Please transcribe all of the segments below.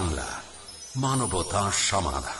বাংলা মানবতা সমাধান।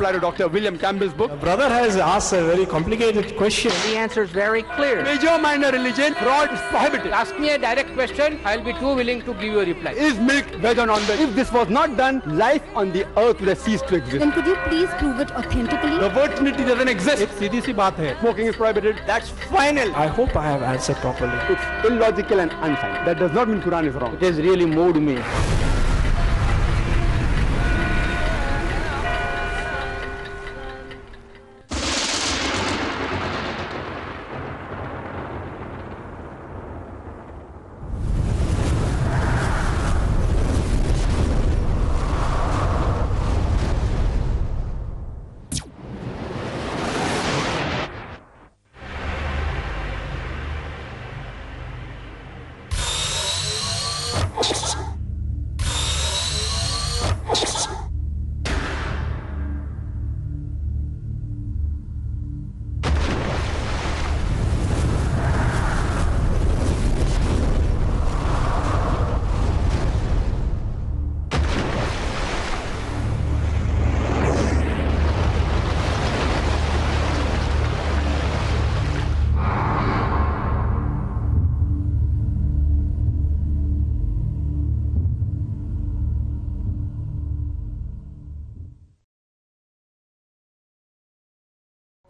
reply to Dr. William Campbell's book. Brother has asked a very complicated question. The answer is very clear. Major minor religion, fraud is prohibited. Ask me a direct question. I'll be too willing to give you a reply. Is milk veg or non-veg? If this was not done, life on the earth would have ceased to exist. Then could you please prove it authentically? The word Trinity doesn't exist. सीधी सी बात है Smoking is prohibited. That's final. I hope I have answered properly. It's illogical and unscientific. That does not mean Quran is wrong. It has really moved me.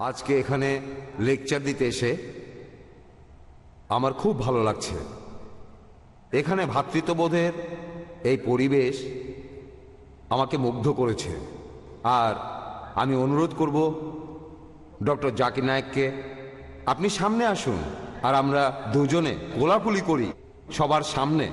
আজকে এখানে lecture দিতে এসে আমার খুব ভালো লাগছে। এখানে ভ্রাতৃত্ববোধের এই পরিবেশ আমাকে মুগ্ধ করেছে। আর আমি অনুরোধ করব, ডক্টর জাকির নায়েককে, আপনি সামনে আসুন, আর আমরা দুজনে কোলাকুলি করি সবার সামনে।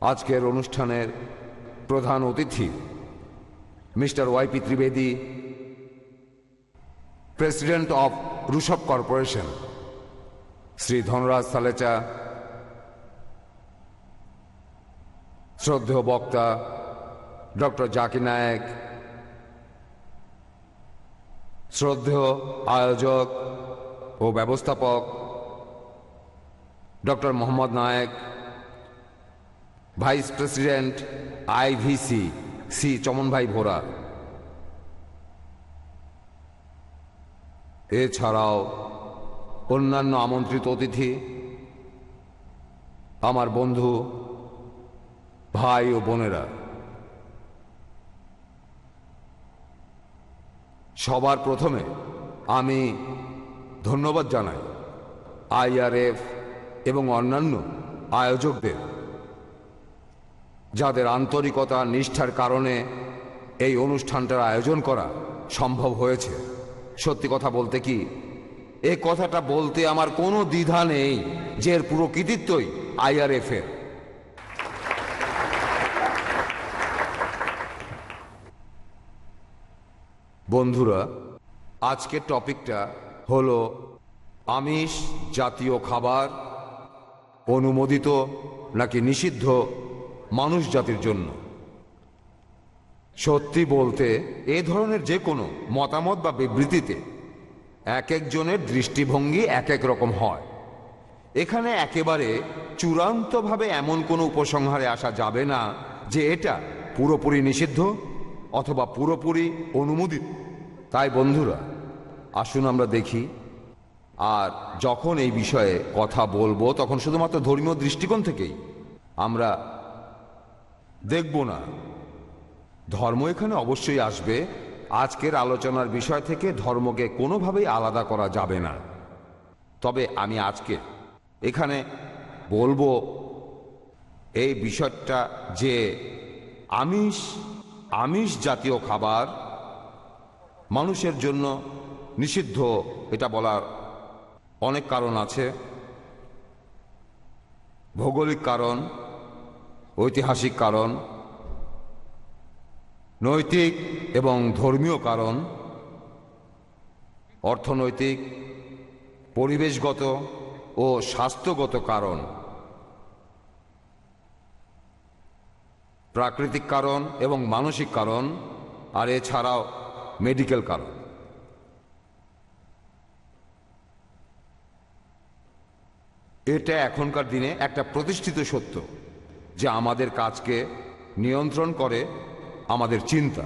আজকের অনুষ্ঠানের প্রধান অতিথি mister YP Trivedi, president of Rushabh corporation, Shri Dhanraj Salecha, শ্রদ্ধেয় বক্তা ডক্টর জাকি নায়েক, শ্রদ্ধেয় আয়োজক ও ব্যবস্থাপক doctor Mohammad Naik vice president IVC, C Chamanbhai Vora. এছাড়াও অন্যান্য আমন্ত্রিত অতিথি, আমার বন্ধু, ভাই ও বোনেরা। সবার প্রথমে আমি ধন্যবাদ জানাই আইআরএফ এবং অন্যান্য আয়োজকদের। যাদের আন্তরিকতা নিষ্ঠার কারণে এই অনুষ্ঠানটার আয়োজন করা সম্ভব হয়েছে। সত্যি কথা বলতে কি, এ কথাটা বলতে আমার কোনো দ্বিধা নেই যে এর পুরো কৃতিত্বই আইআরএফ এর বন্ধুরা, আজকের টপিকটা হলো আমিষ জাতীয় খাবার অনুমোদিত নাকি নিষিদ্ধ মানুষ জাতির জন্য। সত্যি বলতে, এ ধরনের যে কোনো মতামত বা বিবৃতিতে এক একজনের দৃষ্টিভঙ্গি এক এক রকম হয়। এখানে একেবারে চূড়ান্তভাবে এমন কোনো উপসংহারে আসা যাবে না যে এটা পুরোপুরি নিষিদ্ধ অথবা পুরোপুরি অনুমোদিত। তাই বন্ধুরা, আসুন আমরা দেখি। আর যখন এই বিষয়ে কথা বলব, তখন শুধুমাত্র ধর্মীয় দৃষ্টিকোণ থেকেই আমরা দেখব না। ধর্ম এখানে অবশ্যই আসবে। আজকের আলোচনার বিষয় থেকে ধর্মকে কোনোভাবেই আলাদা করা যাবে না। তবে আমি আজকে এখানে বলব, এই বিষয়টা যে আমিষ আমিষ জাতীয় খাবার মানুষের জন্য নিষিদ্ধ, এটা বলার অনেক কারণ আছে। ভৌগোলিক কারণ ঐতিহাসিক কারণ, নৈতিক এবং ধর্মীয় কারণ, অর্থনৈতিক, পরিবেশগত ও স্বাস্থ্যগত কারণ, প্রাকৃতিক কারণ এবং মানসিক কারণ, আর এছাড়াও মেডিকেল কারণ। এটা এখনকার দিনে একটা প্রতিষ্ঠিত সত্য। যে আমাদের কাজকে নিয়ন্ত্রণ করে আমাদের চিন্তা।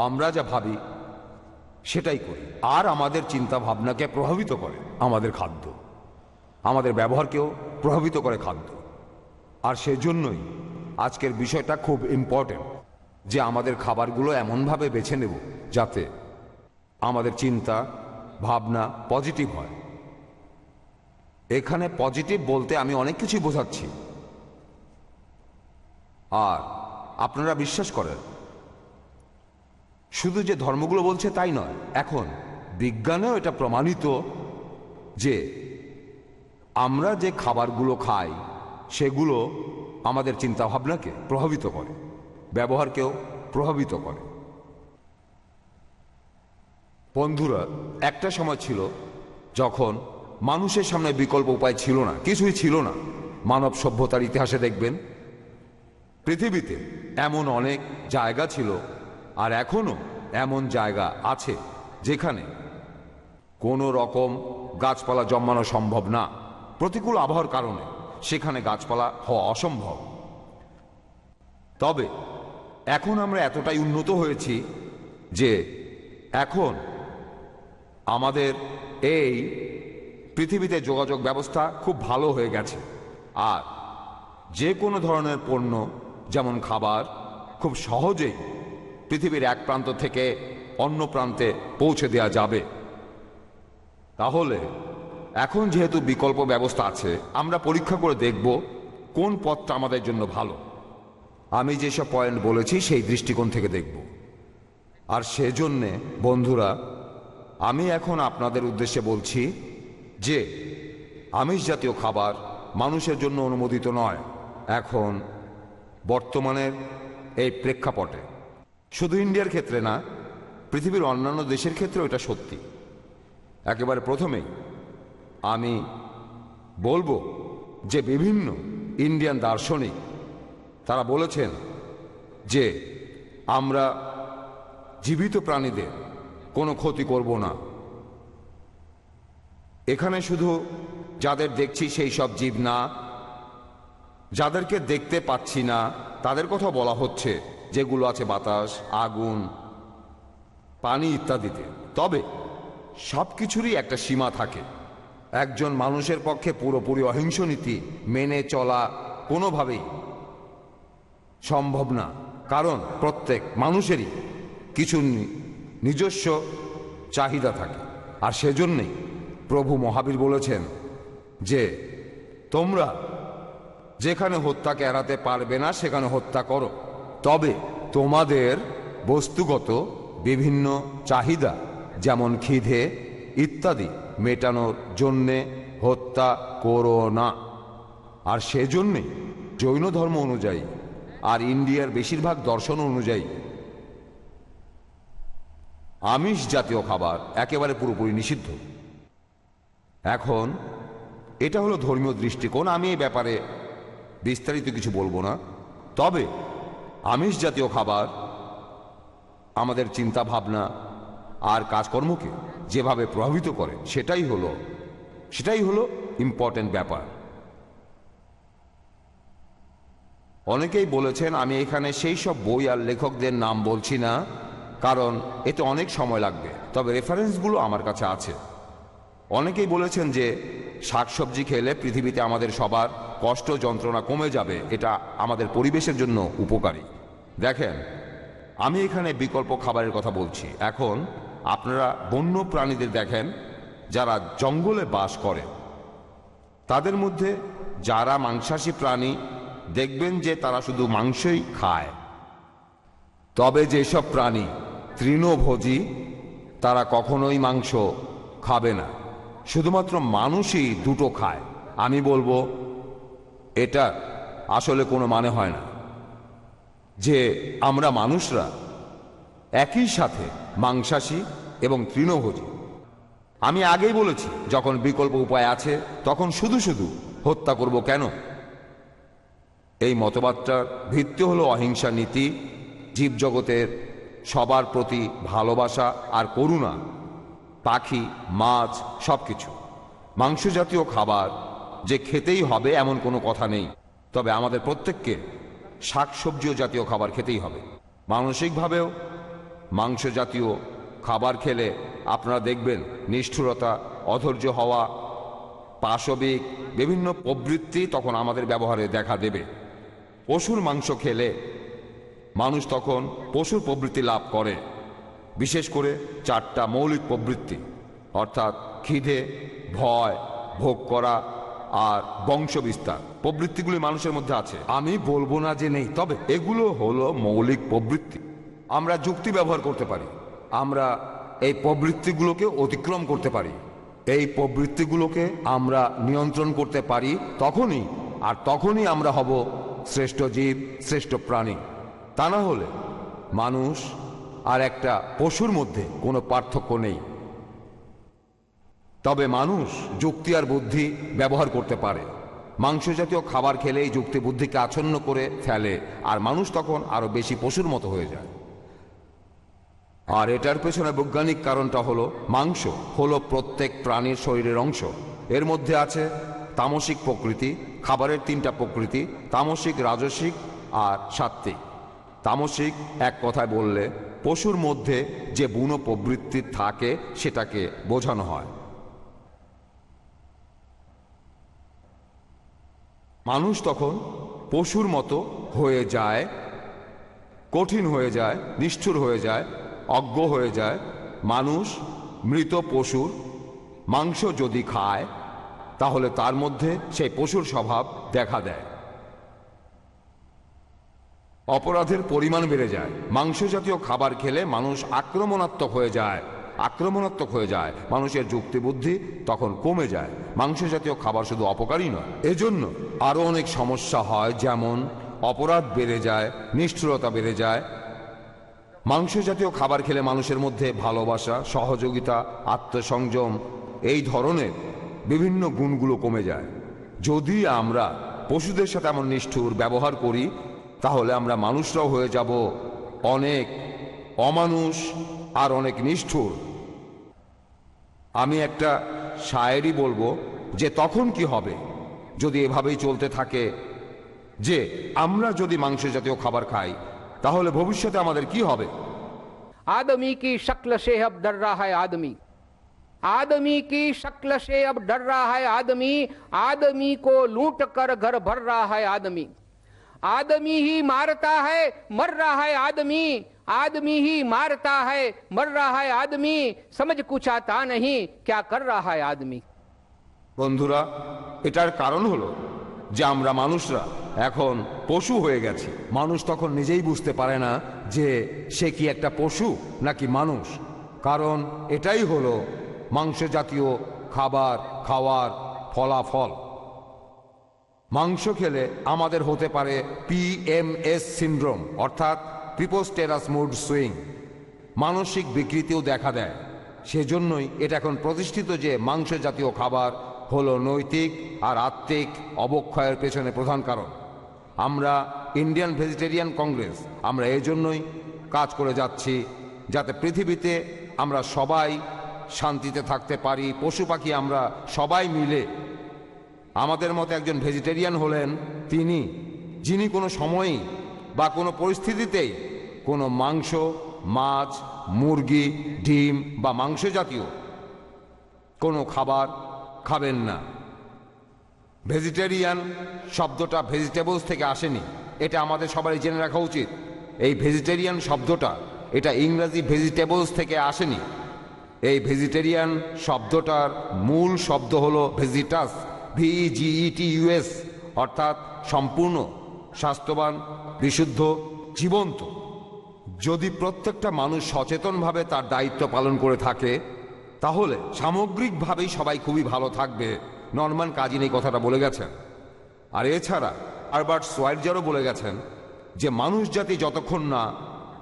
আমরা যা ভাবি, সেটাই করি। আর আমাদের চিন্তা ভাবনাকে প্রভাবিত করে আমাদের খাদ্য। আমাদের ব্যবহারকেও প্রভাবিত করে খাদ্য। আর সেজন্যই আজকের বিষয়টা খুব ইম্পর্টেন্ট যে আমাদের খাবারগুলো এমনভাবে বেছে নেব যাতে আমাদের চিন্তা, ভাবনা পজিটিভ হয়। এখানে পজিটিভ বলতে আমি অনেক কিছুই বোঝাচ্ছি। আর আপনারা বিশ্বাস করেন, শুধু যে ধর্মগুলো বলছে তাই নয়, এখন বিজ্ঞানেও এটা প্রমাণিত যে আমরা যে খাবারগুলো খাই, সেগুলো আমাদের চিন্তাভাবনাকে প্রভাবিত করে, ব্যবহারকেও প্রভাবিত করে। বন্ধুরা, একটা সময় ছিল যখন মানুষের সামনে বিকল্প উপায় ছিল না, কিছুই ছিল না। মানব সভ্যতার ইতিহাসে দেখবেন, পৃথিবীতে এমন অনেক জায়গা ছিল আর এখনও এমন জায়গা আছে যেখানে কোনো রকম গাছপালা জন্মানো সম্ভব না। প্রতিকূল আবহাওয়ার কারণে সেখানে গাছপালা হওয়া অসম্ভব। তবে এখন আমরা এতটাই উন্নত হয়েছি যে এখন আমাদের এই পৃথিবীতে যোগাযোগ ব্যবস্থা খুব ভালো হয়ে গেছে। আর যে কোনো ধরনের পণ্য, যেমন খাবার, খুব সহজেই পৃথিবীর এক প্রান্ত থেকে অন্য প্রান্তে পৌঁছে দেওয়া যাবে। তাহলে, এখন যেহেতু বিকল্প ব্যবস্থা আছে, আমরা পরীক্ষা করে দেখব কোন পথটা আমাদের জন্য ভালো। আমি যেসব পয়েন্ট বলেছি, সেই দৃষ্টিকোণ থেকে দেখব। আর সেজন্যে, বন্ধুরা, আমি এখন আপনাদের উদ্দেশ্যে বলছি যে, আমিষ জাতীয় খাবার মানুষের জন্য অনুমোদিত নয়, এখন বর্তমানের এই প্রেক্ষাপটে। শুধু ইন্ডিয়ার ক্ষেত্রে না, পৃথিবীর অন্যান্য দেশের ক্ষেত্রেও এটা সত্যি। একেবারে প্রথমেই আমি বলব যে বিভিন্ন ইন্ডিয়ান দার্শনিক তারা বলেছেন যে আমরা জীবিত প্রাণীদের কোনো ক্ষতি করব না। এখানে শুধু যাদের দেখছি সেই সব জীব না, যাদেরকে দেখতে পাচ্ছি না, তাদের কথা বলা হচ্ছে, যেগুলো আছে বাতাস, আগুন, পানি ইত্যাদিতে। তবে সব কিছুরই একটা সীমা থাকে। একজন মানুষের পক্ষে পুরোপুরি অহিংস নীতি মেনে চলা কোনোভাবেই সম্ভব না। কারণ প্রত্যেক মানুষেরই কিছু নিজস্ব চাহিদা থাকে। আর সেজন্যেই প্রভু মহাবীর বলেছেন যে, তোমরা যেখানে হত্যাকে এড়াতে পারবে না, সেখানে হত্যা করো। তবে তোমাদের বস্তুগত বিভিন্ন চাহিদা, যেমন খিদে ইত্যাদি, মেটানোর জন্যে হত্যা করো না। আর সেজন্যে জৈন ধর্ম অনুযায়ী আর ইন্ডিয়ার বেশিরভাগ দর্শন অনুযায়ী আমিষ জাতীয় খাবার একেবারে পুরোপুরি নিষিদ্ধ। এখন, এটা হলো ধর্মীয় দৃষ্টিকোণ, আমি এই ব্যাপারে বিস্তারিত কিছু বলব না। তবে, আমিষ জাতীয় খাবার, আমাদের চিন্তা ভাবনা আর কাজকর্মকে যেভাবে প্রভাবিত করে, সেটাই হলো সেটাই হলো ইম্পর্টেন্ট ব্যাপার। অনেকেই বলেছেন, আমি এখানে সেই সব বই আর লেখকদের নাম বলছি না, কারণ এতে অনেক সময় লাগবে, তবে রেফারেন্সগুলো আমার কাছে আছে। অনেকেই বলেছেন যে শাকসবজি খেলে পৃথিবীতে আমাদের সবার কষ্ট যন্ত্রণা কমে যাবে, এটা আমাদের পরিবেশের জন্য উপকারী। দেখেন, আমি এখানে বিকল্প খাবারের কথা বলছি। এখন আপনারা বন্য প্রাণীদের দেখেন, যারা জঙ্গলে বাস করে। তাদের মধ্যে যারা মাংসাশী প্রাণী, দেখবেন যে তারা শুধু মাংসই খায়। তবে যেসব প্রাণী তৃণভোজী, তারা কখনোই মাংস খাবে না। শুধুমাত্র মানুষই দুটো খায়। আমি বলব, এটা আসলে কোনো মানে হয় না। যে আমরা মানুষরা একই সাথে মাংসাশী এবং তৃণভোজী। আমি আগেই বলেছি, যখন বিকল্প উপায় আছে, তখন শুধু শুধু হত্যা করব কেন? এই মতবাদটার ভিত্তি হলো অহিংসা নীতি, জীবজগতের সবার প্রতি ভালোবাসা আর করুণা। পাখি, মাছ, সবকিছু। মাংস জাতীয় খাবার, যে খেতেই হবে এমন কোনো কথা নেই। তবে আমাদের প্রত্যেককে শাকসবজিও জাতীয় খাবার খেতেই হবে। মানসিকভাবেও মাংস জাতীয় খাবার খেলে আপনারা দেখবেন নিষ্ঠুরতা, অধৈর্য হওয়া, পাশবিক, বিভিন্ন প্রবৃত্তি তখন আমাদের ব্যবহারে দেখা দেবে। পশুর মাংস খেলে মানুষ তখন পশুর প্রবৃত্তি লাভ করে। বিশেষ করে চারটা মৌলিক প্রবৃত্তি অর্থাৎ খিদে ভয় ভোগ করা আর বংশ বিস্তার প্রবৃত্তিগুলি মানুষের মধ্যে আছে। আমি বলব না যে নেই তবে এগুলো হলো মৌলিক প্রবৃত্তি। আমরা যুক্তি ব্যবহার করতে পারি আমরা এই প্রবৃত্তিগুলোকে অতিক্রম করতে পারি। এই প্রবৃত্তিগুলোকে আমরা নিয়ন্ত্রণ করতে পারি তখনই আর তখনই আমরা হব শ্রেষ্ঠ জীব শ্রেষ্ঠ প্রাণী। তা না হলে মানুষ আর একটা পশুর মধ্যে কোনো পার্থক্য নেই। তবে মানুষ যুক্তি আর বুদ্ধি ব্যবহার করতে পারে। মাংস জাতীয় খাবার খেলে এই যুক্তি বুদ্ধিকে আচ্ছন্ন করে ফেলে, আর মানুষ তখন আরও বেশি পশুর মতো হয়ে যায়। আর এটার পেছনে বৈজ্ঞানিক কারণটা হলো, মাংস হলো প্রত্যেক প্রাণীর শরীরের অংশ। এর মধ্যে আছে তামসিক প্রকৃতি, খাবারের তিনটা প্রকৃতি, তামসিক, রাজসিক আর সাত্ত্বিক। তামসিক এক কথায় বললে পশুর মধ্যে যে বুনো প্রবৃত্তি থাকে, সেটাকে বোঝানো হয়। মানুষ তখন পশুর মতো হয়ে যায়, কঠিন হয়ে যায়, নিষ্ঠুর হয়ে যায়, অজ্ঞ হয়ে যায়। মানুষ মৃত পশুর মাংস যদি খায়, তাহলে তার মধ্যে সেই পশুর স্বভাব দেখা দেয়। অপরাধের পরিমাণ বেড়ে যায়। মাংস জাতীয় খাবার খেলে মানুষ আক্রমণাত্মক হয়ে যায়। আক্রমণাত্মক হয়ে যায়। মানুষের যুক্তিবুদ্ধি তখন কমে যায়। মাংস জাতীয় খাবার শুধু অপকারী নয়। এজন্য আরও অনেক সমস্যা হয়, যেমন অপরাধ বেড়ে যায়, নিষ্ঠুরতা বেড়ে যায়। মাংস জাতীয় খাবার খেলে মানুষের মধ্যে ভালোবাসা, সহযোগিতা, আত্মসংযম এই ধরনের বিভিন্ন গুণগুলো কমে যায়। যদি আমরা পশুদের সাথে এমন নিষ্ঠুর ব্যবহার করি তাহলে আমরা মানুষরাও হয়ে যাব অনেক অমানুষ আর অনেক নিষ্ঠুর আমি একটা শায়েরি বলবো যে তখন কি হবে যদি এভাবেই চলতে থাকে যে আমরা যদি মাংস জাতীয় খাবার খাই তাহলে ভবিষ্যতে আমাদের কি হবে आदमी की शक्ल से अब डर रहा है आदमी आदमी की शक्ल से अब डर रहा है आदमी आदमी को लूट कर घर भर रहा है आदमी आदमी ही मारता है मर रहा है आदमी आदमी ही मारता है मर रहा है आदमी समझ कुछ आता नहीं क्या कर रहा है आदमी বন্ধুরা এটার কারণ হলো যে আমরা মানুষরা এখন পশু হয়ে গেছি মানুষ তখন নিজেই বুঝতে পারে না যে সে কি একটা পশু নাকি মানুষ কারণ এটাই হলো মাংস জাতীয় খাবার খাওয়ার ফলাফল মাংস খেলে আমাদের হতে পারে পিএমএস সিন্ড্রোম, অর্থাৎ প্রিপোস্টেরাস মুড সুইং। মানসিক বিকৃতিও দেখা দেয়। সেজন্যই এটা এখন প্রতিষ্ঠিত যে মাংস জাতীয় খাবার হলো নৈতিক আর আত্মিক অবক্ষয়ের পেছনে প্রধান কারণ। আমরা ইন্ডিয়ান ভেজিটেরিয়ান কংগ্রেস, আমরা এজন্যই কাজ করে যাচ্ছি যাতে পৃথিবীতে আমরা সবাই শান্তিতে থাকতে পারি, পশু পাখি আমরা সবাই মিলে আমাদের মতো একজন ভেজিটেরিয়ান হলেন তিনি, যিনি কোনো সময়ই বা কোনো পরিস্থিতিতেই কোনো মাংস, মাছ, মুরগি, ডিম বা মাংস জাতীয় কোনো খাবার খাবেন না। ভেজিটেরিয়ান শব্দটা ভেজিটেবলস থেকে আসেনি, এটা আমাদের সবারই জেনে রাখা উচিত। এই ভেজিটেরিয়ান শব্দটা, এটা ইংরাজি ভেজিটেবলস থেকে আসেনি। এই ভেজিটেরিয়ান শব্দটার মূল শব্দ হলো ভেজিটাস। ভিজিইটি ইউএস অর্থাৎ সম্পূর্ণ, স্বাস্থ্যবান, বিশুদ্ধ, জীবন্ত। যদি প্রত্যেকটা মানুষ সচেতনভাবে তার দায়িত্ব পালন করে থাকে, তাহলে সামগ্রিকভাবেই সবাই খুবই ভালো থাকবে, নরমান কাজিন এই কথাটা বলে গেছেন। আর এছাড়া আরবার্ট সোয়াইজারও বলে গেছেন যে, মানুষ জাতি যতক্ষণ না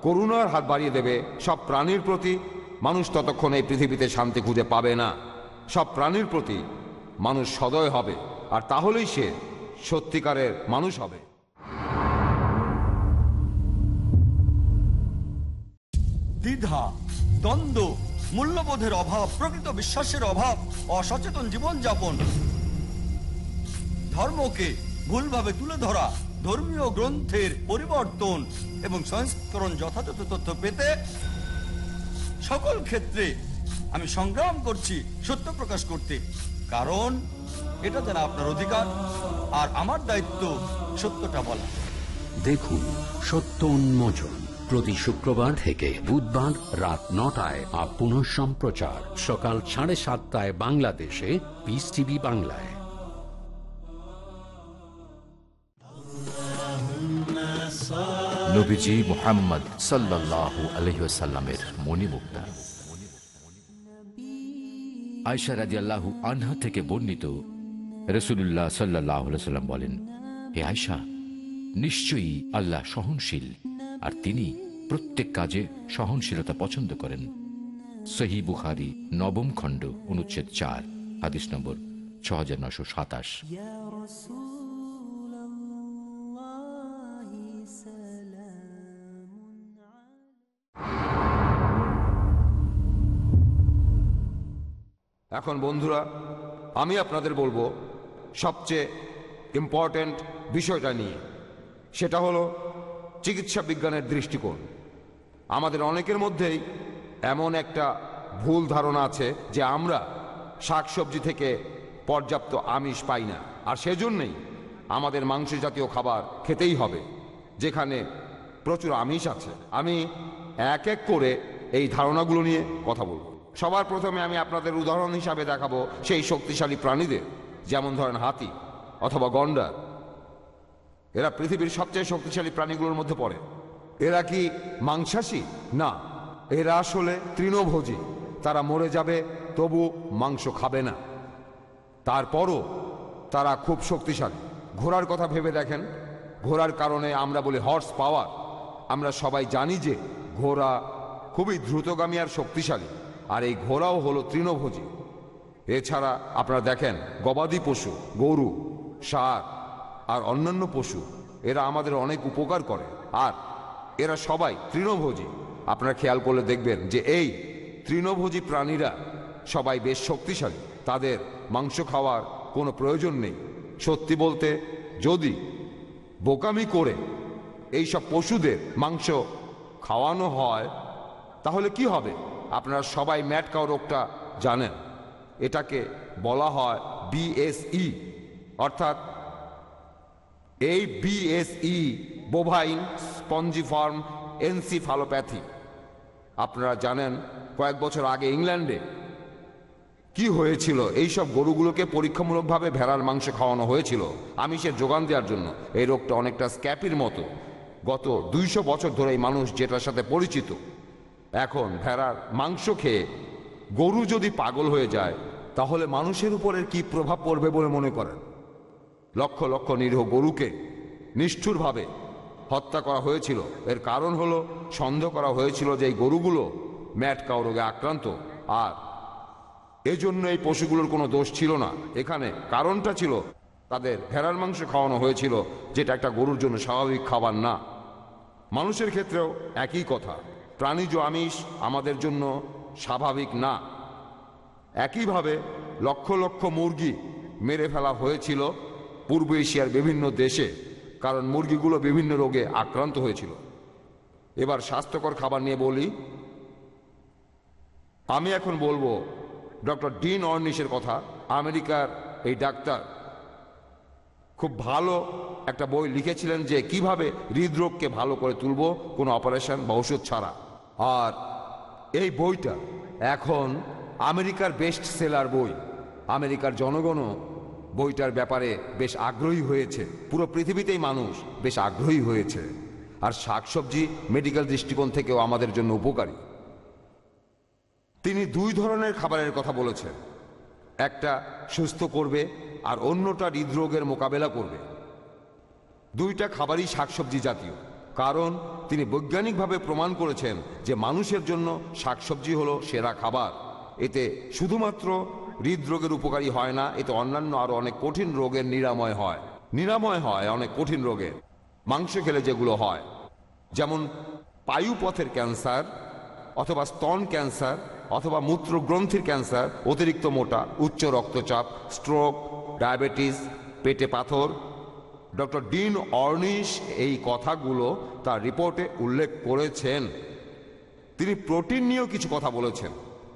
করুণার হাত বাড়িয়ে দেবে, সব প্রাণীর প্রতি মানুষ ততক্ষণ এই পৃথিবীতে শান্তি খুঁজে পাবে না। সব প্রাণীর প্রতি মানুষ সদয় হবে, আর তাহলেই সে সত্যিকারের মানুষ হবে। দ্বিধা, দ্বন্দ্ব, মূল্যবোধের অভাব, প্রকৃত বিশ্বাসের অভাব, অসচেতন জীবনযাপন। ধর্মকে ভুলভাবে তুলে ধরা, ধর্মীয় গ্রন্থের পরিবর্তন এবং সংস্করণ যথাযথ তথ্য পেতে সকল ক্ষেত্রে আমি সংগ্রাম করছি, সত্য প্রকাশ করতে। কারণ এটা যেন আপনার অধিকার আর আমার দায়িত্ব সত্যটা বলা। দেখুন সত্য উন্মোচন প্রতি শুক্রবার থেকে বুধবার রাত নটায় আর পুনঃ সম্প্রচার সকাল সাড়ে সাতটায় বাংলাদেশে পিস টিভি বাংলায়। নবীজি মোহাম্মদ সাল্লাহ আলহিসাল্লামের মণিমুক্তা। আয়সা রাজি আল্লাহ আনহা থেকে বর্ণিত রসুল্লাহ সাল্লাহ সাল্লাম বলেন, হে আয়সা নিশ্চয়ই আল্লাহ সহনশীল, আর তিনি প্রত্যেক কাজে সহনশীলতা পছন্দ করেন। সহি বুখারি, নবম খণ্ড, অনুচ্ছেদ চার, হাদিস নম্বর ছ হাজার নশো সাতাশ। এখন বন্ধুরা, আমি আপনাদের বলব, সবচেয়ে ইম্পর্ট্যান্ট বিষয়টা নিয়ে। সেটা হলো চিকিৎসা বিজ্ঞানের দৃষ্টিকোণ। আমাদের অনেকের মধ্যেই এমন একটা ভুল ধারণা আছে যে আমরা শাকসবজি থেকে পর্যাপ্ত আমিষ পাই না। আর সেজন্যই আমাদের মাংস জাতীয় খাবার খেতেই হবে, যেখানে প্রচুর আমিষ আছে। আমি এক এক করে এই ধারণাগুলো নিয়ে কথা বলব। সবার প্রথমে আমি আপনাদের উদাহরণ হিসাবে দেখাবো সেই শক্তিশালী প্রাণীদের, যেমন ধরেন হাতি অথবা গন্ডার এরা পৃথিবীর সবচেয়ে শক্তিশালী প্রাণীগুলোর মধ্যে পড়ে। এরা কি মাংসাশী? না। এরা আসলে তৃণভোজী। তারা মরে যাবে, তবু মাংস খাবে না। তারপরও তারা খুব শক্তিশালী। ঘোড়ার কথা ভেবে দেখেন। ঘোড়ার কারণে আমরা বলি হর্স পাওয়ার আমরা সবাই জানি যে ঘোড়া খুবই দ্রুতগামী আর শক্তিশালী। আর এই ঘোড়াও হলো তৃণভোজী। এছাড়া আপনারা দেখেন, গবাদি পশু, গরু ষাঁড় আর অন্যান্য পশু, এরা আমাদের অনেক উপকার করে। আর এরা সবাই তৃণভোজী। আপনারা খেয়াল করলে দেখবেন যে এই তৃণভোজী প্রাণীরা সবাই বেশ শক্তিশালী। তাদের মাংস খাওয়ার কোনো প্রয়োজন নেই। সত্যি বলতে, যদি বোকামি করে এই সব পশুদের মাংস খাওয়ানো হয়, তাহলে কি হবে? আপনারা সবাই ম্যাটকাও রোগটা জানেন। এটাকে বলা হয় বিএসই অর্থাৎ এই বিএসই বোভাইন স্পঞ্জিফর্ম এনসিফালোপ্যাথি। আপনারা জানেন, কয়েক বছর আগে ইংল্যান্ডে কি হয়েছিল? এই সব গরুগুলোকে পরীক্ষামূলকভাবে ভেড়ার মাংস খাওয়ানো হয়েছিল। আমিষের যোগান দেওয়ার জন্য। এই রোগটা অনেকটা স্ক্যাপির মতো। গত দুইশো বছর ধরে এই মানুষ যেটার সাথে পরিচিত এখন ভেড়ার মাংস খেয়ে গরু যদি পাগল হয়ে যায়, তাহলে মানুষের উপরের কি প্রভাব পড়বে বলে মনে করেন? লক্ষ লক্ষ নিরীহ গরুকে নিষ্ঠুরভাবে হত্যা করা হয়েছিল। এর কারণ হলো, সন্দেহ করা হয়েছিল যে এই গরুগুলো ম্যাট কাউ রোগে আক্রান্ত। আর এজন্য এই পশুগুলোর কোনো দোষ ছিল না। এখানে কারণটা ছিল, তাদের ভেড়ার মাংস খাওয়ানো হয়েছিল, যেটা একটা গরুর জন্য স্বাভাবিক খাবার না। মানুষের ক্ষেত্রেও একই কথা। প্রাণীজ আমিষ আমাদের জন্য স্বাভাবিক না। একইভাবে লক্ষ লক্ষ মুরগি মেরে ফেলা হয়েছিল পূর্ব এশিয়ার বিভিন্ন দেশে, কারণ মুরগিগুলো বিভিন্ন রোগে আক্রান্ত হয়েছিল। এবার স্বাস্থ্যকর খাবার নিয়ে বলি। আমি এখন বলব, ডক্টর ডিন অর্নিশের কথা, আমেরিকার এই ডাক্তার খুব ভালো একটা বই লিখেছিলেন যে কীভাবে হৃদরোগকে ভালো করে তুলব কোনো অপারেশন বা ওষুধ ছাড়া। আর এই বইটা এখন আমেরিকার বেস্ট সেলার বই। আমেরিকার জনগণও বইটার ব্যাপারে বেশ আগ্রহী হয়েছে। পুরো পৃথিবীতেই মানুষ বেশ আগ্রহী হয়েছে। আর শাকসবজি মেডিকেল দৃষ্টিকোণ থেকেও আমাদের জন্য উপকারী। তিনি দুই ধরনের খাবারের কথা বলেছেন। একটা সুস্থ করবে আর অন্যটা হৃদরোগের মোকাবেলা করবে। দুইটা খাবারই শাকসবজি জাতীয়। কারণ তিনি বৈজ্ঞানিকভাবে প্রমাণ করেছেন যে মানুষের জন্য শাকসবজি হলো সেরা খাবার। এতে শুধুমাত্র হৃদরোগের উপকারী হয় না, এতে অন্যান্য আরও অনেক কঠিন রোগের নিরাময় হয়। নিরাময় হয় অনেক কঠিন রোগের। মাংস খেলে যেগুলো হয়, যেমন পায়ুপথের ক্যান্সার অথবা স্তন ক্যান্সার অথবা মূত্রগ্রন্থির ক্যান্সার, অতিরিক্ত মোটা, উচ্চ রক্তচাপ, স্ট্রোক, ডায়াবেটিস, পেটে পাথর ডক্টর ডিন অর্নিশ এই কথাগুলো তার রিপোর্টে উল্লেখ করেছেন। তিনি প্রোটিন নিয়েও কিছু কথা বলেছেন।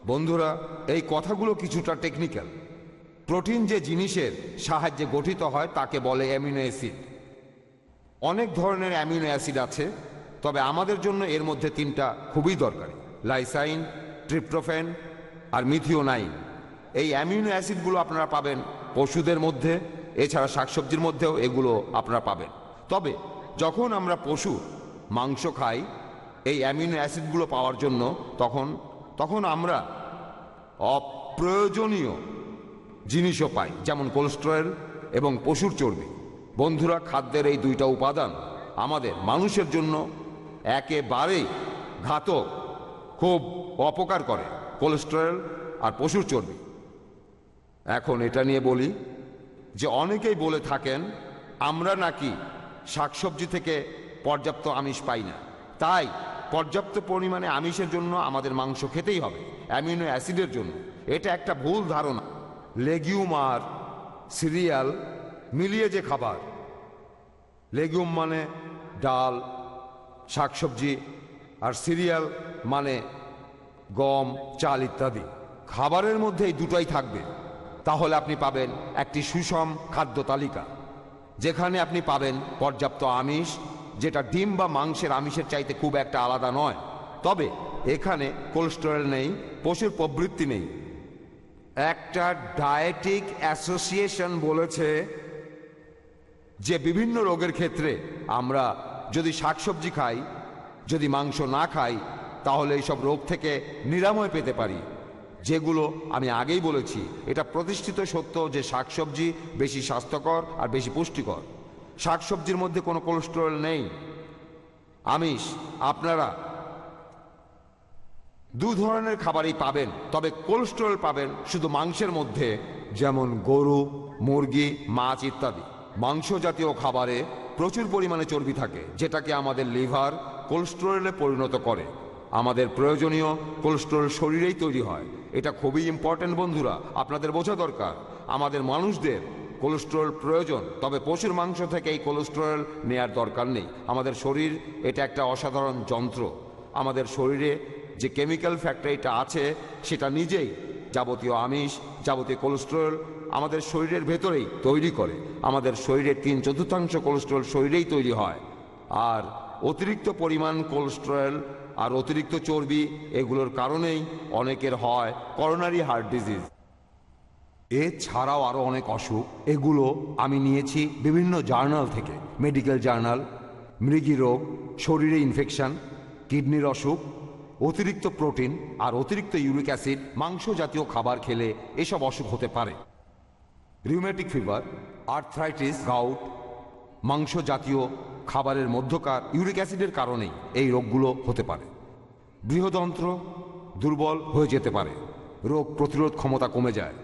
বন্ধুরা, এই কথাগুলো কিছুটা টেকনিক্যাল প্রোটিন যে জিনিসের সাহায্যে গঠিত হয়, তাকে বলে অ্যামিনো অ্যাসিড। অনেক ধরনের অ্যামিনো অ্যাসিড আছে, তবে আমাদের জন্য এর মধ্যে তিনটা খুবই দরকারি। লাইসাইন ট্রিপ্টোফেন আর মিথিওনাইন। এই অ্যামিনো অ্যাসিডগুলো আপনারা পাবেন পশুদের মধ্যে এছাড়া শাকসবজির মধ্যেও এগুলো আপনারা পাবেন। তবে যখন আমরা পশু, মাংস খাই, এই অ্যামিনো অ্যাসিডগুলো পাওয়ার জন্য তখন তখন আমরা অপ্রয়োজনীয় জিনিসও পাই, যেমন কোলেস্টেরল এবং পশুর চর্বি। বন্ধুরা, খাদ্যের এই দুইটা উপাদান আমাদের মানুষের জন্য একেবারেই ঘাতক, খুব অপকার করে, কোলেস্টেরল আর পশুর চর্বি। এখন এটা নিয়ে বলি যে অনেকেই বলে থাকেন, আমরা নাকি শাকসবজি থেকে পর্যাপ্ত আমিষ পাই না। তাই পর্যাপ্ত পরিমাণে আমিষের জন্য আমাদের মাংস খেতেই হবে, অ্যামিনো অ্যাসিডের জন্য। এটা একটা ভুল ধারণা। লেগিউম আর সিরিয়াল মিলিয়ে যে খাবার লেগুম মানে ডাল, শাকসবজি আর সিরিয়াল মানে গম, চাল ইত্যাদি। খাবারের মধ্যে এই দুটোই থাকবে। তাহলে আপনি পাবেন একটি সুষম খাদ্য তালিকা। যেখানে আপনি পাবেন পর্যাপ্ত আমিষ, যেটা ডিম বা মাংসের আমিষের চাইতে খুব একটা আলাদা নয়। তবে এখানে কোলেস্টেরল নেই, পশুর প্রবৃত্তি নেই। একটা ডায়েটিক অ্যাসোসিয়েশন বলেছে যে বিভিন্ন রোগের ক্ষেত্রে আমরা যদি শাকসবজি খাই, যদি মাংস না খাই, তাহলে এইসব রোগ থেকে নিরাময় পেতে পারি। যেগুলো আমি আগেই বলেছি, এটা প্রতিষ্ঠিত সত্য যে শাকসবজি বেশি স্বাস্থ্যকর আর বেশি পুষ্টিকর। শাকসবজির মধ্যে কোনো কোলেস্টেরল নেই। আমিষ, আপনারা দু ধরনের খাবারই পাবেন, তবে কোলেস্টেরল পাবেন শুধু মাংসের মধ্যে, যেমন গরু, মুরগি, মাছ ইত্যাদি। মাংস জাতীয় খাবারে প্রচুর পরিমাণে চর্বি থাকে, যেটাকে আমাদের লিভার কোলেস্টেরলে পরিণত করে। আমাদের প্রয়োজনীয় কোলেস্টেরল শরীরেই তৈরি হয়। এটা খুবই ইম্পর্ট্যান্ট বন্ধুরা, আপনাদের বোঝা দরকার। আমাদের মানুষদের কোলেস্টেরল প্রয়োজন, তবে পশুর মাংস থেকে এই কোলেস্টেরল নেয়ার দরকার নেই। আমাদের শরীর এটা একটা অসাধারণ যন্ত্র। আমাদের শরীরে যে কেমিক্যাল ফ্যাক্টরিটা আছে, সেটা নিজেই যাবতীয় আমিষ, যাবতীয় কোলেস্টেরল আমাদের শরীরের ভেতরেই তৈরি করে। আমাদের শরীরের তিন চতুর্থাংশ কোলেস্টেরল শরীরেই তৈরি হয়। আর অতিরিক্ত পরিমাণ কোলেস্টেরল আর অতিরিক্ত চর্বি এগুলোর কারণেই অনেকের হয় করোনারি হার্ট ডিজিজ এছাড়াও আরও অনেক অসুখ, এগুলো আমি নিয়েছি বিভিন্ন জার্নাল থেকে। মেডিকেল জার্নাল মৃগী রোগ, শরীরে ইনফেকশন কিডনির অসুখ, অতিরিক্ত প্রোটিন আর অতিরিক্ত ইউরিক অ্যাসিড মাংস জাতীয় খাবার খেলে এসব অসুখ হতে পারে। রিউমেটিক ফিভার আর্থ্রাইটিস গাউট মাংস জাতীয় খাবারের মধ্যকার ইউরিক অ্যাসিডের কারণেই এই রোগগুলো হতে পারে। বৃহদন্ত্র দুর্বল হয়ে যেতে পারে। রোগ প্রতিরোধ ক্ষমতা কমে যায়।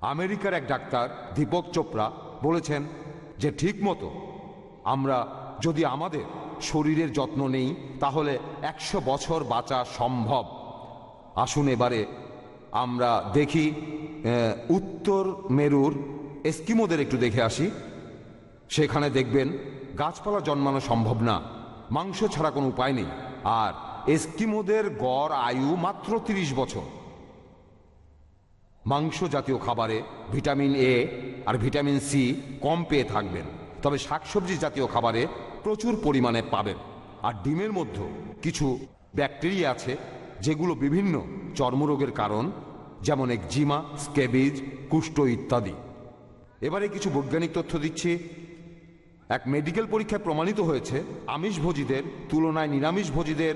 আমেরিকার এক ডাক্তার, দীপক চোপড়া, বলেছেন যে ঠিকমতো আমরা যদি আমাদের শরীরের যত্ন নেই, তাহলে একশো বছর বাঁচা সম্ভব। আসুন এবারে আমরা দেখি উত্তর মেরুর এস্কিমোদের একটু দেখে আসি। সেখানে দেখবেন গাছপালা জন্মানো সম্ভব না। মাংস ছাড়া কোনো উপায় নেই। আর এস্কিমোদের গড় আয়ু মাত্র তিরিশ বছর। মাংস জাতীয় খাবারে ভিটামিন এ আর ভিটামিন সি কম পেয়ে থাকবেন। তবে শাকসবজি জাতীয় খাবারে প্রচুর পরিমাণে পাবেন। আর ডিমের মধ্যে কিছু ব্যাকটেরিয়া আছে, যেগুলো বিভিন্ন চর্মরোগের কারণ, যেমন একজিমা, স্কেবিজ, কুষ্ঠ ইত্যাদি। এবারে কিছু বৈজ্ঞানিক তথ্য দিচ্ছি। এক মেডিকেল পরীক্ষায় প্রমাণিত হয়েছে আমিষভোজীদের তুলনায় নিরামিষভোজীদের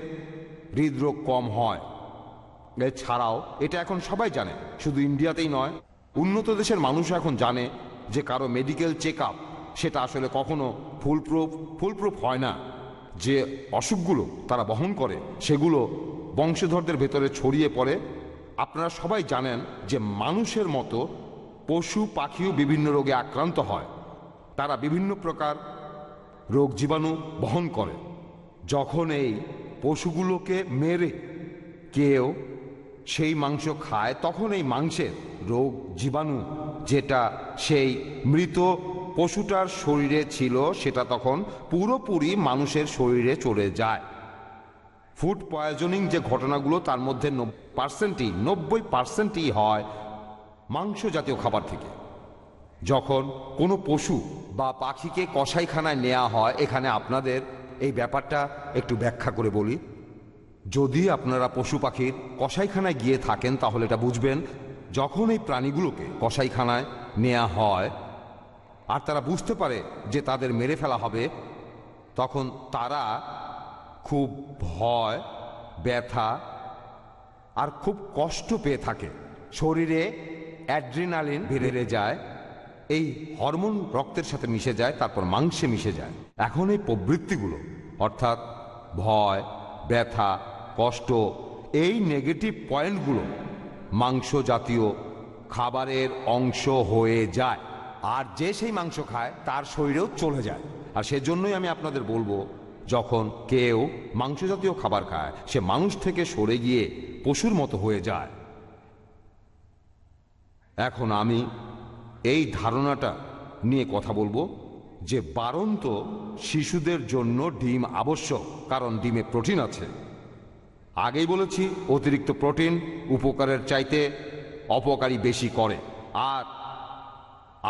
হৃদরোগ কম হয়। এছাড়াও, এটা এখন সবাই জানে, শুধু ইন্ডিয়াতেই নয়, উন্নত দেশের মানুষ এখন জানে যে কারও মেডিকেল চেক সেটা আসলে কখনো ফুলপ্রুফ ফুলপ্রুফ হয় না। যে অসুখগুলো তারা বহন করে, সেগুলো বংশধরদের ভেতরে ছড়িয়ে পড়ে। আপনারা সবাই জানেন যে মানুষের মতো পশু, পাখিও বিভিন্ন রোগে আক্রান্ত হয়। তারা বিভিন্ন প্রকার রোগ জীবাণু বহন করে। যখন এই পশুগুলোকে মেরে কেউ সেই মাংস খায়, তখন এই মাংসের রোগ জীবাণু যেটা সেই মৃত পশুটার শরীরে ছিল, সেটা তখন পুরোপুরি মানুষের শরীরে চলে যায়। ফুড পয়জনিং যে ঘটনাগুলো, তার মধ্যে পার্সেন্টই নব্বই পার্সেন্টই হয় মাংস জাতীয় খাবার থেকে। যখন কোনো পশু বা পাখিকে কসাইখানায় নেওয়া হয়, এখানে আপনাদের এই ব্যাপারটা একটু ব্যাখ্যা করে বলি। যদি আপনারা পশু পাখির কসাইখানায় গিয়ে থাকেন, তাহলে এটা বুঝবেন, যখন এই প্রাণীগুলোকে কসাইখানায় নেওয়া হয় আর তারা বুঝতে পারে যে তাদের মেরে ফেলা হবে, তখন তারা খুব ভয়, ব্যথা আর খুব কষ্ট পেয়ে থাকে। শরীরে অ্যাড্রিনালিন বেড়ে যায়। এই হরমোন রক্তের সাথে মিশে যায়, তারপর মাংসে মিশে যায়। এখন এই প্রবৃত্তিগুলো, অর্থাৎ ভয়, ব্যথা, কষ্ট, এই নেগেটিভ পয়েন্টগুলো মাংস জাতীয় খাবারের অংশ হয়ে যায়। আর যে সেই মাংস খায়, তার শরীরেও চলে যায়। আর সেজন্যই আমি আপনাদের বলব, যখন কেউ মাংস জাতীয় খাবার খায়, সে মানুষ থেকে সরে গিয়ে পশুর মতো হয়ে যায়। এখন আমি এই ধারণাটা নিয়ে কথা বলব যে বারন্ত শিশুদের জন্য ডিম আবশ্যক, কারণ ডিমে প্রোটিন আছে। আগেই বলেছি, অতিরিক্ত প্রোটিন উপকারের চাইতে অপকারী বেশি করে। আর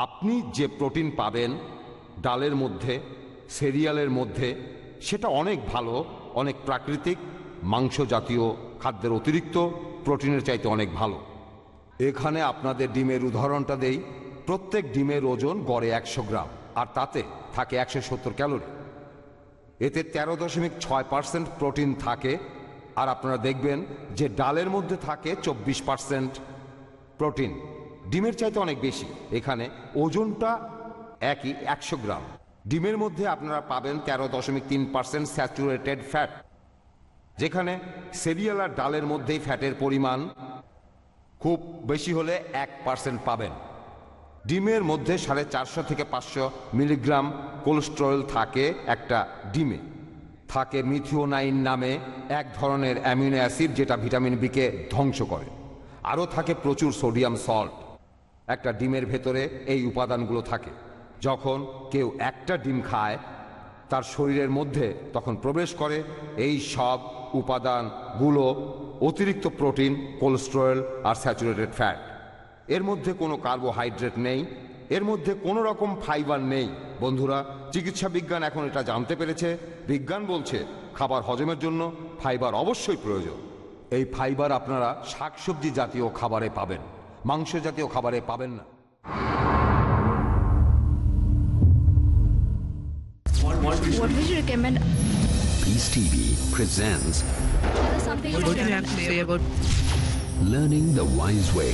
আপনি যে প্রোটিন পাবেন ডালের মধ্যে, সিরিয়ালের মধ্যে, সেটা অনেক ভালো, অনেক প্রাকৃতিক মাংস জাতীয় খাদ্যের অতিরিক্ত প্রোটিনের চাইতে অনেক ভালো। এখানে আপনাদের ডিমের উদাহরণটা দেই। প্রত্যেক ডিমের ওজন গড়ে একশো গ্রাম, আর তাতে থাকে একশো সত্তর ক্যালোরি। এতে তেরো দশমিক ছয় পার্সেন্ট প্রোটিন থাকে, আর আপনারা দেখবেন যে ডালের মধ্যে থাকে চব্বিশ পার্সেন্ট প্রোটিন। ডিমের চাইতে অনেক বেশি, এখানে ওজনটা একই একশো গ্রাম। ডিমের মধ্যে আপনারা পাবেন তেরো দশমিক তিন পার্সেন্ট স্যাচুরেটেড ফ্যাট, যেখানে সেরিয়াল আর ডালের মধ্যেই ফ্যাটের পরিমাণ খুব বেশি হলে এক পার্সেন্ট পাবেন। ডিমের মধ্যে সাড়ে চারশো থেকে পাঁচশো মিলিগ্রাম কোলেস্টেরল থাকে একটা ডিমে। থাকে মিথিওনাইন নামে এক ধরনের অ্যামিনো অ্যাসিড যেটা ভিটামিন বিকে ধ্বংস করে। আরও থাকে প্রচুর সোডিয়াম সল্ট। একটা ডিমের ভেতরে এই উপাদানগুলো থাকে। যখন কেউ একটা ডিম খায়, তার শরীরের মধ্যে তখন প্রবেশ করে এই সব উপাদানগুলো অতিরিক্ত প্রোটিন, কোলেস্টেরল আর স্যাচুরেটেড ফ্যাট। এর মধ্যে কোনো কার্বোহাইড্রেট নেই এর মধ্যে কোনো রকম ফাইবার নেই বন্ধুরা চিকিৎসা বিজ্ঞান এখন এটা জানতে পেরেছে বিজ্ঞান বলছে খাবার হজমের জন্য ফাইবার অবশ্যই প্রয়োজন এই ফাইবার আপনারা শাকসবজি জাতীয় খাবারে পাবেন মাংস জাতীয় খাবারে পাবেন না What would you recommend? Peace TV presents What do you have to say about Learning the Wise Way.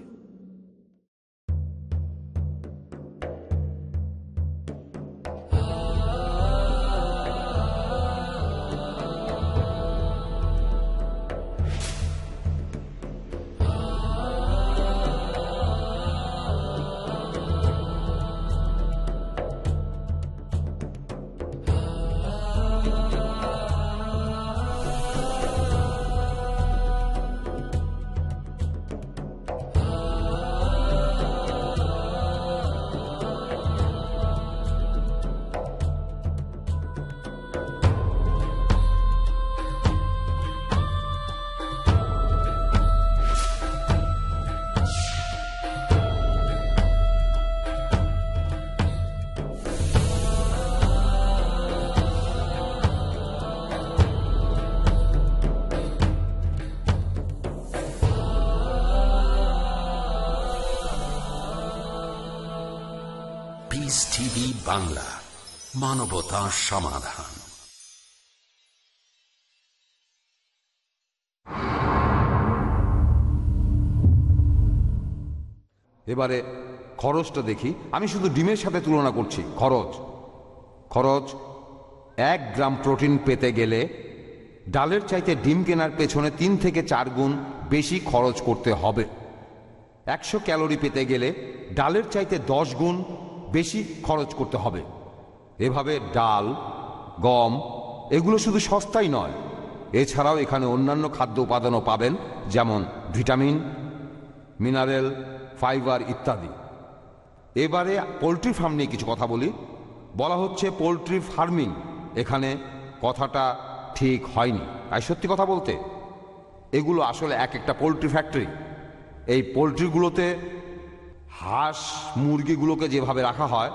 এবারে খরচটা দেখি। আমি শুধু ডিমের সাথে তুলনা করছি, খরচ। খরচ এক গ্রাম প্রোটিন পেতে গেলে ডালের চাইতে ডিম কেনার পেছনে তিন থেকে চার গুণ বেশি খরচ করতে হবে। একশো ক্যালোরি পেতে গেলে ডালের চাইতে দশ গুণ বেশি খরচ করতে হবে। এভাবে ডাল, গম, এগুলো শুধু সস্তাই নয়, এছাড়াও এখানে অন্যান্য খাদ্য উপাদানও পাবেন, যেমন ভিটামিন, মিনারেল ফাইবার ইত্যাদি। এবারে পোলট্রি ফার্ম নিয়ে কিছু কথা বলি। বলা হচ্ছে পোলট্রি ফার্মিং এখানে কথাটা ঠিক হয়নি। তাই সত্যি কথা বলতে, এগুলো আসলে এক একটা পোলট্রি ফ্যাক্টরি। এই পোলট্রিগুলোতে হাঁস, মুরগিগুলোকে যেভাবে রাখা হয়,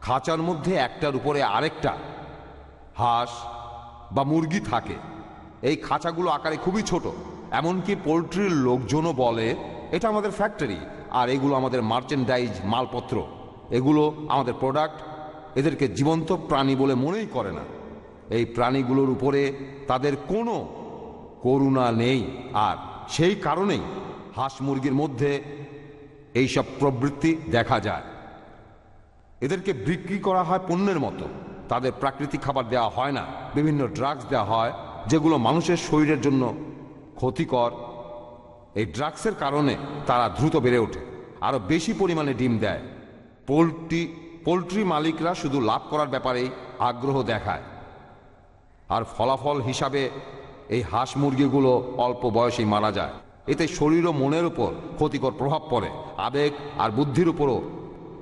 খাঁচার মধ্যে একটার উপরে আরেকটা হাঁস বা মুরগি থাকে। এই খাঁচাগুলো আকারে খুবই ছোট। এমনকি পোলট্রির লোকজনও বলে এটা আমাদের ফ্যাক্টরি আর এগুলো আমাদের মার্চেন্ডাইজ মালপত্র। এগুলো আমাদের প্রোডাক্ট এদেরকে জীবন্ত প্রাণী বলে মনেই করে না। এই প্রাণীগুলোর উপরে তাদের কোনো করুণা নেই, আর সেই কারণেই হাঁস মুরগির মধ্যে এইসব প্রবৃত্তি দেখা যায়। এদেরকে বিক্রি করা হয় পণ্যের মতো। তাদের প্রাকৃতিক খাবার দেওয়া হয় না। বিভিন্ন ড্রাগস দেওয়া হয়, যেগুলো মানুষের শরীরের জন্য ক্ষতিকর। এই ড্রাগসের কারণে তারা দ্রুত বেড়ে ওঠে। আরও বেশি পরিমাণে ডিম দেয়। পোলট্রি পোলট্রি মালিকরা শুধু লাভ করার ব্যাপারেই আগ্রহ দেখায়। আর ফলাফল হিসাবে এই হাঁস মুরগিগুলো অল্প বয়সেই মারা যায়। এতে শরীর ও মনের উপর ক্ষতিকর প্রভাব পড়ে। আবেগ আর বুদ্ধির উপরও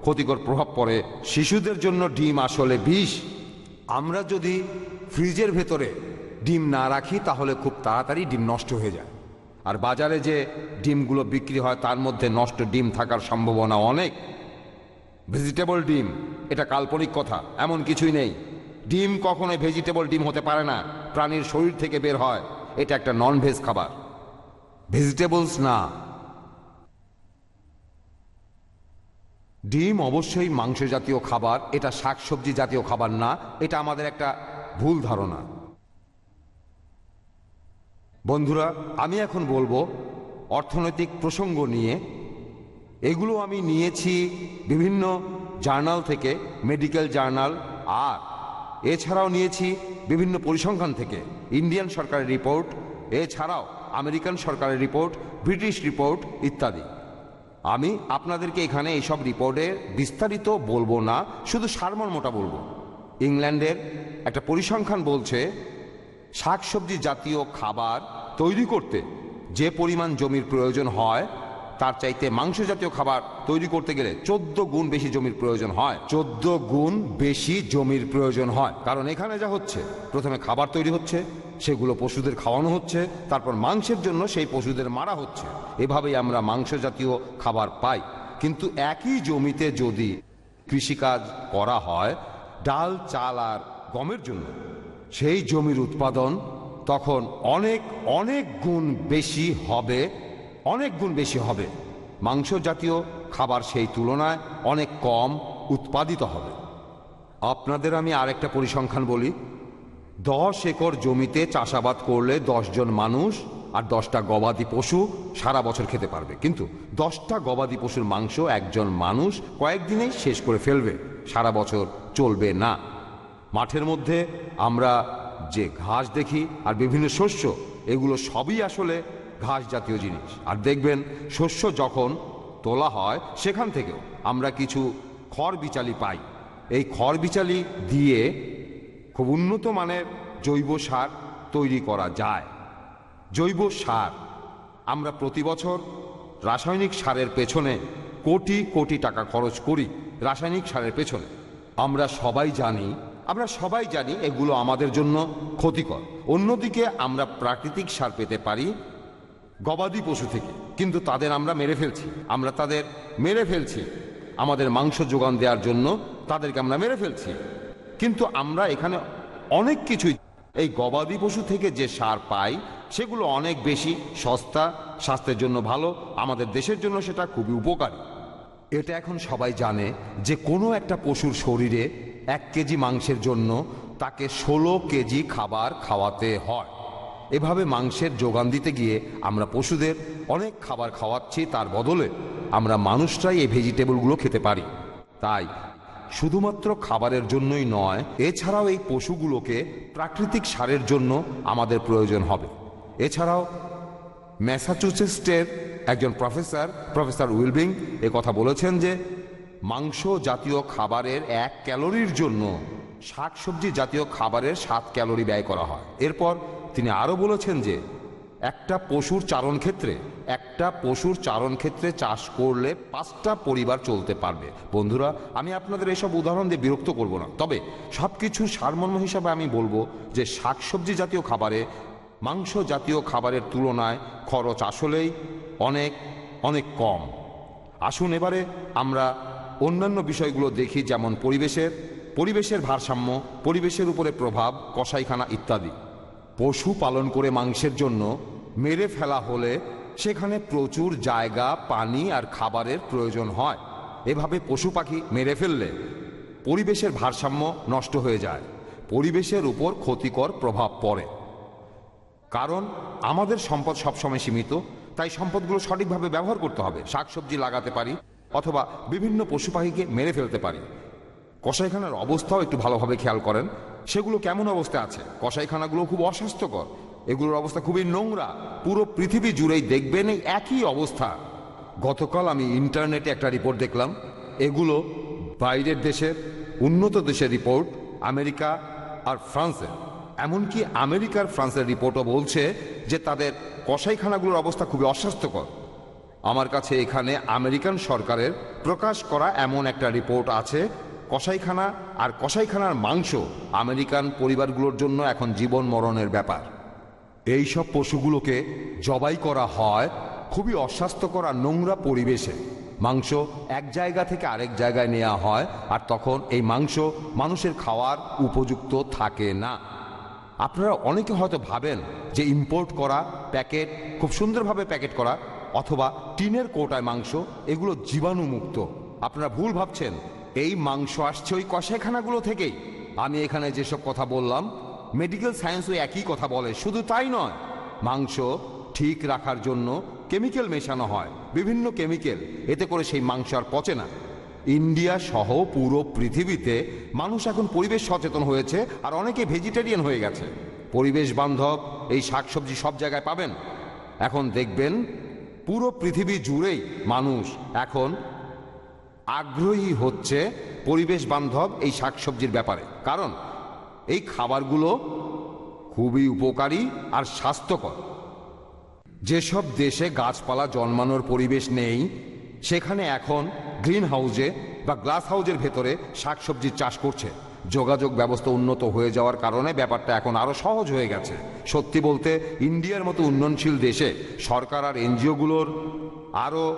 ক্ষতিকর প্রভাব পড়ে। শিশুদের জন্য ডিম আসলে বিষ। আমরা যদি ফ্রিজের ভেতরে ডিম না রাখি, তাহলে খুব তাড়াতাড়ি ডিম নষ্ট হয়ে যায়। আর বাজারে যে ডিমগুলো বিক্রি হয়, তার মধ্যে নষ্ট ডিম থাকার সম্ভাবনা অনেক। ভেজিটেবল ডিম, এটা কাল্পনিক কথা, এমন কিছুই নেই। ডিম কখনোই ভেজিটেবল ডিম হতে পারে না, প্রাণীর শরীর থেকে বের হয়, এটা একটা নন ভেজ খাবার। ভেজিটেবলস না। ডিম অবশ্যই মাংস জাতীয় খাবার, এটা শাকসবজি জাতীয় খাবার না, এটা আমাদের একটা ভুল ধারণা। বন্ধুরা, আমি এখন বলব অর্থনৈতিক প্রসঙ্গ নিয়ে। এগুলো আমি নিয়েছি বিভিন্ন জার্নাল থেকে, মেডিকেল জার্নাল, আর এছাড়াও নিয়েছি বিভিন্ন পরিসংখ্যান থেকে। ইন্ডিয়ান সরকারের রিপোর্ট, এছাড়াও আমেরিকান সরকারের রিপোর্ট, ব্রিটিশ রিপোর্ট ইত্যাদি। আমি আপনাদেরকে এখানে এইসব রিপোর্টের বিস্তারিত বলব না, শুধু সারমর্মটা বলব। ইংল্যান্ডের একটা পরিসংখ্যান বলছে শাকসবজি জাতীয় খাবার তৈরি করতে যে পরিমাণ জমির প্রয়োজন হয়, তার চাইতে মাংস জাতীয় খাবার তৈরি করতে গেলে চোদ্দ গুণ বেশি জমির প্রয়োজন হয়। চোদ্দ গুণ বেশি জমির প্রয়োজন হয়। কারণ এখানে যা হচ্ছে, প্রথমে খাবার তৈরি হচ্ছে, সেগুলো পশুদের খাওয়ানো হচ্ছে, তারপর মাংসের জন্য সেই পশুদের মারা হচ্ছে। এভাবেই আমরা মাংস জাতীয় খাবার পাই। কিন্তু একই জমিতে যদি কৃষিকাজ করা হয়, ডাল, চাল আর গমের জন্য সেই জমির উৎপাদন তখন অনেক অনেক গুণ বেশি হবে, অনেক গুণ বেশি হবে। মাংস জাতীয় খাবার সেই তুলনায় অনেক কম উৎপাদিত হবে। আপনাদের আমি আরেকটা পরিসংখ্যান বলি। দশ একর জমিতে চাষাবাদ করলে জন মানুষ আর দশটা গবাদি পশু সারা বছর খেতে পারবে। কিন্তু দশটা গবাদি পশুর মাংস একজন মানুষ কয়েকদিনেই শেষ করে ফেলবে। সারা বছর চলবে না। মাঠের মধ্যে আমরা যে ঘাস দেখি আর বিভিন্ন শস্য, এগুলো সবই আসলে ঘাস জাতীয় জিনিস। আর দেখবেন শস্য যখন তোলা হয় সেখান থেকেও আমরা কিছু খড় বিচালি পাই। এই খড় বিচালি দিয়ে খুব উন্নত মানের জৈব সার তৈরি করা যায়। জৈব সার আমরা প্রতি বছর রাসায়নিক সারের পেছনে কোটি কোটি টাকা খরচ করি, রাসায়নিক সারের পেছনে। আমরা সবাই জানি আমরা সবাই জানি এগুলো আমাদের জন্য ক্ষতিকর। অন্যদিকে আমরা প্রাকৃতিক সার পেতে পারি গবাদি পশু থেকে, কিন্তু তাদের আমরা মেরে ফেলছি। আমরা তাদের মেরে ফেলছি। আমাদের মাংস যোগান দেওয়ার জন্য তাদেরকে আমরা মেরে ফেলছি। কিন্তু আমরা এখানে অনেক কিছুই এই গবাদি পশু থেকে যে সার পাই, সেগুলো অনেক বেশি সস্তা, স্বাস্থ্যের জন্য ভালো, আমাদের দেশের জন্য সেটা খুবই উপকারী। এটা এখন সবাই জানে যে কোনো একটা পশুর শরীরে এক কেজি মাংসের জন্য তাকে ষোলো কেজি খাবার খাওয়াতে হয়। এভাবে মাংসের যোগান দিতে গিয়ে আমরা পশুদের অনেক খাবার খাওয়াচ্ছি, তার বদলে আমরা মানুষরাই এই ভেজিটেবলগুলো খেতে পারি। তাই শুধুমাত্র খাবারের জন্যই নয়, এছাড়াও এই পশুগুলোকে প্রাকৃতিক সারের জন্য আমাদের প্রয়োজন হবে। এছাড়াও ম্যাসাচুসেটসের একজন প্রফেসর প্রফেসর উইলবিং কথা বলেছেন যে মাংস জাতীয় খাবারের এক ক্যালোরির জন্য শাকসবজি জাতীয় খাবারের সাত ক্যালোরি ব্যয় করা হয়। এরপর তিনি আরও বলেছেন যে, একটা পশুর চারণ ক্ষেত্রে, একটা পশুর চারণ ক্ষেত্রে চাষ করলে পাঁচটা পরিবার চলতে পারবে। বন্ধুরা, আমি আপনাদের এসব উদাহরণ দিয়ে বিরক্ত করব না। তবে সব কিছুর সারমর্ম হিসাবে আমি বলব যে, শাকসবজি জাতীয় খাবারে, মাংস জাতীয় খাবারের তুলনায় খরচ আসলেই অনেক অনেক কম। আসুন এবারে আমরা অন্যান্য বিষয়গুলো দেখি, যেমন পরিবেশের পরিবেশের ভারসাম্য, পরিবেশের উপরে প্রভাব, কসাইখানা ইত্যাদি। পশু পালন করে মাংসের জন্য মেরে ফেলা হলে সেখানে প্রচুর জায়গা, পানি আর খাবারের প্রয়োজন হয়। এভাবে পশু পাখি মেরে ফেললে পরিবেশের ভারসাম্য নষ্ট হয়ে যায়। পরিবেশের উপর ক্ষতিকর প্রভাব পড়ে। কারণ আমাদের সম্পদ সবসময় সীমিত, তাই সম্পদগুলো সঠিকভাবে ব্যবহার করতে হবে। শাকসবজি লাগাতে পারি অথবা বিভিন্ন পশু পাখিকে মেরে ফেলতে পারি। কসাইখানার অবস্থাও একটু ভালোভাবে খেয়াল করেন। সেগুলো কেমন অবস্থায় আছে? কসাইখানাগুলো খুব অস্বাস্থ্যকর। এগুলোর অবস্থা খুবই নোংরা। পুরো পৃথিবী জুড়েই দেখবেন এই একই অবস্থা। গতকাল আমি ইন্টারনেটে একটা রিপোর্ট দেখলাম। এগুলো বাইরের দেশের, উন্নত দেশের রিপোর্ট, আমেরিকা আর ফ্রান্সের এমনকি আমেরিকার, ফ্রান্সের রিপোর্টও বলছে যে তাদের কসাইখানাগুলোর অবস্থা খুবই অস্বাস্থ্যকর। আমার কাছে এখানে আমেরিকান সরকারের প্রকাশ করা এমন একটা রিপোর্ট আছে, কসাইখানা আর কসাইখানার মাংস আমেরিকান পরিবারগুলোর জন্য এখন জীবন মরণের ব্যাপার। এই সব পশুগুলোকে জবাই করা হয় খুবই অস্বাস্থ্যকর আর নোংরা পরিবেশে। মাংস এক জায়গা থেকে আরেক জায়গায় নেওয়া হয় আর তখন এই মাংস মানুষের খাওয়ার উপযুক্ত থাকে না। আপনারা অনেকে হয়তো ভাবেন যে ইম্পোর্ট করা প্যাকেট, খুব সুন্দরভাবে প্যাকেট করা অথবা টিনের কোটায় মাংস, এগুলো জীবাণুমুক্ত। আপনারা ভুল ভাবছেন। এই মাংস আসছে ওই কষাইখানাগুলো থেকেই। আমি এখানে যেসব কথা বললাম মেডিকেল সায়েন্সও একই কথা বলে, শুধু তাই নয়, মাংস ঠিক রাখার জন্য কেমিক্যাল মেশানো হয়, বিভিন্ন কেমিক্যাল এতে করে সেই মাংস আর পচে না। ইন্ডিয়া সহ পুরো পৃথিবীতে মানুষ এখন পরিবেশ সচেতন হয়েছে আর অনেকে ভেজিটেরিয়ান হয়ে গেছে। পরিবেশ বান্ধব, এই শাকসবজি সব জায়গায় পাবেন। এখন দেখবেন পুরো পৃথিবী জুড়েই মানুষ এখন আগ্রহী হচ্ছে পরিবেশ বান্ধব এই শাকসবজির ব্যাপারে। কারণ এই খাবারগুলো খুবই উপকারী আর স্বাস্থ্যকর। যেসব দেশে গাছপালা জন্মানোর পরিবেশ নেই, সেখানে এখন গ্রিন হাউসে বা গ্লাস হাউজের ভেতরে শাকসবজির চাষ করছে। যোগাযোগ ব্যবস্থা উন্নত হয়ে যাওয়ার কারণে ব্যাপারটা এখন আরও সহজ হয়ে গেছে। সত্যি বলতে, ইন্ডিয়ার মতো উন্নয়নশীল দেশে সরকার আর এনজিওগুলোর আরও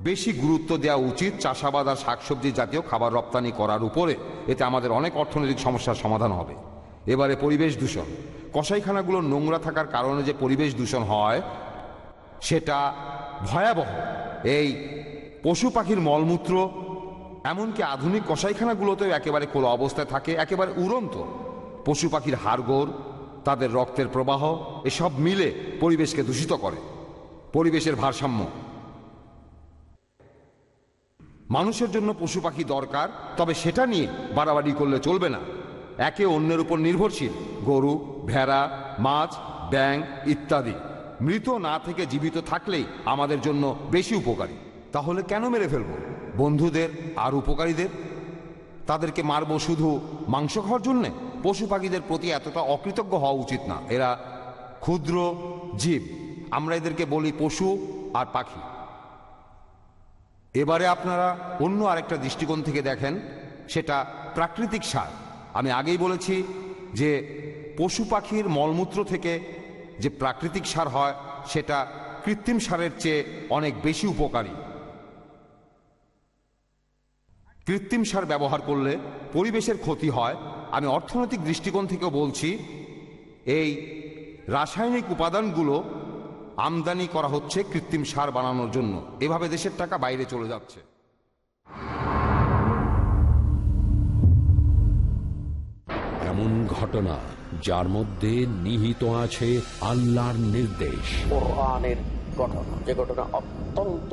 বেশি গুরুত্ব দেওয়া উচিত চাষাবাদ আর শাকসবজি জাতীয় খাবার রপ্তানি করার উপরে। এতে আমাদের অনেক অর্থনৈতিক সমস্যার সমাধান হবে। এবারে পরিবেশ দূষণ। কসাইখানাগুলো নোংরা থাকার কারণে যে পরিবেশ দূষণ হয়, সেটা ভয়াবহ। এই পশু পাখির মলমূত্র এমনকি আধুনিক কসাইখানাগুলোতেও একেবারে খোলা অবস্থায় থাকে, একেবারে উড়ন্ত। পশু পাখির হাড়গোড়, তাদের রক্তের প্রবাহ, এসব মিলে পরিবেশকে দূষিত করে। পরিবেশের ভারসাম্য। মানুষের জন্য পশু পাখি দরকার, তবে সেটা নিয়ে বাড়াবাড়ি করলে চলবে না। একে অন্যের উপর নির্ভরশীল। গরু, ভেড়া, মাছ ব্যাং ইত্যাদি। মৃত না থেকে জীবিত থাকলেই আমাদের জন্য বেশি উপকারী। তাহলে কেন মেরে ফেলব? বন্ধুদের আর উপকারীদের? তাদেরকে মারবো শুধু মাংস খাওয়ার জন্যে? পশু পাখিদের প্রতি এতটা অকৃতজ্ঞ হওয়া উচিত না। এরা ক্ষুদ্র জীব। আমরা এদেরকে বলি পশু আর পাখি। এবারে আপনারা অন্য আরেকটা দৃষ্টিকোণ থেকে দেখেন, সেটা প্রাকৃতিক সার। আমি আগেই বলেছি যে পশু পাখির মলমূত্র থেকে যে প্রাকৃতিক সার হয়, সেটা কৃত্রিম সারের চেয়ে অনেক বেশি উপকারী। কৃত্রিম সার ব্যবহার করলে পরিবেশের ক্ষতি হয়। আমি অর্থনৈতিক দৃষ্টিকোণ থেকেও বলছি এই রাসায়নিক উপাদানগুলো আমদানি করা হচ্ছে কৃত্রিম সার বানানোর জন্য। এভাবে দেশের টাকা বাইরে চলে যাচ্ছে। এমন ঘটনা যার মধ্যে নিহিত আছে আল্লাহর নির্দেশ। ঘটনা যে ঘটনা অত্যন্ত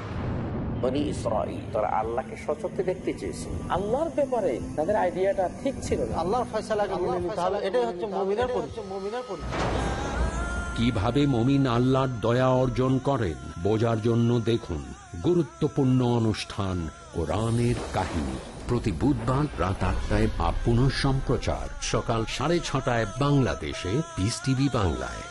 বনি ইসরাইল তারা আল্লাহকে সচক্ষে দেখতে চেয়েছিল আল্লাহর ব্যাপারে তাদের আইডিয়াটা ঠিক ছিল না। আল্লাহর ফয়সালাকে মেনে নিতে হবে। এটাই হচ্ছে মুমিনের পরিচয় মুমিনের পরিচয় কীভাবে মমিন আল্লাহর দয়া অর্জন করেন বোঝার জন্য দেখুন গুরুত্বপূর্ণ অনুষ্ঠান কোরআনের কাহিনী। প্রতি বুধবার রাত আটটায় বা পুনঃ সম্প্রচার সকাল সাড়ে ছটায় বাংলাদেশে পিস টিভি বাংলায়।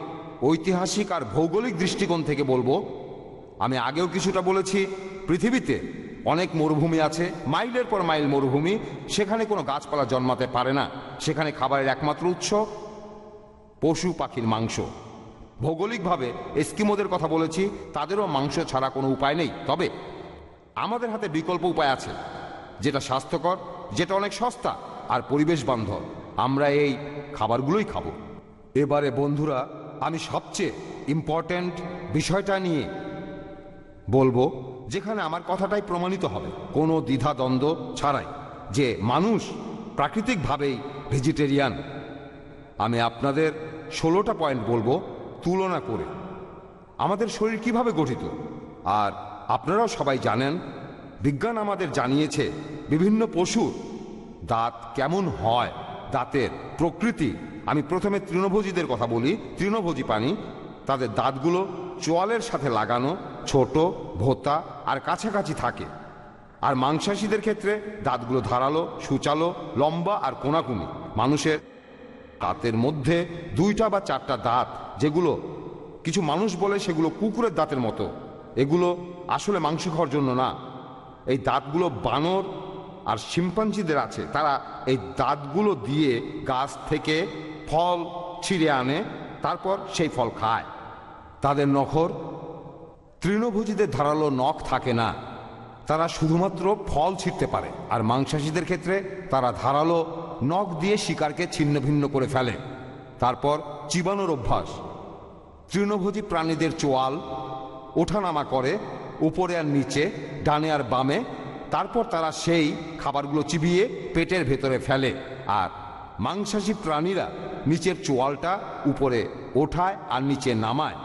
ঐতিহাসিক আর ভৌগোলিক দৃষ্টিকোণ থেকে বলব, আমি আগেও কিছুটা বলেছি, পৃথিবীতে অনেক মরুভূমি আছে, মাইলের পর মাইল মরুভূমি, সেখানে কোনো গাছপালা জন্মাতে পারে না, সেখানে খাবারের একমাত্র উৎস পশু পাখির মাংস। ভৌগোলিকভাবে এস্কিমোদের কথা বলেছি, তাদেরও মাংস ছাড়া কোনো উপায় নেই, তবে আমাদের হাতে বিকল্প উপায় আছে, যেটা স্বাস্থ্যকর, যেটা অনেক সস্তা আর পরিবেশ বান্ধব। আমরা এই খাবারগুলোই খাব। এবারে বন্ধুরা আমি সবচেয়ে ইম্পর্ট্যান্ট বিষয়টা নিয়ে বলব, যেখানে আমার কথাটাই প্রমাণিত হবে। কোনো দ্বিধা দ্বন্দ্ব ছাড়াই যে মানুষ প্রাকৃতিকভাবেই ভেজিটেরিয়ান আমি আপনাদের ষোলোটা পয়েন্ট বলব তুলনা করে। আমাদের শরীর কীভাবে গঠিত? আর আপনারাও সবাই জানেন, বিজ্ঞান আমাদের জানিয়েছে বিভিন্ন পশুর দাঁত কেমন হয়, দাঁতের প্রকৃতি আমি প্রথমে তৃণভোজীদের কথা বলি, তৃণভোজী প্রাণী তাদের দাঁতগুলো চোয়ালের সাথে লাগানো, ছোট, ভোতা আর কাছাকাছি থাকে। আর মাংসাশীদের ক্ষেত্রে দাঁতগুলো ধারালো, সূচালো, লম্বা আর কোনাকুনি। মানুষের দাঁতের মধ্যে দুইটা বা চারটা দাঁত, যেগুলো কিছু মানুষ বলে সেগুলো কুকুরের দাঁতের মতো। এগুলো আসলে মাংস খাওয়ার জন্য না। এই দাঁতগুলো বানর আর শিম্পাঞ্জিদের আছে। তারা এই দাঁতগুলো দিয়ে গাছ থেকে ফল ছিঁড়ে আনে, তারপর সেই ফল খায়। তাদের নখর তৃণভোজীদের ধারালো নখ থাকে না। তারা শুধুমাত্র ফল ছিঁড়তে পারে, আর মাংসাশীদের ক্ষেত্রে তারা ধারালো নখ দিয়ে শিকারকে ছিন্ন ভিন্ন করে ফেলে। তারপর চিবানোর অভ্যাস। তৃণভোজী প্রাণীদের চোয়াল ওঠানামা করে, উপরে আর নিচে, ডানে আর বামে, তারপর তারা সেই খাবারগুলো চিবিয়ে পেটের ভেতরে ফেলে, আর মাংসাশী প্রাণীরা নিচের চোয়ালটা উপরে ওঠায় আর নিচে নামায়।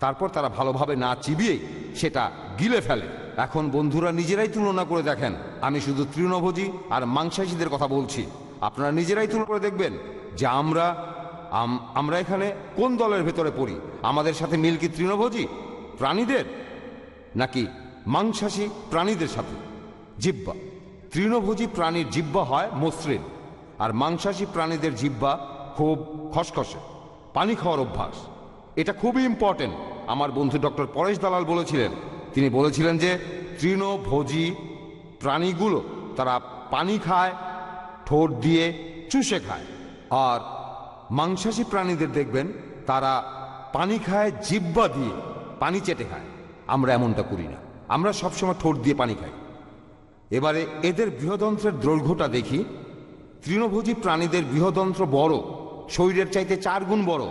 তারপর তারা ভালোভাবে না চিবিয়ে সেটা গিলে ফেলে। এখন বন্ধুরা নিজেরাই তুলনা করে দেখেন। আমি শুধু তৃণভোজী আর মাংসাশীদের কথা বলছি। আপনারা নিজেরাই তুলনা করে দেখবেন যে আমরা আমরা এখানে কোন দলের ভেতরে পড়ি? আমাদের সাথে মিল কি তৃণভোজী প্রাণীদের? নাকি মাংসাশী প্রাণীদের সাথে? জিব্বা তৃণভোজী প্রাণীর জিব্বা হয় মসৃণ। আর মাংসাশী প্রাণীদের জিব্বা খুব খসখসে। পানি খাওয়ার অভ্যাস। এটা খুবই ইম্পর্টেন্ট আমার বন্ধু ডক্টর পরেশ দালাল বলেছিলেন। তিনি বলেছিলেন যে, তৃণভোজী প্রাণীগুলো তারা পানি খায়, ঠোঁট দিয়ে চুষে খায়। আর মাংসাশী প্রাণীদের দেখবেন, তারা পানি খায় জিব্বা দিয়ে, পানি চেটে খায়। আমরা এমনটা করি না। আমরা সবসময় ঠোঁট দিয়ে পানি খাই। এবারে এদের বৃহদন্ত্রের দৈর্ঘ্যটা দেখি তৃণভোজী প্রাণীদের বৃহদন্ত্র বড়, শরীরের চাইতে চার গুণ বড়।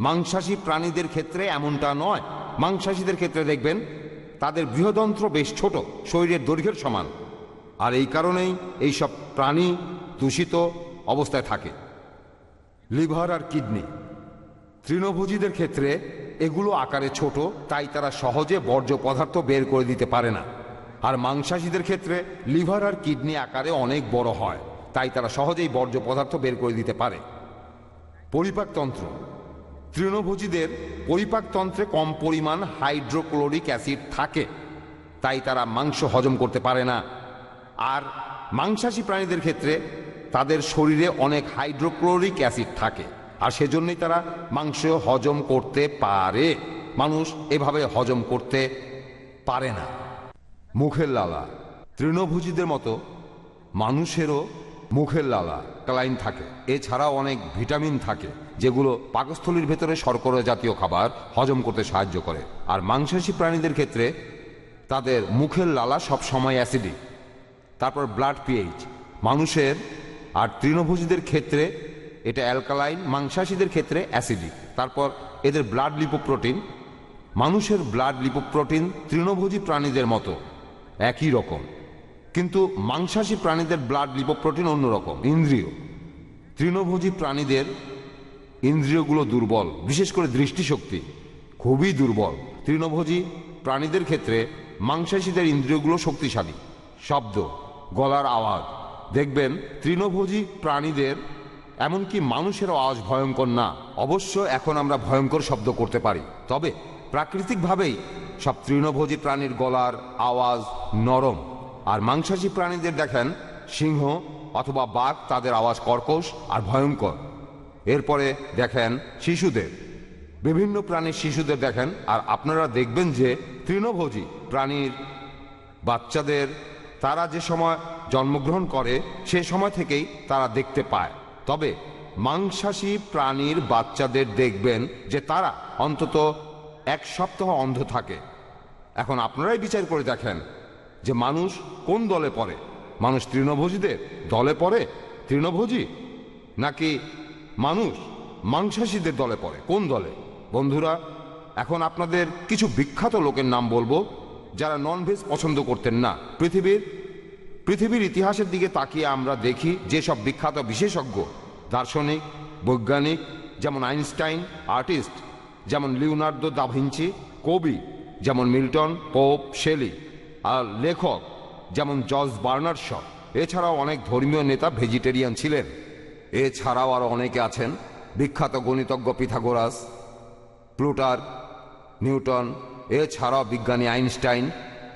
মাংসাশী প্রাণীদের ক্ষেত্রে এমনটা নয়। মাংসাশীদের ক্ষেত্রে দেখবেন, তাদের বৃহদন্ত্র বেশ ছোট, শরীরের দৈর্ঘ্যের সমান। আর এই কারণেই এই সব প্রাণী দূষিত অবস্থায় থাকে। লিভার আর কিডনি। তৃণভোজীদের ক্ষেত্রে এগুলো আকারে ছোট, তাই তারা সহজে বর্জ্য পদার্থ বের করে দিতে পারে না। আর মাংসাশীদের ক্ষেত্রে লিভার আর কিডনি আকারে অনেক বড় হয়। তাই তারা সহজেই বর্জ্য পদার্থ বের করে দিতে পারে। পরিপাকতন্ত্র তৃণভোজীদের পরিপাকতন্ত্রে কম পরিমাণ হাইড্রোক্লোরিক অ্যাসিড থাকে। তাই তারা মাংস হজম করতে পারে না। আর মাংসাশী প্রাণীদের ক্ষেত্রে তাদের শরীরে অনেক হাইড্রোক্লোরিক অ্যাসিড থাকে। আর সেজন্যই তারা মাংস হজম করতে পারে। মানুষ এভাবে হজম করতে পারে না। মুখের লালা। তৃণভোজীদের মতো মানুষেরও মুখের লালা, ক্লাইন থাকে। এছাড়াও অনেক ভিটামিন থাকে, যেগুলো পাকস্থলীর ভেতরে শর্করা জাতীয় খাবার হজম করতে সাহায্য করে। আর মাংসাশী প্রাণীদের ক্ষেত্রে তাদের মুখের লালা সব সময় অ্যাসিডিক। তারপর ব্লাড পিএইচ। মানুষের আর তৃণভোজীদের ক্ষেত্রে এটা অ্যালকালাইন, মাংসাশীদের ক্ষেত্রে অ্যাসিডিক। তারপর এদের ব্লাড লিপোপ্রোটিন। মানুষের ব্লাড লিপোপ্রোটিন তৃণভোজী প্রাণীদের মতো একই রকম। কিন্তু মাংসাশী প্রাণীদের ব্লাড লিপোপ্রোটিন অন্যরকম, ইন্দ্রিয়। তৃণভোজী প্রাণীদের ইন্দ্রিয়গুলো দুর্বল, বিশেষ করে দৃষ্টিশক্তি খুবই দুর্বল। তৃণভোজী প্রাণীদের ক্ষেত্রে মাংসাশীদের ইন্দ্রিয়গুলো শক্তিশালী, শব্দ, গলার আওয়াজ। দেখবেন, তৃণভোজী প্রাণীদের, এমনকি মানুষের আওয়াজ ভয়ঙ্কর না। অবশ্য এখন আমরা ভয়ঙ্কর শব্দ করতে পারি। তবে প্রাকৃতিকভাবেই সব তৃণভোজী প্রাণীর গলার আওয়াজ নরম। আর মাংসাশী প্রাণীদের দেখেন সিংহ অথবা বাঘ তাদের আওয়াজ কর্কশ আর ভয়ঙ্কর। এরপরে দেখেন শিশুদের। বিভিন্ন প্রাণীর শিশুদের দেখেন আর আপনারা দেখবেন যে তৃণভোজী প্রাণীর বাচ্চাদের তারা যে সময় জন্মগ্রহণ করে, সে সময় থেকেই তারা দেখতে পায়। তবে মাংসাশী প্রাণীর বাচ্চাদের দেখবেন যে তারা অন্তত এক সপ্তাহ অন্ধ থাকে। এখন আপনারাই বিচার করে দেখেন যে মানুষ কোন দলে পড়ে? মানুষ তৃণভোজীদের? দলে পড়ে? তৃণভোজী? নাকি মানুষ মাংসাশীদের দলে পড়ে? কোন দলে? বন্ধুরা, এখন আপনাদের কিছু বিখ্যাত লোকের নাম বলব, যারা ননভেজ পছন্দ করতেন না। পৃথিবীর পৃথিবীর ইতিহাসের দিকে তাকিয়ে আমরা দেখি যেসব বিখ্যাত বিশেষজ্ঞ, দার্শনিক, বৈজ্ঞানিক, যেমন আইনস্টাইন, আর্টিস্ট, যেমন লিওনার্দো দাভিঞ্চি কবি, যেমন মিল্টন, পোপ, শেলি। আর লেখক যেমন জর্জ বার্নার্ড শ এছাড়াও অনেক ধর্মীয় নেতা ভেজিটেরিয়ান ছিলেন। এছাড়াও আরও অনেকে আছেন। বিখ্যাত গণিতজ্ঞ পিথাগোরাস, প্লুটার, নিউটন, এছাড়াও বিজ্ঞানী Einstein,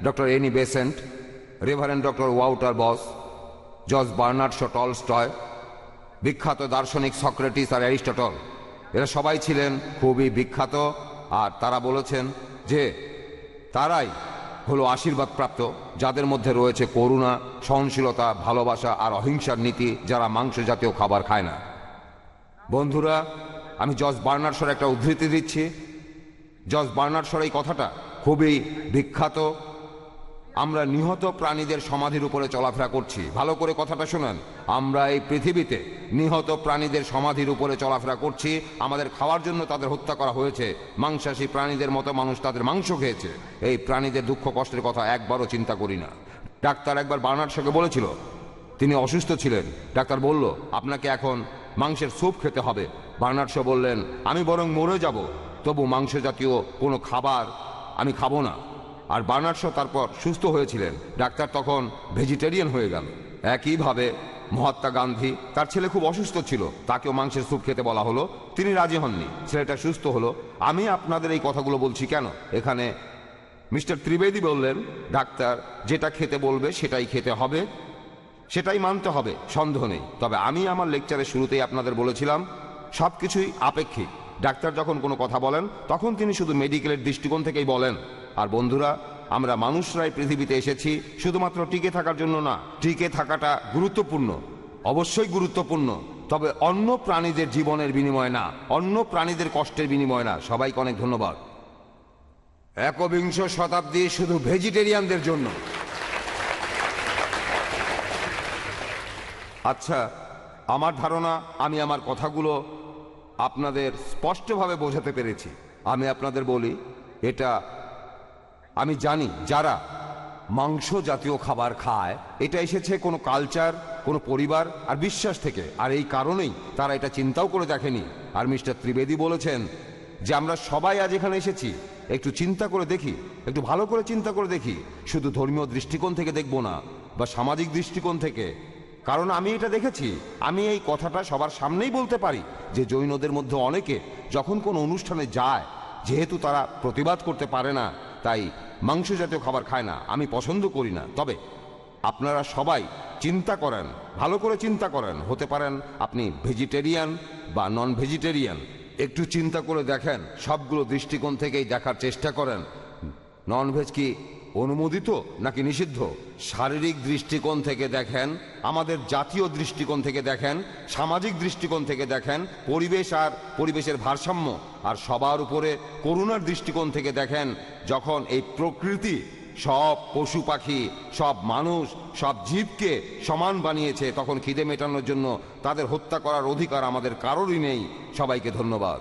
doctor Annie Besant, reverend doctor Walter Bos, George Bernard Shaw Tolstoy, বিখ্যাত দার্শনিক সক্রেটিস আর অ্যারিস্টটল। এরা সবাই ছিলেন খুবই বিখ্যাত। আর তারা বলেছেন যে তারাই হলো আশীর্বাদ প্রাপ্ত যাদের মধ্যে রয়েছে করুণা, সহনশীলতা, ভালোবাসা আর অহিংসার নীতি যারা মাংস জাতীয় খাবার খায় না। বন্ধুরা, আমি জজ বার্নার্সর একটা উদ্ধৃতি দিচ্ছি। জজ বার্নার্সর এই কথাটা খুবই বিখ্যাত আমরা নিহত প্রাণীদের সমাধির উপরে চলাফেরা করছি। ভালো করে কথাটা শুনেন। আমরা এই পৃথিবীতে নিহত প্রাণীদের সমাধির উপরে চলাফেরা করছি। আমাদের খাওয়ার জন্য তাদের হত্যা করা হয়েছে। মাংসাশী প্রাণীদের মতো মানুষ তাদের মাংস খেয়েছে। এই প্রাণীদের দুঃখ কষ্টের কথা একবারও চিন্তা করি না। ডাক্তার একবার বার্নার্সকে বলেছিল, তিনি অসুস্থ ছিলেন। ডাক্তার বলল, আপনাকে এখন মাংসের স্যুপ খেতে হবে। বার্নার্স বললেন, আমি বরং মরে যাব। তবু মাংস জাতীয় কোনো খাবার আমি খাব না। আর বার্নার্স তারপর সুস্থ হয়েছিলেন। ডাক্তার তখন ভেজিটেরিয়ান হয়ে গেল। একইভাবে মহাত্মা গান্ধী, তার ছেলে খুব অসুস্থ ছিল, তাকেও মাংসের স্যুপ খেতে বলা হলো। তিনি রাজি হননি। ছেলেটা সুস্থ হলো। আমি আপনাদের এই কথাগুলো বলছি কেন? এখানে মিস্টার ত্রিবেদী বললেন, ডাক্তার, যেটা খেতে বলবে সেটাই খেতে হবে, সেটাই মানতে হবে, সন্দেহ নেই। তবে আমি আমার লেকচারের শুরুতেই আপনাদের বলেছিলাম সব কিছুই আপেক্ষিক। ডাক্তার যখন কোনো কথা বলেন, তখন তিনি শুধু মেডিকেলের দৃষ্টিকোণ থেকেই বলেন। আর বন্ধুরা, আমরা মানুষরাই পৃথিবীতে এসেছি শুধুমাত্র টিকে থাকার জন্য না, টিকে থাকাটা গুরুত্বপূর্ণ। অবশ্যই গুরুত্বপূর্ণ, তবে অন্য প্রাণীদের জীবনের বিনিময় না, অন্য প্রাণীদের কষ্টের বিনিময় না। সবাইকে অনেক ধন্যবাদ। একবিংশ শতাব্দী শুধু ভেজিটেরিয়ানদের জন্য। আচ্ছা আমার ধারণা, আমি আমার কথাগুলো আপনাদের স্পষ্টভাবে বোঝাতে পেরেছি। আমি আপনাদের বলি, এটা আমি জানি যারা মাংস জাতীয় খাবার খায়, এটা এসেছে কোনো কালচার কোনো পরিবার আর বিশ্বাস থেকে। আর এই কারণেই তারা এটা চিন্তাও করে দেখেনি। আর মিস্টার ত্রিবেদী বলেছেন যে আমরা সবাই আজ এখানে এসেছি। একটু চিন্তা করে দেখি, একটু ভালো করে চিন্তা করে দেখি। শুধু ধর্মীয় দৃষ্টিকোণ থেকে দেখব না, বা সামাজিক দৃষ্টিকোণ থেকে। কারণ আমি এটা দেখেছি, আমি এই কথাটা সবার সামনেই বলতে পারি যে জৈনদের মধ্যে অনেকে যখন কোনো অনুষ্ঠানে যায়, যেহেতু তারা প্রতিবাদ করতে পারে না, তাই মাংস জাতীয় খাবার খায় না, আমি পছন্দ করি না। তবে আপনারা সবাই চিন্তা করেন, ভালো করে চিন্তা করেন। হতে পারেন আপনি ভেজিটেরিয়ান বা নন ভেজিটেরিয়ান একটু চিন্তা করে দেখেন, সবগুলো দৃষ্টিকোণ থেকেই দেখার চেষ্টা করেন। নন ভেজ কি অনুমোদিত নাকি নিষিদ্ধ? শারীরিক দৃষ্টিকোণ থেকে দেখেন, আমাদের জাতীয় দৃষ্টিকোণ থেকে দেখেন, সামাজিক দৃষ্টিকোণ থেকে দেখেন, পরিবেশ আর পরিবেশের ভারসাম্য, আর সবার উপরে করুণার দৃষ্টিকোণ থেকে দেখেন, যখন এই প্রকৃতি সব পশু পাখি, সব মানুষ, সব জীবকে সমান বানিয়েছে, তখন খিদে মেটানোর জন্য তাদের হত্যা করার অধিকার আমাদের কারোরই নেই। সবাইকে ধন্যবাদ।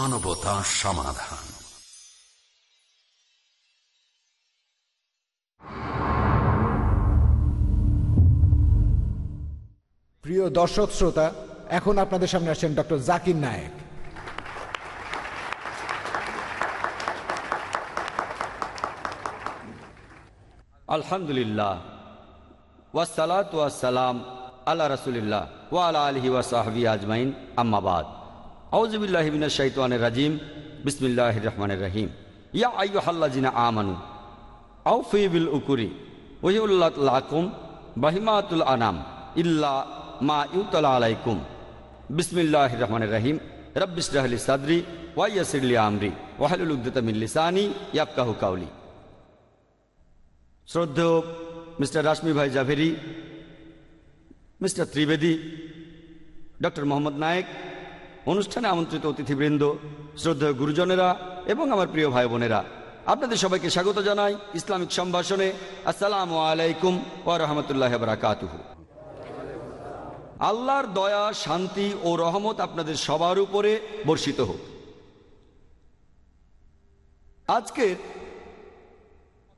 মানবতা সমাধান। প্রিয় দর্শক শ্রোতা এখন আপনাদের সামনে আসছেন ডক্টর জাকির নায়েক। আলহামদুলিল্লাহ। ওয়াসালাত ওয়াসালাম আল্লাহ রসুলিল্লাহ ওয়া আলা আলহি ওয়াসাহবি আজমাইন। আম্মাবাদ আউজবিল্লাহিবিন শাইতানের রাজিম। বিসমিল্লাহ রহমানের রহিম। ইয়া আইয়ু হাল্লাজিনা আমানু আউফি বিল উকুরি ওহিউল্লাহ লাকুম বাহিমাতুল আনাম ইল্লা মা ইউতলা আলাইকুম। বিসমিল্লাহ রহমানের রহিম। রব্বিসরাহলি সাদরি ওয়াইয়াসিরলি আমরি ওয়াহলুল উদ্দতামিল লিসানি ইয়াফকাহু কাউলি। শ্রদ্ধেয় mister Rashmi bhai Javeri, mister Trivedi, doctor Mohammad Naik অনুষ্ঠানে আমন্ত্রিত অতিথিবৃন্দ শ্রদ্ধেয় গুরুজনেরা এবং আমার প্রিয় ভাই বোনেরা আপনাদের সবাইকে স্বাগত জানাই ইসলামিক সম্ভাষণে। আসসালামু আলাইকুম ও রহমতুল্লাহ বারাকাতুহু। আল্লাহর দয়া, শান্তি ও রহমত আপনাদের সবার উপরে বর্ষিত হোক। আজকের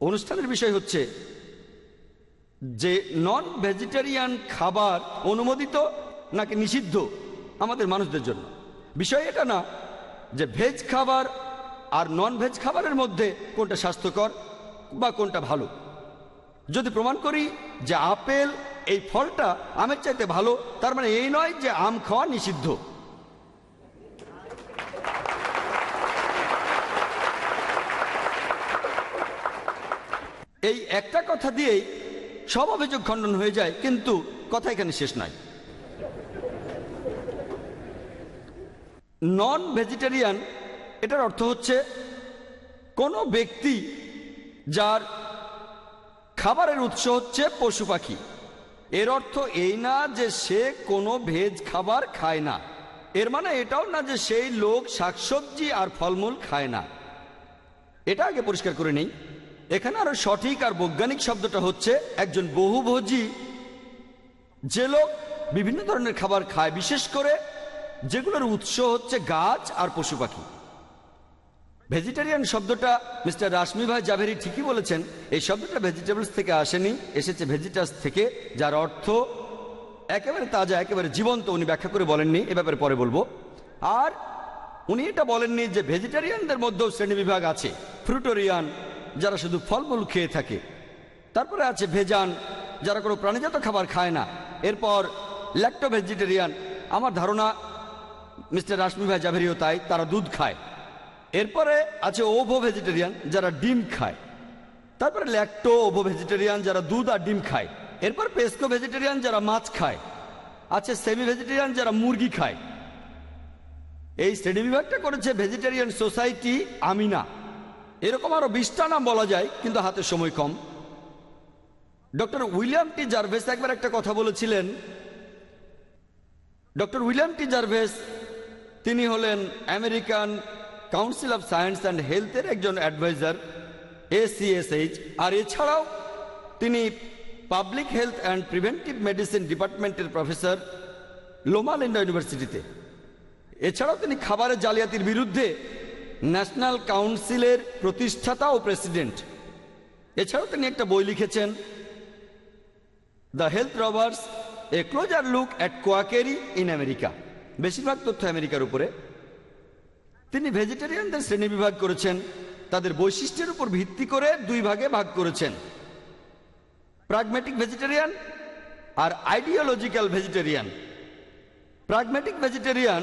অনুষ্ঠানের বিষয় হচ্ছে যে নন ভেজিটেরিয়ান খাবার অনুমোদিত নাকি নিষিদ্ধ? আমাদের মানুষদের জন্য। বিষয় এটা না যে ভেজ খাবার আর নন ভেজ খাবারের মধ্যে কোনটা স্বাস্থ্যকর বা কোনটা ভালো। যদি প্রমাণ করি যে আপেল এই ফলটা আমের চাইতে ভালো, তার মানে এই নয় যে আম খাওয়া নিষিদ্ধ। এই একটা কথা দিয়েই সব অভিযোগ খণ্ডন হয়ে যায়, কিন্তু কথা এখানে শেষ নয়। নন ভেজিটেরিয়ান এটার অর্থ হচ্ছে কোনো ব্যক্তি যার খাবারের উৎস হচ্ছে পশু পাখি। এর অর্থ এই না যে সে কোনো ভেজ খাবার খায় না। এর মানে এটাও না যে সেই লোক শাকসবজি আর ফলমূল খায় না। এটা আগে পরিষ্কার করে নেই। এখানে আরও সঠিক আর বৈজ্ঞানিক শব্দটা হচ্ছে একজন বহুভোজী। যে লোক বিভিন্ন ধরনের খাবার খায়, বিশেষ করে যেগুলোর উৎস হচ্ছে গাছ আর পশু পাখি। ভেজিটেরিয়ান শব্দটা মিস্টার রাশমি ভাই জাভেরি ঠিকই বলেছেন, এই শব্দটা ভেজিটেবলস থেকে আসেনি, এসেছে ভেজিটাস থেকে, যার অর্থ একেবারে তাজা, একেবারে জীবন্ত উনি ব্যাখ্যা করে বলেননি, এ ব্যাপারে পরে বলব। আর উনি এটা বলেননি যে ভেজিটেরিয়ানদের মধ্যেও শ্রেণীবিভাগ আছে ফ্রুটোরিয়ান যারা শুধু ফলমূল খেয়ে থাকে। তারপরে আছে ভেজান, যারা কোনো প্রাণীজাত খাবার খায় না। এরপর ল্যাক্টো ভেজিটেরিয়ান আমার ধারণা মিস্টার রাশমি ভাই জাভেরিও তাই, তারা দুধ খায়। এরপরে আছে ওভো ভেজিটেরিয়ান, যারা ডিম খায়। তারপরে ল্যাক্টো, ওভো ভেজিটেরিয়ান, যারা দুধ আর ডিম খায়। এরপর পেস্কো ভেজিটেরিয়ান, যারা মাছ খায়। আছে সেমি ভেজিটেরিয়ান, যারা মুরগি খায়। এই শ্রেণি বিভাগটা করেছে ভেজিটেরিয়ান সোসাইটি আমিনা। এরকম আরও বিশটা নাম বলা যায়, কিন্তু হাতে সময় কম। ডক্টর উইলিয়াম টি জার্ভেস একবার একটা কথা বলেছিলেন। ডক্টর উইলিয়াম টি জার্ভেস তিনি হলেন American council of science and হেলথের একজন অ্যাডভাইজার এসিএসএইচ আর এছাড়াও তিনি public health and preventive medicine ডিপার্টমেন্টের প্রফেসর লোমালিন্ডা ইউনিভার্সিটিতে। এছাড়াও তিনি খাবারের জালিয়াতির বিরুদ্ধে ন্যাশনাল কাউন্সিলের প্রতিষ্ঠাতা ও প্রেসিডেন্ট। এছাড়াও তিনি একটা বই লিখেছেন, the health robbers, a closer look at quackery in America. বেশিরভাগ তথ্য আমেরিকার উপরে। তিনি ভেজিটেরিয়ানদের শ্রেণীবিভাগ করেছেন, তাদের বৈশিষ্ট্যের উপর ভিত্তি করে দুই ভাগে ভাগ করেছেন। প্রাগমেটিক ভেজিটেরিয়ান আর আইডিওলজিক্যাল ভেজিটেরিয়ান প্রাগমেটিক ভেজিটেরিয়ান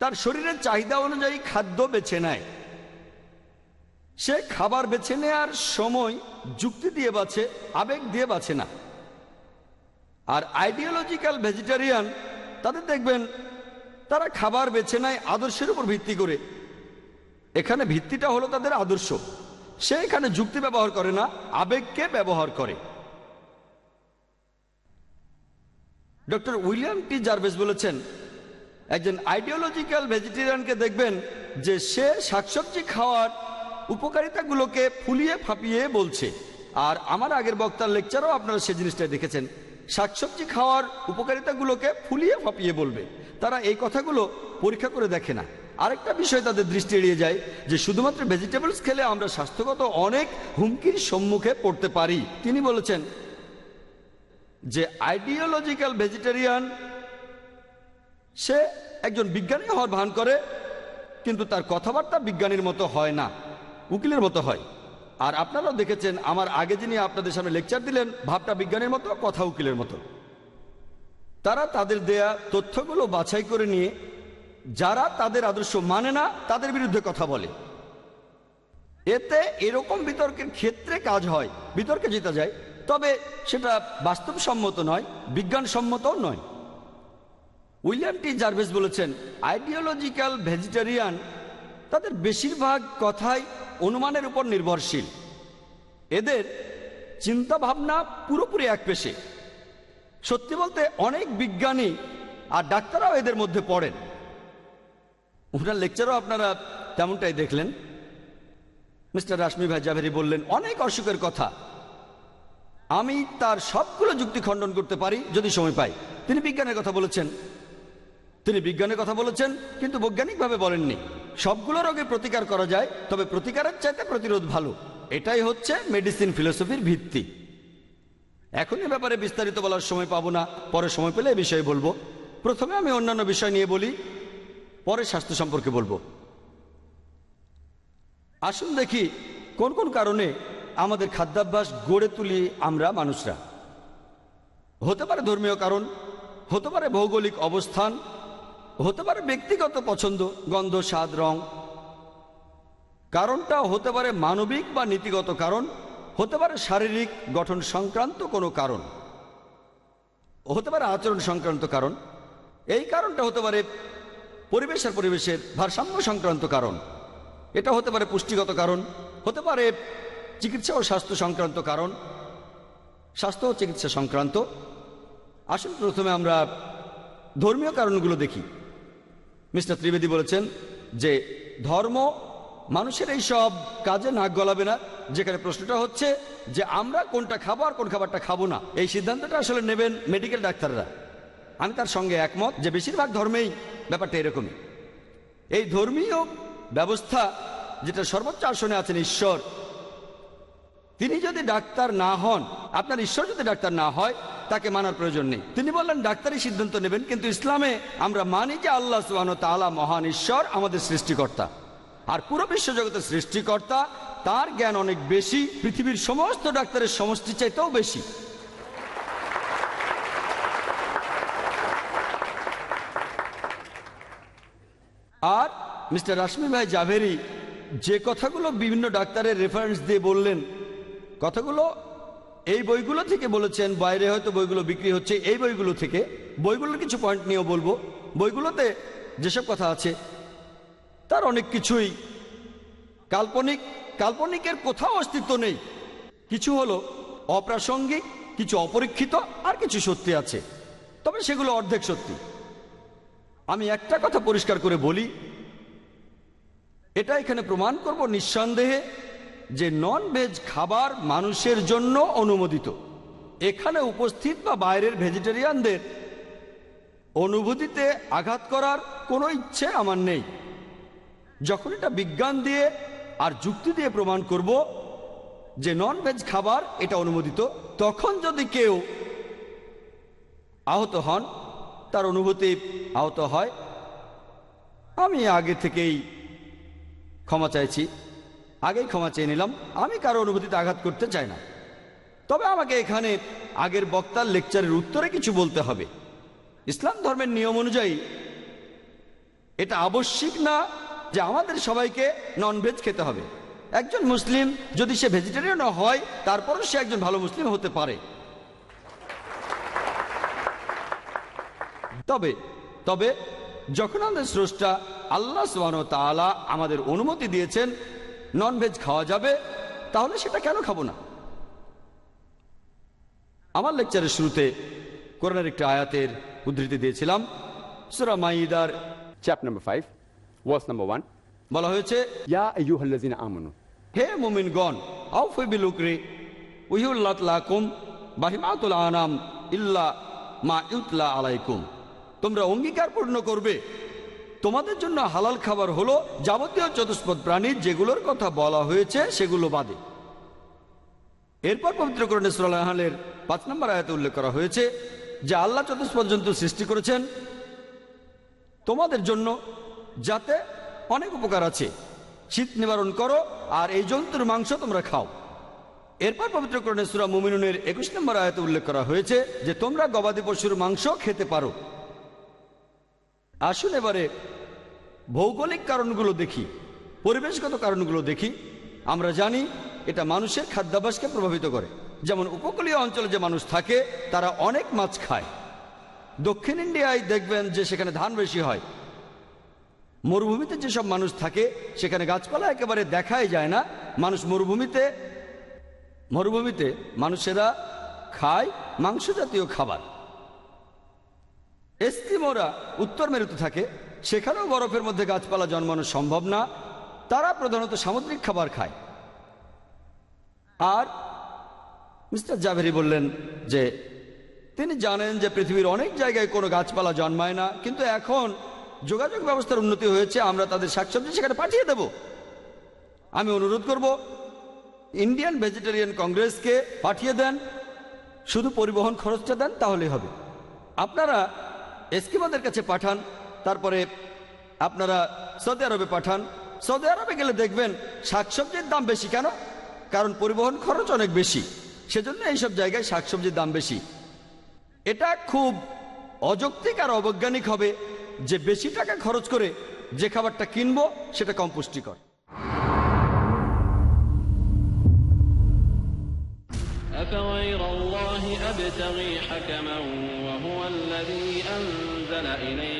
তার শরীরের চাহিদা অনুযায়ী খাদ্য বেছে নেয়। সে খাবার বেছে নেওয়ার সময় যুক্তি দিয়ে বাছে, আবেগ দিয়ে বাছে না। আর আইডিওলজিক্যাল ভেজিটেরিয়ান তাদের দেখবেন, তারা খাবার বেছে নেয় আদর্শের উপর ভিত্তি করে। এখানে ভিত্তিটা হলো তাদের আদর্শ। সে এখানে যুক্তি ব্যবহার করে না, আবেগকে ব্যবহার করে। ডক্টর উইলিয়াম টি জার্ভেস বলেছেন, একজন আইডিওলজিক্যাল ভেজিটেরিয়ানকে দেখবেন যে সে শাকসবজি খাওয়ার উপকারিতাগুলোকে ফুলিয়ে ফাঁপিয়ে বলছে। আর আমার আগের বক্তার লেকচারও আপনারা সে জিনিসটা দেখেছেন। শাকসবজি খাওয়ার উপকারিতাগুলোকে ফুলিয়ে ফাঁপিয়ে বলবে। তারা এই কথাগুলো পরীক্ষা করে দেখে না। আরেকটা বিষয় তাদের দৃষ্টি এড়িয়ে যায়, যে শুধুমাত্র ভেজিটেবলস খেলে আমরা স্বাস্থ্যগত অনেক হুমকির সম্মুখে পড়তে পারি। তিনি বলেছেন যে আইডিওলজিক্যাল ভেজিটেরিয়ান সে একজন বিজ্ঞানী হওয়ার ভান করে, কিন্তু তার কথাবার্তা বিজ্ঞানীর মতো হয় না, উকিলের মতো হয়। আর আপনারাও দেখেছেন, আমার আগে যিনি আপনাদের সামনে লেকচার দিলেন, ভাবটা বিজ্ঞানের মতো, কথা উকিলের মতো। তারা তাদের দেয়া তথ্যগুলো বাছাই করে নিয়ে, যারা তাদের আদর্শ মানে না, তাদের বিরুদ্ধে কথা বলে। এতে এরকম বিতর্কের ক্ষেত্রে কাজ হয়, বিতর্কে জেতা যায়, তবে সেটা বাস্তবসম্মত নয় বিজ্ঞানসম্মতও নয়। উইলিয়াম টি জার্ভেস বলেছেন আইডিওলজিক্যাল ভেজিটেরিয়ান তাদের বেশিরভাগ কথাই অনুমানের উপর নির্ভরশীল। এদের চিন্তা ভাবনা পুরোপুরি এক পেশে। সত্যি বলতে অনেক বিজ্ঞানী আর ডাক্তাররাও এদের মধ্যে পড়েন। ওনার লেকচারও আপনারা তেমনটাই দেখলেন। মিস্টার রাশমি ভাই জাভেরি বললেন, অনেক অসুখের কথা। আমি তার সবগুলো যুক্তি খণ্ডন করতে পারি যদি সময় পাই। তিনি বিজ্ঞানের কথা বলেছেন। তিনি বিজ্ঞানের কথা বলেছেন, কিন্তু বৈজ্ঞানিকভাবে বলেননি। সবগুলো রোগে প্রতিকার করা যায়, তবে প্রতিকারের চাইতে প্রতিরোধ ভালো। এটাই হচ্ছে মেডিসিন ফিলোসফির ভিত্তি। এখন এ ব্যাপারে বিস্তারিত বলার সময় পাবো না, পরে সময় পেলে এ বিষয়ে বলব। প্রথমে আমি অন্যান্য বিষয় নিয়ে বলি, পরে স্বাস্থ্য সম্পর্কে বলব। আসুন দেখি, কোন কোন কারণে আমাদের খাদ্যাভ্যাস গড়ে তুলি আমরা মানুষরা? হতে পারে ধর্মীয় কারণ, হতে পারে ভৌগোলিক অবস্থান হতে পারে ব্যক্তিগত পছন্দ, গন্ধ, স্বাদ, রং। কারণটা হতে পারে মানবিক বা নীতিগত কারণ, হতে পারে শারীরিক গঠন সংক্রান্ত কোনো কারণ। হতে পারে আচরণ সংক্রান্ত কারণ, এই কারণটা হতে পারে পরিবেশ আর পরিবেশের ভারসাম্য সংক্রান্ত কারণ। এটা হতে পারে পুষ্টিগত কারণ, হতে পারে চিকিৎসা ও স্বাস্থ্য সংক্রান্ত কারণ, স্বাস্থ্য ও চিকিৎসা সংক্রান্ত। আসুন প্রথমে আমরা ধর্মীয় কারণগুলো দেখি। মিস্টার ত্রিবেদী বলেছেন যে ধর্ম মানুষের এই সব কাজে নাক গলাবে না। যেখানে প্রশ্নটা হচ্ছে যে আমরা কোনটা খাব আর কোন খাবারটা খাব না। এই সিদ্ধান্তটা আসলে নেবেন মেডিকেল ডাক্তাররা। আমি তার সঙ্গে একমত যে বেশিরভাগ ধর্মেই ব্যাপারটা এরকমই। এই ধর্মীয় ব্যবস্থা যেটা সর্বোচ্চ আসনে আছেন ঈশ্বর তিনি যদি ডাক্তার না হন, আপনার ঈশ্বর যদি ডাক্তার না হয়, তাকে মানার প্রয়োজন নেই। তিনি বললেন, ডাক্তারই সিদ্ধান্ত নেবেন, কিন্তু ইসলামে আমরা মানি যে আল্লাহ সুবাহ তালা মহান ঈশ্বর, আমাদের সৃষ্টিকর্তা। আর পুরো বিশ্বজগতের সৃষ্টিকর্তা, তার জ্ঞান অনেক বেশি, পৃথিবীর সমস্ত ডাক্তারের সমষ্টি চাইতেও বেশি। আর মিস্টার রাশমি ভাই জাভেরি যে কথাগুলো বিভিন্ন ডাক্তারের রেফারেন্স দিয়ে বললেন কথাগুলো এই বইগুলো থেকে বলেছেন, বাইরে হয়তো বইগুলো বিক্রি হচ্ছে এই বইগুলো থেকে। বইগুলোর কিছু পয়েন্ট নিয়েও বলব। বইগুলোতে যেসব কথা আছে, তার অনেক কিছুই কাল্পনিক। কাল্পনিকের কোথাও অস্তিত্ব নেই। কিছু হলো অপ্রাসঙ্গিক, কিছু অপরীক্ষিত, আর কিছু সত্যি আছে। তবে সেগুলো অর্ধেক সত্যি। আমি একটা কথা পরিষ্কার করে বলি, এটা এখানে প্রমাণ করব নিঃসন্দেহে। যে নন ভেজ খাবার মানুষের জন্য অনুমোদিত। এখানে উপস্থিত বা বাইরের ভেজিটেরিয়ানদের অনুভূতিতে আঘাত করার কোনো ইচ্ছে আমার নেই। যখন এটা বিজ্ঞান দিয়ে আর যুক্তি দিয়ে প্রমাণ করব যে নন ভেজ খাবার এটা অনুমোদিত, তখন যদি কেউ আহত হন, তার অনুভূতি আহত হয়, আমি আগে থেকেই ক্ষমা চাইছি। আগেই ক্ষমা চেয়ে নিলাম। আমি কারও অনুভূতিতে আঘাত করতে চাই না। তবে আমাকে এখানে আগের বক্তার লেকচারের উত্তরে কিছু বলতে হবে। ইসলাম ধর্মের নিয়ম অনুযায়ী, এটা আবশ্যিক না যে আমাদের সবাইকে ননভেজ খেতে হবে। একজন মুসলিম যদি সে ভেজিটেরিয়ানও হয়, তারপরও সে একজন ভালো মুসলিম হতে পারে। তবে তবে যখন আমাদের স্রষ্টা আল্লাহ সুবান তালা আমাদের অনুমতি দিয়েছেন ননভেজ খাওয়া যাবে, তাহলে সেটা কেন খাব না? আমার লেকচারের শুরুতে কোরআনের একটি আয়াতের উদ্ধৃতি দিয়েছিলাম, সুরা মাইদার chapter number five verse number one বলা হয়েছে, ইয়া আইয়ুহাল্লাযিনা আমানু, হে মুমিনগণ, আউফি বিলুকরি উহিউল্লাত লাকুম বাহিমাতুল আনাম, ইল্লা মা ইউতলা আলাইকুম। তোমরা অঙ্গীকার পূর্ণ করবে তোমাদের জন্য হালাল খাবার হলো যাবতীয় চতুষ্পদ প্রাণী যেগুলোর কথা বলা হয়েছে, সেগুলো বাদে। এরপর পবিত্র করণে সুরালের পাঁচ নম্বর আয়াতে উল্লেখ করা হয়েছে যে আল্লাহ চতুষ্পদ জন্তু সৃষ্টি করেছেন তোমাদের জন্য যাতে অনেক উপকার আছে। শীত নিবারণ করো আর এই জন্তুর মাংস তোমরা খাও। এরপর পবিত্র সুরা মুমিনুনের একুশ নম্বর আয়তে উল্লেখ করা হয়েছে যে তোমরা গবাদি পশুর মাংস খেতে পারো। আসুন এবারে ভৌগোলিক কারণগুলো দেখি, পরিবেশগত কারণগুলো দেখি, আমরা জানি এটা মানুষের খাদ্যাভ্যাসকে প্রভাবিত করে। যেমন উপকূলীয় অঞ্চলে যে মানুষ থাকে, তারা অনেক মাছ খায়। দক্ষিণ ইন্ডিয়ায় দেখবেন যে সেখানে ধান বেশি হয়। মরুভূমিতে যেসব মানুষ থাকে, সেখানে গাছপালা একেবারে দেখাই যায় না। মানুষ মরুভূমিতে মরুভূমিতে মানুষেরা খায় মাংস জাতীয় খাবার। এস্তিমোরা উত্তর মেরুতে থাকে সেখানেও বরফের মধ্যে গাছপালা জন্মানো সম্ভব না। তারা প্রধানত সামুদ্রিক খাবার খায়। আর মিস্টার জাভেরি বললেন যে, তিনি জানেন যে পৃথিবীর অনেক জায়গায় কোনো গাছপালা জন্মায় না, কিন্তু এখন যোগাযোগ ব্যবস্থার উন্নতি হয়েছে, আমরা তাদের শাকসবজি সেখানে পাঠিয়ে দেব। আমি অনুরোধ করব, ইন্ডিয়ান ভেজিটেরিয়ান কংগ্রেসকে পাঠিয়ে দেন, শুধু পরিবহন খরচটা দেন তাহলেই হবে। আপনারা এসকিমাদের কাছে পাঠান তারপরে আপনারা সৌদি আরবে পাঠান সৌদি আরবে গেলে দেখবেন শাকসবজির দাম বেশি কেন কারণ পরিবহন খরচ অনেক বেশি সেজন্য এইসব জায়গায় শাকসবজির দাম বেশি এটা খুব অযৌক্তিক আর অবৈজ্ঞানিক হবে যে বেশি টাকা খরচ করে যে খাবারটা কিনবো সেটা কম পুষ্টিকর أفغير الله أبتغي حكما وهو الذي أنزل إليكم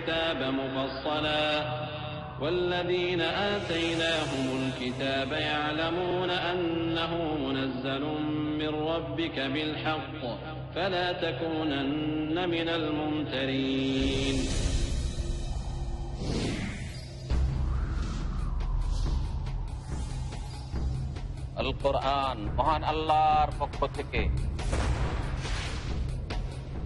الكتاب مفصلا والذين آتيناهم الكتاب يعلمون أنه منزل من ربك بالحق فلا تكونن من الممترين আল কোরআন মহান আল্লাহর পক্ষ থেকে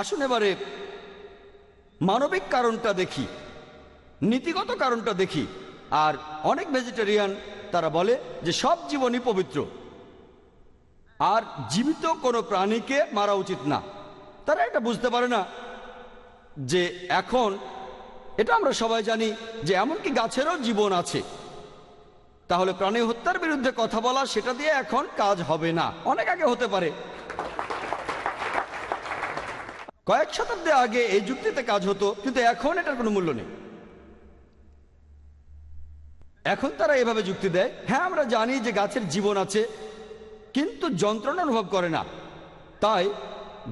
আসুন এবারে মানবিক কারণটা দেখি, নীতিগত কারণটা দেখি, আর অনেক ভেজিটেরিয়ান তারা বলে যে সব জীবনই পবিত্র। আর জীবিত কোনো প্রাণীকে মারা উচিত না। তারা এটা বুঝতে পারে না যে এখন, এটা আমরা সবাই জানি যে এমনকি গাছেরও জীবন আছে। তাহলে প্রাণী হত্যার বিরুদ্ধে কথা বলা, সেটা দিয়ে এখন কাজ হবে না। অনেক আগে হতে পারে। কয়েক শতাব্দী আগে এই যুক্তিতে কাজ হতো, কিন্তু এখন এটার কোনো মূল্য নেই। এখন তারা এভাবে যুক্তি দেয় হ্যাঁ আমরা জানি যে গাছের জীবন আছে, কিন্তু যন্ত্রণা অনুভব করে না। তাই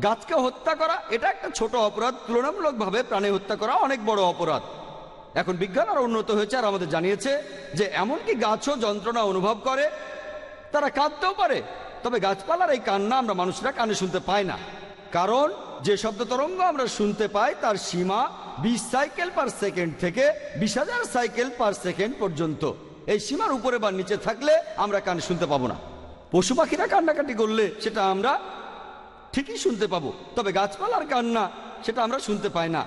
গাছকে হত্যা করা, এটা একটা ছোট অপরাধ, তুলনামূলকভাবে প্রাণী হত্যা করা অনেক বড় অপরাধ। এখন বিজ্ঞান আরও উন্নত হয়েছে আর আমাদের জানিয়েছে যে এমনকি গাছও যন্ত্রণা অনুভব করে, তারা কাঁদতেও পারে। তবে গাছপালার এই কান্না আমরা মানুষরা কানে শুনতে পাই না। কারণ যে শব্দ তরঙ্গ আমরা শুনতে পাই তার সীমা বিশ সাইকেল পার সেকেন্ড থেকে বিশ হাজার সাইকেল পার সেকেন্ড পর্যন্ত। এই সীমার উপরে বা নিচে থাকলে আমরা কান শুনতে পাবো না। পশু পাখিরা কান্নাকাটি করলে সেটা আমরা ঠিকই শুনতে পাবো, তবে গাছপালার কান্না সেটা আমরা শুনতে পাই না।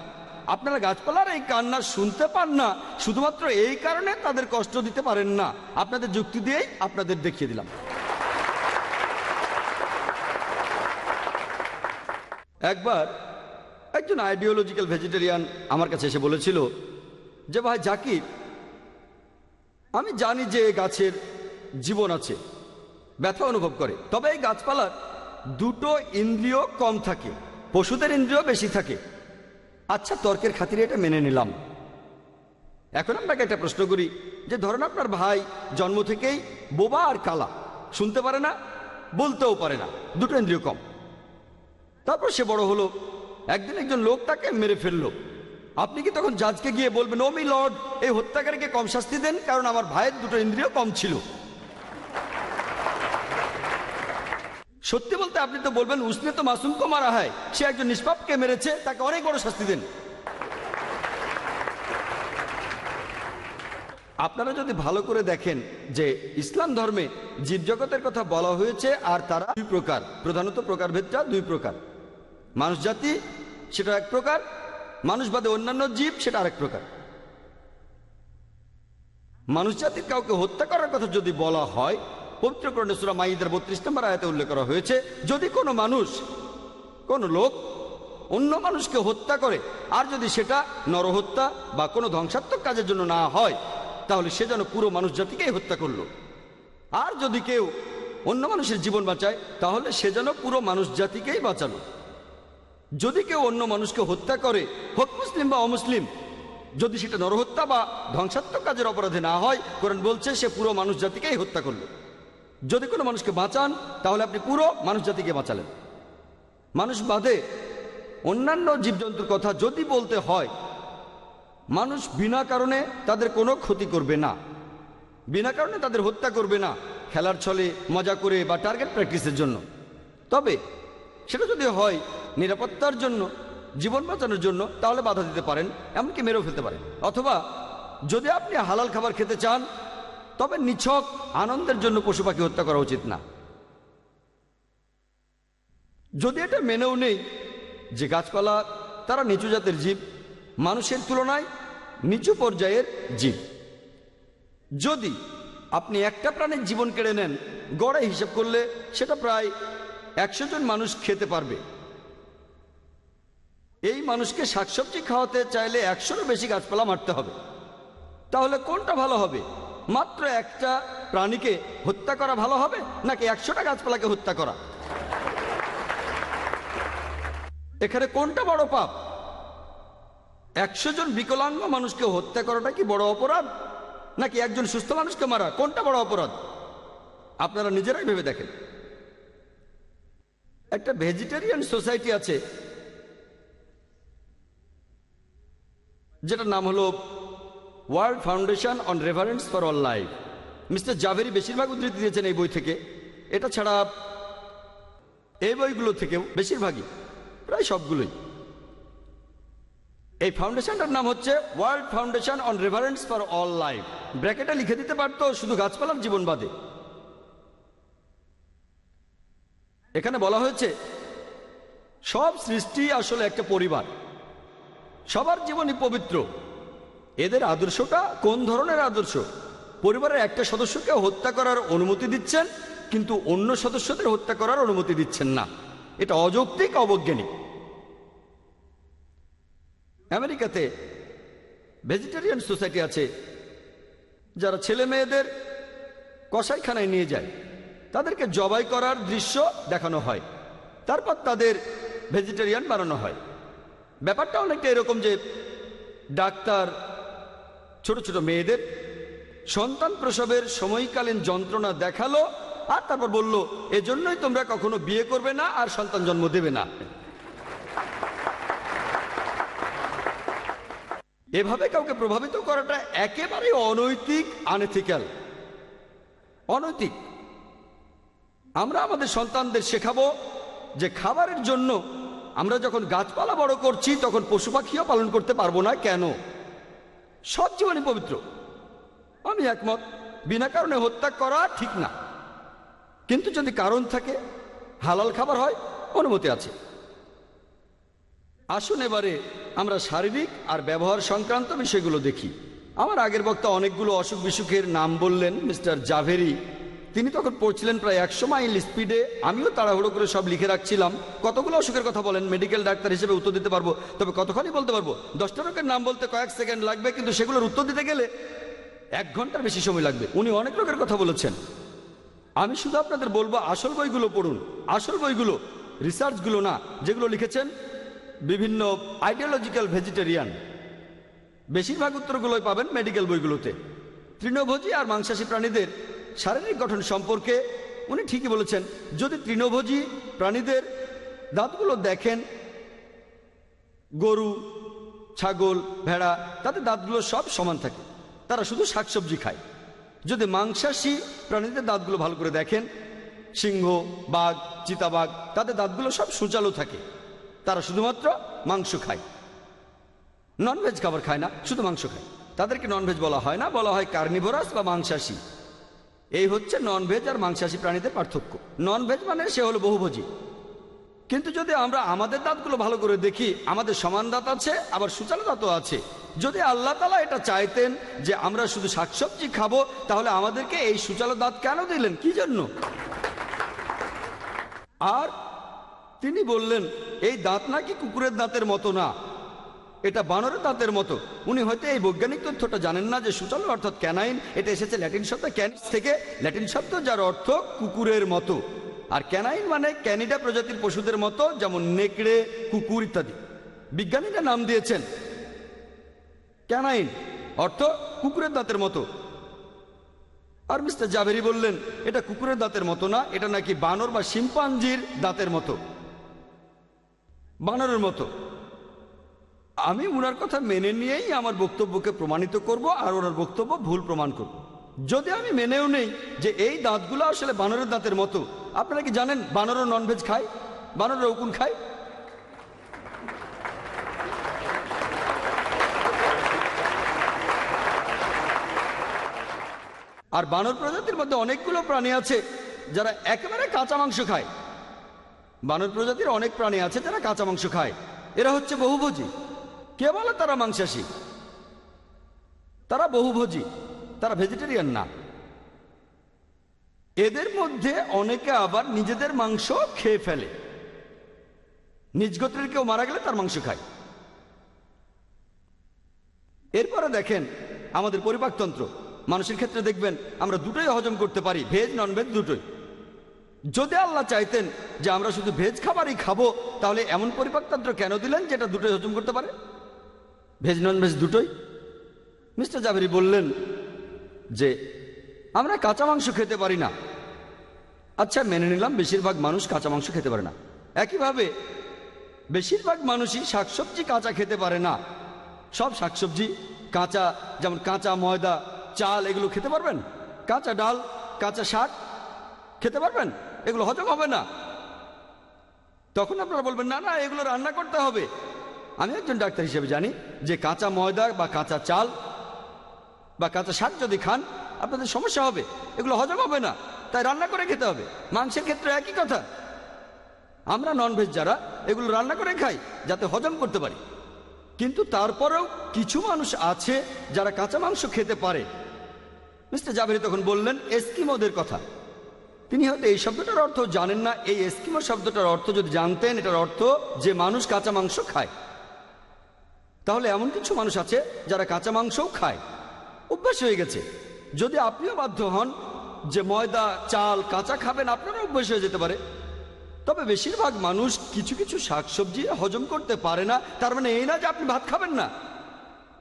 আপনারা গাছপালার এই কান্না শুনতে পান না, শুধুমাত্র এই কারণে তাদের কষ্ট দিতে পারেন না। আপনাদের যুক্তি দিয়েই আপনাদের দেখিয়ে দিলাম। একবার একজন আইডিওলজিক্যাল ভেজিটেরিয়ান আমার কাছে এসে বলেছিল যে, ভাই জাকির, আমি জানি যে গাছের জীবন আছে, ব্যথা অনুভব করে, তবে এই গাছপালার দুটো ইন্দ্রিয় কম থাকে, পশুদের ইন্দ্রিয় বেশি থাকে। আচ্ছা তর্কের খাতিরে এটা মেনে নিলাম। এখন আপনাকে একটা প্রশ্ন করি, যে ধরেন আপনার ভাই জন্ম থেকেই বোবা আর কালা, শুনতে পারে না, বলতেও পারে না, দুটো ইন্দ্রিয় কম। তারপর সে বড় হলো। একদিন একজন লোক তাকে মেরে ফেলল। আপনি কি তখন জাজকে গিয়ে বলবেন ওমি লর্ড, এই হত্যাকারীকে কম শাস্তি দেন, কারণ আমার ভাইয়ের দুটো ইন্দ্রিয় কম ছিল। সত্যি বলতে আপনি তো বলবেন, উসনে তো মাসুম মাসুমকে মারা হয় সে একজন নিষ্পাপকে মেরেছে, তাকে অনেক বড় শাস্তি দেন। আপনারা যদি ভালো করে দেখেন যে ইসলাম ধর্মে জীবজগতের কথা বলা হয়েছে, আর তারা দুই প্রকার। প্রধানত প্রকারভেদটা দুই প্রকার। মানুষ জাতি, সেটা এক প্রকার। মানুষ বাদে অন্যান্য জীব, সেটা আরেক প্রকার। মানুষ জাতির কাউকে হত্যা করার কথা যদি বলা হয় পবিত্র করণে সুরা মাইদের বত্রিশ নম্বর আয়াতে উল্লেখ করা হয়েছে, যদি কোনো মানুষ, কোন লোক অন্য মানুষকে হত্যা করে, আর যদি সেটা নরহত্যা বা কোনো ধ্বংসাত্মক কাজের জন্য না হয়, তাহলে সে যেন পুরো মানুষ জাতিকেই হত্যা করল। আর যদি কেউ অন্য মানুষের জীবন বাঁচায়, তাহলে সে যেন পুরো মানুষ জাতিকেই বাঁচালো। যদি কেউ অন্য মানুষকে হত্যা করে, হোক মুসলিম বা অমুসলিম, যদি সেটা নরহত্যা বা ধ্বংসাত্মক কাজের অপরাধে না হয়, কোরআন বলছে সে পুরো মানুষ জাতিকেই হত্যা করল। যদি কোনো মানুষকে বাঁচান, তাহলে আপনি পুরো মানুষ জাতিকে বাঁচালেন। মানুষ বাদে অন্যান্য জীবজন্তুর কথা যদি বলতে হয়, মানুষ বিনা কারণে তাদের কোনো ক্ষতি করবে না। বিনা কারণে তাদের হত্যা করবে না, খেলার ছলে মজা করে বা টার্গেট প্র্যাকটিসের জন্য। তবে সেটা যদি হয় নিরাপত্তার জন্য, জীবন বাঁচানোর জন্য তাহলে বাধা দিতে পারেন, এমনকি মেরেও ফেলতে পারেন। অথবা যদি আপনি হালাল খাবার খেতে চান, তবে নিছক আনন্দের জন্য পশু পাখি হত্যা করা উচিত না। যদি এটা মেনেও নেই, যে গাছপালা তারা নিচু জাতের জীব, মানুষের তুলনায় নিচু পর্যায়ের জীব। যদি আপনি একটা প্রাণীর জীবন কেড়ে নেন, গড়ে হিসাব করলে সেটা প্রায় একশো জন মানুষ খেতে পারবে। এই মানুষকে শাকসবজি খাওয়াতে চাইলে একশোরও বেশি গাছপালা মারতে হবে। তাহলে কোনটা ভালো হবে? মাত্র একটা প্রাণীকে হত্যা করা ভালো হবে, নাকি একশোটা গাছপালাকে হত্যা করা? এখানে কোনটা বড় পাপ? একশো জন বিকলাঙ্গ মানুষকে হত্যা করাটা কি বড় অপরাধ? নাকি একজন সুস্থ মানুষকে মারা? কোনটা বড় অপরাধ? আপনারা নিজেরাই ভেবে দেখেন। একটা ভেজিটেরিয়ান সোসাইটি আছে যেটার নাম হলো world foundation on reference for all life. Mister Javeri বেশিরভাগ উদ্ধৃতি দিয়েছেন এই বই থেকে। এটা ছাড়া এই বইগুলো থেকেও বেশিরভাগই, প্রায় সবগুলোই। এই ফাউন্ডেশনটার নাম হচ্ছে world foundation on reference for all life. ব্র্যাকেটে লিখে দিতে পারতো, শুধু গাছপালার জীবন বাদে। এখানে বলা হয়েছে, সব সৃষ্টি আসলে একটা পরিবার। সবার জীবনই পবিত্র। এদের আদর্শটা কোন ধরনের আদর্শ? পরিবারের একটা সদস্যকে হত্যা করার অনুমতি দিচ্ছেন, কিন্তু অন্য সদস্যদের হত্যা করার অনুমতি দিচ্ছেন না। এটা অযৌক্তিক, অবৈজ্ঞানিক। আমেরিকাতে ভেজিটেরিয়ান সোসাইটি আছে, যারা ছেলে মেয়েদের কসাইখানায় নিয়ে যায়। তাদেরকে জবাই করার দৃশ্য দেখানো হয়। তারপর তাদের ভেজিটেরিয়ান বানানো হয়। ব্যাপারটা অনেকটা এরকম যে ডাক্তার, ছোট ছোট মেয়েদের সন্তান প্রসবের সময়কালীন যন্ত্রণা দেখাল আর তারপর বলল, এজন্যই তোমরা কখনো বিয়ে করবে না আর সন্তান জন্ম দেবে না। এভাবে কাউকে প্রভাবিত করাটা একেবারে অনৈতিক আনএথিক্যাল অনৈতিক। আমরা আমাদের সন্তানদের শেখাবো যে খাবারের জন্য আমরা যখন গাছপালা বড় করছি, তখন পশু পাখিও পালন করতে পারব না। কেন? সব জীবনই পবিত্র। আমি একমত। বিনা কারণে হত্যা করা ঠিক না। কিন্তু যদি কারণ থাকে, হালাল খাবার হয়, অনুমতি আছে। আসুন এবারে আমরা শারীরিক আর ব্যবহার সংক্রান্ত বিষয়গুলো দেখি। আমার আগের বক্তা অনেকগুলো অসুখ বিসুখের নাম বললেন মিস্টার জাভেরি। তিনি তখন পড়ছিলেন প্রায় একশো মাইল স্পিডে। আমিও তাড়াহুড়ো করে সব লিখে রাখছিলাম। কতগুলো অসুখের কথা বলেন মেডিকেল ডাক্তার হিসেবে উত্তর দিতে পারব? তবে কতক্ষণই বলতে পারব? দশটা রোগের নাম বলতে কয়েক সেকেন্ড লাগবে, কিন্তু সেগুলোর উত্তর দিতে গেলে এক ঘণ্টার বেশি সময় লাগবে। উনি অনেক রোগের কথা বলেছেন। আমি শুধু আপনাদের বলব, আসল বইগুলো পড়ুন। আসল বইগুলো রিসার্চগুলো না, যেগুলো লিখেছেন বিভিন্ন আইডিওলজিক্যাল ভেজিটেরিয়ান বেশিরভাগ উত্তরগুলোই পাবেন মেডিকেল বইগুলোতে। তৃণভোজী আর মাংসাশী প্রাণীদের শারীরিক গঠন সম্পর্কে উনি ঠিকই বলেছেন। যদি তৃণভোজী প্রাণীদের দাঁতগুলো দেখেন, গরু, ছাগল, ভেড়া, তাদের দাঁতগুলো সব সমান থাকে। তারা শুধু শাকসবজি খায়। যদি মাংসাশী প্রাণীদের দাঁতগুলো ভালো করে দেখেন, সিংহ, বাঘ, চিতাবাঘ, তাদের দাঁতগুলো সব সুচালু থাকে। তারা শুধুমাত্র মাংস খায়। ননভেজ খাবার খায় না, শুধু মাংস খায়। তাদেরকে ননভেজ বলা হয় না, বলা হয় কার্নিভোরাস বা মাংসাশী। এই হচ্ছে ননভেজ আর মাংসাশী প্রাণীদের পার্থক্য। ননভেজ মানে সে হলো বহুভোজী। কিন্তু যদি আমরা আমাদের দাঁতগুলো ভালো করে দেখি, আমাদের সমান দাঁত আছে, আবার সুচালু দাঁতও আছে। যদি আল্লাহ তালা এটা চাইতেন যে আমরা শুধু শাকসবজি খাব, তাহলে আমাদেরকে এই সুচালু দাঁত কেন দিলেন? কি জন্য? আর তিনি বললেন, এই দাঁত নাকি কুকুরের দাঁতের মতো না। এটা বানরের দাঁতের মতো। উনি হয়তো এই বৈজ্ঞানিক তথ্যটা জানেন না যে সুচালু অর্থাৎ ক্যানাইন, এটা এসেছে ল্যাটিন শব্দ ক্যানিস থেকে ল্যাটিন শব্দ যার অর্থ কুকুরের মতো। আর ক্যানাইন মানে ক্যানিডা প্রজাতির পশুদের মতো, যেমন নেকড়ে, কুকুর ইত্যাদি। বিজ্ঞানীরা নাম দিয়েছেন ক্যানাইন, অর্থ কুকুরের দাঁতের মতো। আর মিস্টার জাভেরি বললেন, এটা কুকুরের দাঁতের মতো না, এটা নাকি বানর বা শিম্পাঞ্জির দাঁতের মতো। বানরের মতো। আমি উনার কথা মেনে নিয়েই আমার বক্তব্যকে প্রমাণিত করব আর ওনার বক্তব্য ভুল প্রমাণ করব। যদি আমি মেনেও নেই যে এই দাঁতগুলো আসলে বানরের দাঁতের মতো, আপনারা কি জানেন বানরও ননভেজ খায়? বানরের উকুন খায়? আর বানর প্রজাতির মধ্যে অনেকগুলো প্রাণী আছে যারা একেবারে কাঁচা মাংস খায়। বানর প্রজাতির অনেক প্রাণী আছে যারা কাঁচা মাংস খায়। এরা হচ্ছে বহুভোজী। কে বলে তারা মাংসাশী তারা বহুভোজী, তারা ভেজিটেরিয়ান না। এদের মধ্যে অনেকে আবার নিজেদের মাংস খেয়ে ফেলে। নিজ গোত্রের কেউ মারা গেলে তার মাংস খায়। এরপরে দেখেন আমাদের পরিপাকতন্ত্র। মানুষের ক্ষেত্রে দেখবেন আমরা দুটোই হজম করতে পারি ভেজ নন ভেজ দুটোই। যদি আল্লাহ চাইতেন যে আমরা শুধু ভেজ খাবারই খাব, তাহলে এমন পরিপাকতন্ত্র কেন দিলেন যেটা দুটোই হজম করতে পারে? ভেজ নন ভেজ দুটোই? মিস্টার জাভেরি বললেন যে, আমরা কাঁচা মাংস খেতে পারি না। আচ্ছা মেনে নিলাম বেশিরভাগ মানুষ কাঁচা মাংস খেতে পারে না। একইভাবে, বেশিরভাগ মানুষই শাকসবজি কাঁচা খেতে পারে না। সব শাকসবজি, কাঁচা, যেমন কাঁচা ময়দা, চাল, এগুলো খেতে পারবেন? কাঁচা ডাল, কাঁচা শাক খেতে পারবেন? এগুলো হজম হবে না। তখন আপনারা বলবেন, না না, এগুলো রান্না করতে হবে। আমি একজন ডাক্তার হিসেবে জানি যে কাঁচা ময়দা বা কাঁচা চাল বা কাঁচা শাক যদি খান, আপনাদের সমস্যা হবে। এগুলো হজম হবে না। তাই রান্না করে খেতে হবে। মাংসের ক্ষেত্রে একই কথা। আমরা ননভেজ যারা, এগুলো রান্না করে খাই যাতে হজম করতে পারি। কিন্তু তারপরেও কিছু মানুষ আছে যারা কাঁচা মাংস খেতে পারে। মিস্টার জাভেরি তখন বললেন, এস্কিমোদের কথা। তিনি হয়তো এই শব্দটার অর্থ জানেন না। এই এস্কিমো শব্দটার অর্থ যদি জানতেন, এটার অর্থ যে মানুষ কাঁচা মাংস খায়। তাহলে এমন কিছু মানুষ আছে যারা কাঁচা মাংসও খায়। অভ্যাস হয়ে গেছে। যদি আপনিও বাধ্য হন যে ময়দা, চাল, কাঁচা খাবেন, আপনারও অভ্যাস হয়ে যেতে পারে। তবে বেশিরভাগ মানুষ কিছু কিছু শাকসবজি হজম করতে পারে না। তার মানে এই না যে আপনি ভাত খাবেন না।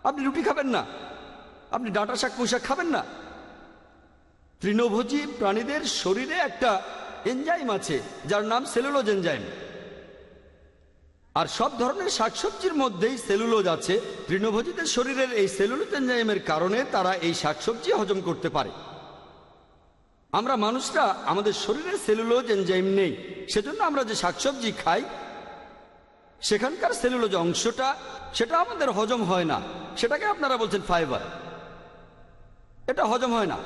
আপনি রুটি খাবেন না। আপনি ডাঁটা শাক পোশাক খাবেন না। তৃণভোজী প্রাণীদের শরীরে একটা এনজাইম আছে, যার নাম সেলুলোজ এনজাইম আর সব ধরনের শাকসবজির মধ্যেই সেলুলোজ আছে। তৃণভোজীদের শরীরের এই সেলুলোজ এনজাইমের কারণে তারা এই শাকসবজি হজম করতে পারে। আমরা মানুষরা, আমাদের শরীরে সেলুলোজ এনজাইম নেই। সেজন্য আমরা যে শাকসবজি খাই, সেখানকার সেলুলোজ অংশটা, সেটা আমাদের হজম হয় না। সেটাকে আপনারা বলছেন ফাইবার। এটা হজম হয় না।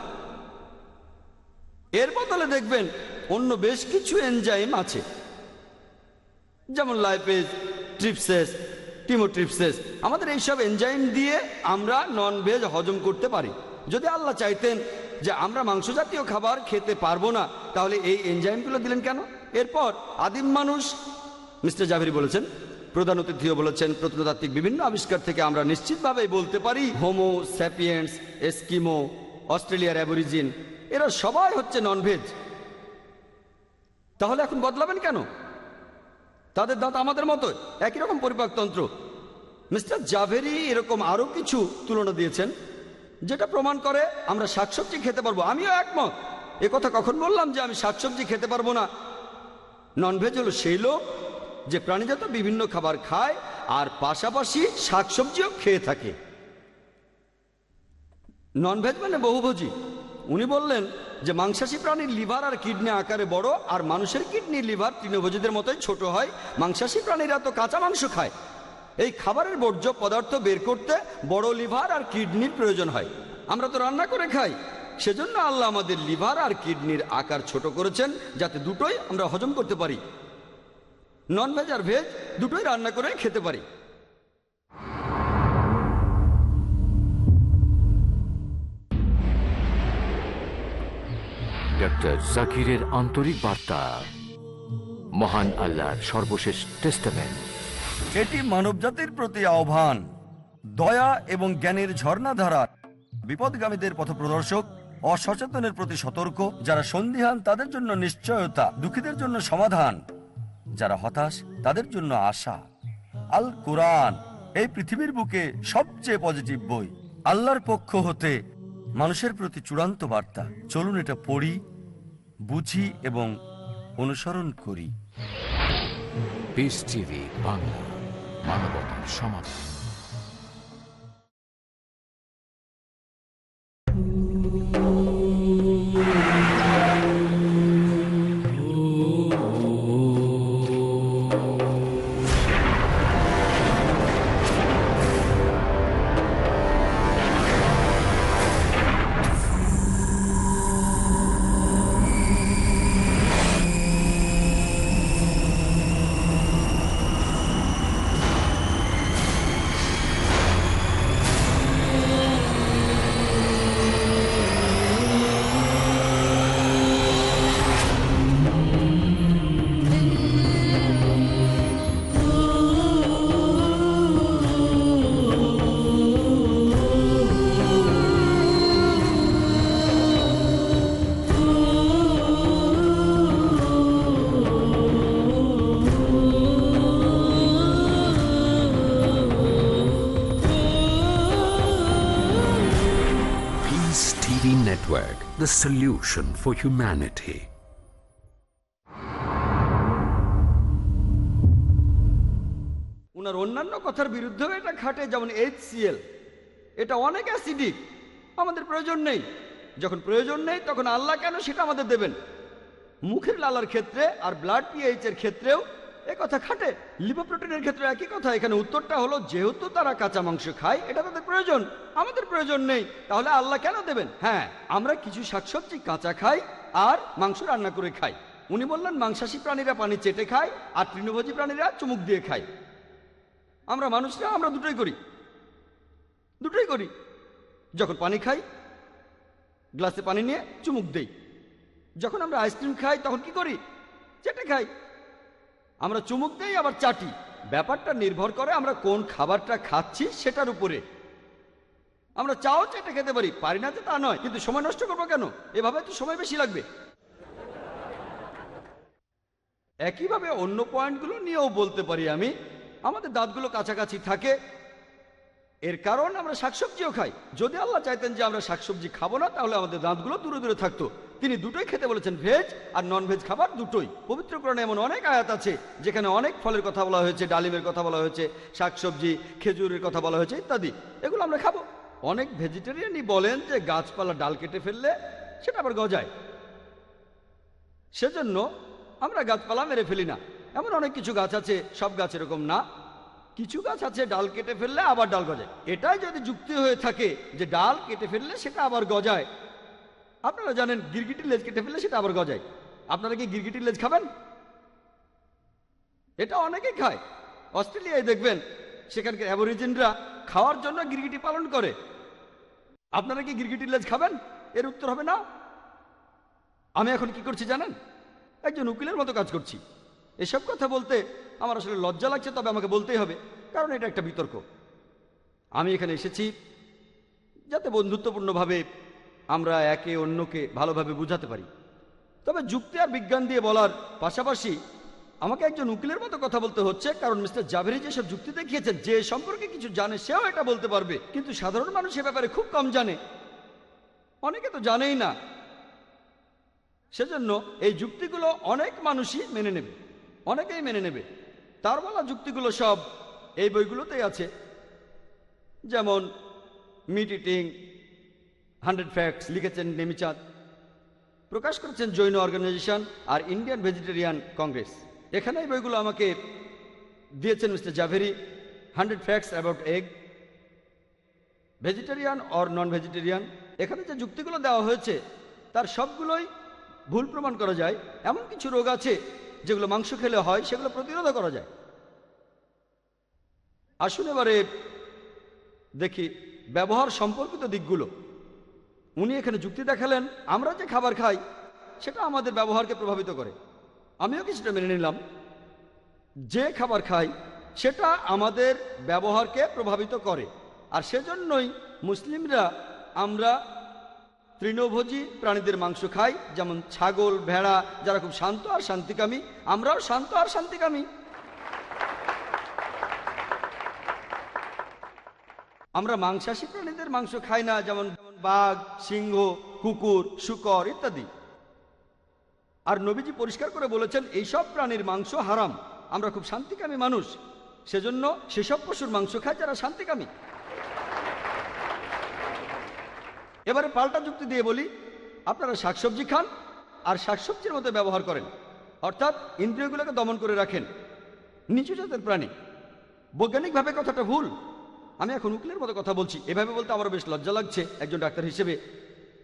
এর বদলে দেখবেন অন্য বেশ কিছু এনজাইম আছে। যেমন লাইপেজ ট্রিপসেস টিমোট্রিপসেস আমাদের এইসব এনজাইম দিয়ে আমরা নন ভেজ হজম করতে পারি। যদি আল্লাহ চাইতেন যে আমরা মাংস জাতীয় খাবার খেতে পারব না, তাহলে এই এনজাইমগুলো দিলেন কেন? এরপর আদিম মানুষ, মিস্টার জাভেরি বলেছেন, প্রধান অতিথিও বলেছেন, প্রত্নতাত্ত্বিক বিভিন্ন আবিষ্কার থেকে আমরা নিশ্চিতভাবে বলতে পারি হোমো স্যাপিয়েন্টস এস্কিমো অস্ট্রেলিয়ার অ্যাবরিজিন এরা সবাই হচ্ছে ননভেজ তাহলে এখন বদলাবেন কেন? তাদের দাঁত আমাদের মতো একই রকম পরিপাকতন্ত্র। মিস্টার জাভেরি এরকম আরও কিছু তুলনা দিয়েছেন, যেটা প্রমাণ করে আমরা শাকসবজি খেতে পারব। আমিও একমত। এ কথা কখন বললাম যে আমি শাকসবজি খেতে পারব না? ননভেজ হলো সেই লোক যে প্রাণীজাত বিভিন্ন খাবার খায় আর পাশাপাশি শাকসবজিও খেয়ে থাকে। ননভেজ মানে বহুভোজী। উনি বললেন যে মাংসাশী প্রাণীর লিভার আর কিডনি আকারে বড়, আর মানুষের কিডনি লিভার তৃণভোজীদের মতোই ছোট হয়। মাংসাশী প্রাণীরা তো কাঁচা মাংস খায়। এই খাবারের বর্জ্য পদার্থ বের করতে বড় লিভার আর কিডনির প্রয়োজন হয়। আমরা তো রান্না করে খাই। সেজন্য আল্লাহ আমাদের লিভার আর কিডনির আকার ছোট করেছেন, যাতে দুটোই আমরা হজম করতে পারি। নন ভেজ আর ভেজ দুটোই রান্না করে খেতে পারি। জাকিরের আন্তরিক বার্তা। মহান আল্লাহর সর্বশেষ টেস্টামেন্ট এটি মানবজাতির প্রতি আহ্বান, দয়া এবং জ্ঞানের ঝর্ণাধারা, বিপদগামীদের পথপ্রদর্শক, অসচেতনের প্রতি সতর্ক, যারা সন্দিহান তাদের জন্য নিশ্চয়তা, দুঃখীদের জন্য সমাধান, যারা হতাশ তাদের জন্য আশা। আল কোরআন, এই পৃথিবীর বুকে সবচেয়ে পজিটিভ বই। আল্লাহর পক্ষ হতে মানুষের প্রতি চূড়ান্ত বার্তা। চলুন এটা পড়ি বুঝি এবং অনুসরণ করি। বাংলা মানবতার সমাধান the solution for humanity. ওনার অন্যান্য কথার বিরুদ্ধেও এটা খাটে যেমন এইচসিএল এটা অনেক অ্যাসিডিক আমাদের প্রয়োজন নেই। যখন প্রয়োজন নেই, তখন আল্লাহ কেন সেটা আমাদের দেবেন? মুখের লালার ক্ষেত্রে আর ব্লাড পিএইচ এর ক্ষেত্রেও এ কথা খাটে। লিপোপ্রোটিনের ক্ষেত্রে একই কথা। এখানে উত্তরটা হলো, যেহেতু তারা কাঁচা মাংস খায়, এটা তাদের প্রয়োজন। আমাদের প্রয়োজন নেই। তাহলে আল্লাহ কেন দেবেন? হ্যাঁ আমরা কিছু শাকসবজি কাঁচা খাই আর মাংস রান্না করে খাই। উনি বললেন, মাংসাশী প্রাণীরা পানি চেটে খায় আর তৃণভোজী প্রাণীরা চুমুক দিয়ে খায়। আমরা মানুষরা, আমরা দুটোই করি। দুটোই করি। যখন পানি খাই, গ্লাসে পানি নিয়ে চুমুক দেই। যখন আমরা আইসক্রিম খাই, তখন কি করি? চেটে খাই। আমরা চুমুক দেই, আবার চাটি। ব্যাপারটা নির্ভর করে আমরা কোন খাবারটা খাচ্ছি সেটার উপরে। আমরা চাও চেটে খেতে পারি পারি না তা নয়, কিন্তু সময় নষ্ট করব কেন? এভাবে তো সময় বেশি লাগবে। একইভাবে অন্য পয়েন্টগুলো নিয়েও বলতে পারি আমি। আমাদের দাঁতগুলো কাছাকাছি থাকে। এর কারণ আমরা শাকসবজিও খাই। যদি আল্লাহ চাইতেন যে আমরা শাকসবজি খাব না, তাহলে আমাদের দাঁতগুলো দূরে দূরে থাকতো। তিনি দুটোই খেতে বলেছেন, ভেজ আর নন ভেজ খাবার দুটোই। পবিত্র কোরআনে এমন অনেক আয়াত আছে, যেখানে অনেক ফলের কথা বলা হয়েছে, ডালিমের কথা বলা হয়েছে, শাকসবজি, খেজুরের কথা বলা হয়েছে ইত্যাদি। এগুলো আমরা খাব। অনেক ভেজিটেরিয়ানই বলেন যে গাছপালা ডাল কেটে ফেললে সেটা আবার গজায়। সেজন্য আমরা গাছপালা মেরে ফেলি না। এমন অনেক কিছু গাছ আছে, সব গাছ এরকম না। কিছু গাছ আছে, ডাল কেটে ফেললে আবার ডাল গজায়। এটাই যদি যুক্তি হয়ে থাকে যে ডাল কেটে ফেললে সেটা আবার গজায়। আপনারা জানেন গিরগিটির লেজ কেটে ফেললে সেটা আবার গজায়। আপনারা কি গিরগিটির লেজ খাবেন? এটা অনেকেই খায়। অস্ট্রেলিয়ায় দেখবেন, সেখানকার অ্যাবরিজিনরা খাওয়ার জন্য গিরগিটি পালন করে। আপনারা কি গিরগিটির লেজ খাবেন? এর উত্তর হবে না। আমি এখন কি করছি জানেন? একজন উকিলের মতো কাজ করছি। এসব কথা বলতে আমার আসলে লজ্জা লাগছে, তবে আমাকে বলতেই হবে, কারণ এটা একটা বিতর্ক। আমি এখানে এসেছি যাতে বন্ধুত্বপূর্ণভাবে আমরা একে অন্যকে ভালোভাবে বুঝাতে পারি। তবে যুক্তি আর বিজ্ঞান দিয়ে বলার পাশাপাশি আমাকে একজন উকিলের মতো কথা বলতে হচ্ছে, কারণ মিস্টার জাভেরি যেসব যুক্তি দেখিয়েছেন, যে সম্পর্কে কিছু জানে, সেও এটা বলতে পারবে। কিন্তু সাধারণ মানুষ এ ব্যাপারে খুব কম জানে। অনেকে তো জানেই না। সেজন্য এই যুক্তিগুলো অনেক মানুষই মেনে নেবে। অনেকেই মেনে নেবে। তার বলা যুক্তিগুলো সব এই বইগুলোতেই আছে। যেমন মিট ইটিং হান্ড্রেড ফ্যাক্টস লিখেছেন নেমিচাঁদ। প্রকাশ করেছেন জৈন অর্গানাইজেশন আর ইন্ডিয়ান ভেজিটেরিয়ান কংগ্রেস। এখানে এই বইগুলো আমাকে দিয়েছেন mister Javeri. Hundred facts about egg. Vegetarian or non vegetarian. এখানে যে যুক্তিগুলো দেওয়া হয়েছে, তার সবগুলোই ভুল প্রমাণ করা যায়। এমন কিছু রোগ আছে যেগুলো মাংস খেলে হয়, সেগুলো প্রতিরোধ করা যায়। আসুন এবারে দেখি ব্যবহার সম্পর্কিত দিকগুলো। উনি এখানে যুক্তি দেখালেন, আমরা যে খাবার খাই, সেটা আমাদের ব্যবহারকে প্রভাবিত করে। আমিও কিছুটা মেনে নিলাম। যে খাবার খাই, সেটা আমাদের ব্যবহারকে প্রভাবিত করে। আর সেজন্যই মুসলিমরা আমরা তৃণভোজী প্রাণীদের মাংস খাই, যেমন ছাগল, ভেড়া, যারা খুব শান্ত আর শান্তিকামী, আমরাও শান্ত আর শান্তিকামী। আমরা মাংসাশী প্রাণীদের মাংস খাই না, যেমন বাঘ, সিংহ, কুকুর, শুকর ইত্যাদি। আর নবীজি পরিষ্কার করে বলেছেন, এইসব প্রাণীর মাংস হারাম। আমরা খুব শান্তিকামী মানুষ। সেজন্য সেসব পশুর মাংস খায় যারা শান্তিকামী। এবারে পাল্টা যুক্তি দিয়ে বলি, আপনারা শাকসবজি খান আর শাকসবজির মতো ব্যবহার করেন। অর্থাৎ ইন্দ্রিয়গুলোকে দমন করে রাখেন। নিচু জাতের প্রাণী। বৈজ্ঞানিকভাবে কথাটা ভুল। আমি এখন উকিলের মতো কথা বলছি। এভাবে বলতে আমারও বেশ লজ্জা লাগছে একজন ডাক্তার হিসেবে।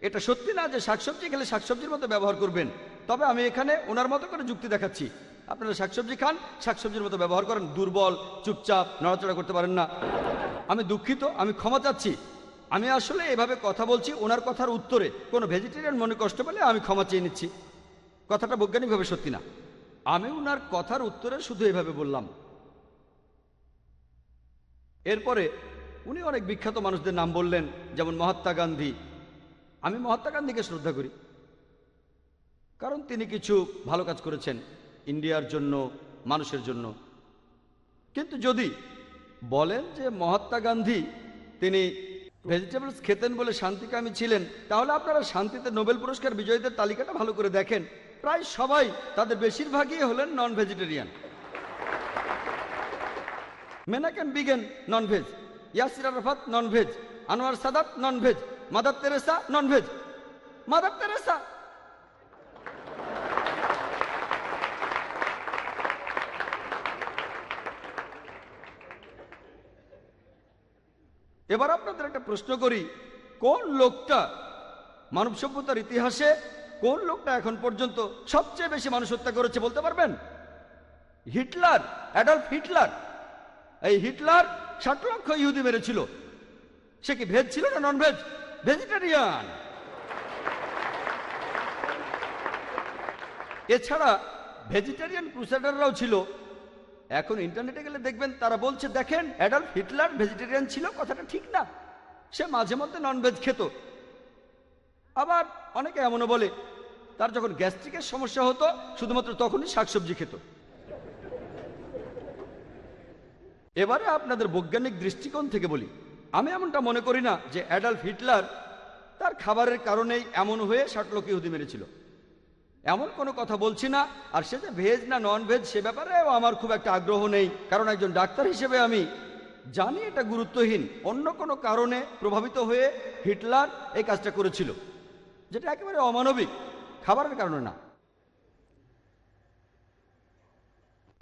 এটা সত্যি না যে শাকসবজি খেলে শাকসবজির মতো ব্যবহার করবেন? তবে আমি এখানে ওনার মতো করে যুক্তি দেখাচ্ছি। আপনারা শাকসবজি খান, শাকসবজির মতো ব্যবহার করেন, দুর্বল, চুপচাপ, নড়াচড়া করতে পারেন না। আমি দুঃখিত, আমি ক্ষমা চাচ্ছি। আমি আসলে এভাবে কথা বলছি ওনার কথার উত্তরে। কোনো ভেজিটেরিয়ান মনে কষ্ট পেলে আমি ক্ষমা চেয়ে নিচ্ছি। কথাটা বৈজ্ঞানিকভাবে সত্যি না। আমি ওনার কথার উত্তরে শুধু এভাবে বললাম। এরপরে উনি অনেক বিখ্যাত মানুষদের নাম বললেন, যেমন মহাত্মা গান্ধী। আমি মহাত্মা গান্ধীকে শ্রদ্ধা করি। কারণ তিনি কিছু ভালো কাজ করেছেন, ইন্ডিয়ার জন্য, মানুষের জন্য। কিন্তু যদি বলেন যে মহাত্মা গান্ধী, তিনি ভেজিটেবলস খেতেন বলে শান্তিকামী ছিলেন, তাহলে আপনারা শান্তিতে নোবেল পুরস্কার বিজয়ীদের তালিকাটা ভালো করে দেখেন। প্রায় সবাই তাদের বেশিরভাগই হলেন non vegetarian Menachem Begin non veg Yasser Arafat non veg Anwar Sadat non veg Mother Teresa non veg Mother Teresa. এবার আপনাদের একটা প্রশ্ন করি, কোন লোকটা মানব সভ্যতার ইতিহাসে কোন লোকটা এখন পর্যন্ত সবচেয়ে বেশি মানুষ হত্যা করেছে বলতে পারবেন? Hitler, Adolf Hitler. এই হিটলার ষাট লক্ষ ইহুদি মেরেছিল। সে কি ভেজ ছিল না নন ভেজ ভেজিটেরিয়ান এছাড়া ভেজিটেরিয়ান ক্রুসেডাররাও ছিল। এখন ইন্টারনেটে গেলে দেখবেন তারা বলছে, দেখেন অ্যাডাল্ট হিটলার ভেজিটেরিয়ান ছিল, কথাটা ঠিক না। সে মাঝে মধ্যে ননভেজ খেত। আবার অনেকে এমনও বলে, তার যখন গ্যাস্ট্রিকের সমস্যা হতো, শুধুমাত্র তখনই শাকসবজি খেত। এবারে আপনাদের বৈজ্ঞানিক দৃষ্টিকোণ থেকে বলি, আমি এমনটা মনে করি না যে অ্যাডাল্ট হিটলার তার খাবারের কারণেই এমন হয়ে ষাট লোক ইহুদি মেরেছিল। এমন কোনো কথা বলছি না, আর সে যে ভেজ না নন ভেজ সে ব্যাপারেও আমার খুব একটা আগ্রহ নেই, কারণ একজন ডাক্তার হিসেবে আমি জানি এটা গুরুত্বহীন, অন্য কোনো কারণে প্রভাবিত হয়ে হিটলার এই কাজটা করেছিল, যেটা একেবারে অমানবিক, খাবারের কারণে না।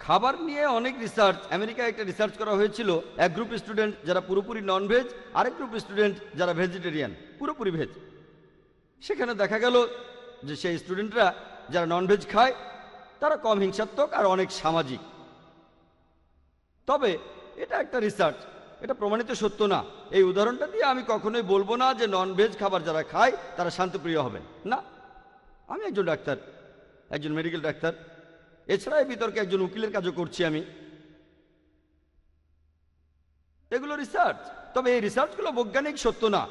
খাবার নিয়ে অনেক রিসার্চ আমেরিকায় একটা রিসার্চ করা হয়েছিল, এক গ্রুপ স্টুডেন্ট যারা পুরোপুরি নন ভেজ আরেক গ্রুপ স্টুডেন্ট যারা ভেজিটেরিয়ান পুরোপুরি ভেজ সেখানে দেখা গেল যে সেই স্টুডেন্টরা যারা ননভেজ খায়, তারা কম হিংসাত্মক আর অনেক সামাজিক। তবে এটা একটা রিসার্চ এটা প্রমাণিত সত্য না। এই উদাহরণটা দিয়ে আমি কখনোই বলব না যে ননভেজ খাবার যারা খায়, তারা শান্তপ্রিয় হবেন। না। আমি একজন ডাক্তার, একজন মেডিকেল ডাক্তার। এছাড়া এই বিতর্কে একজন উকিলের কাজও করছি আমি। এগুলো রিসার্চ তবে এই রিসার্চগুলো বৈজ্ঞানিক সত্য না।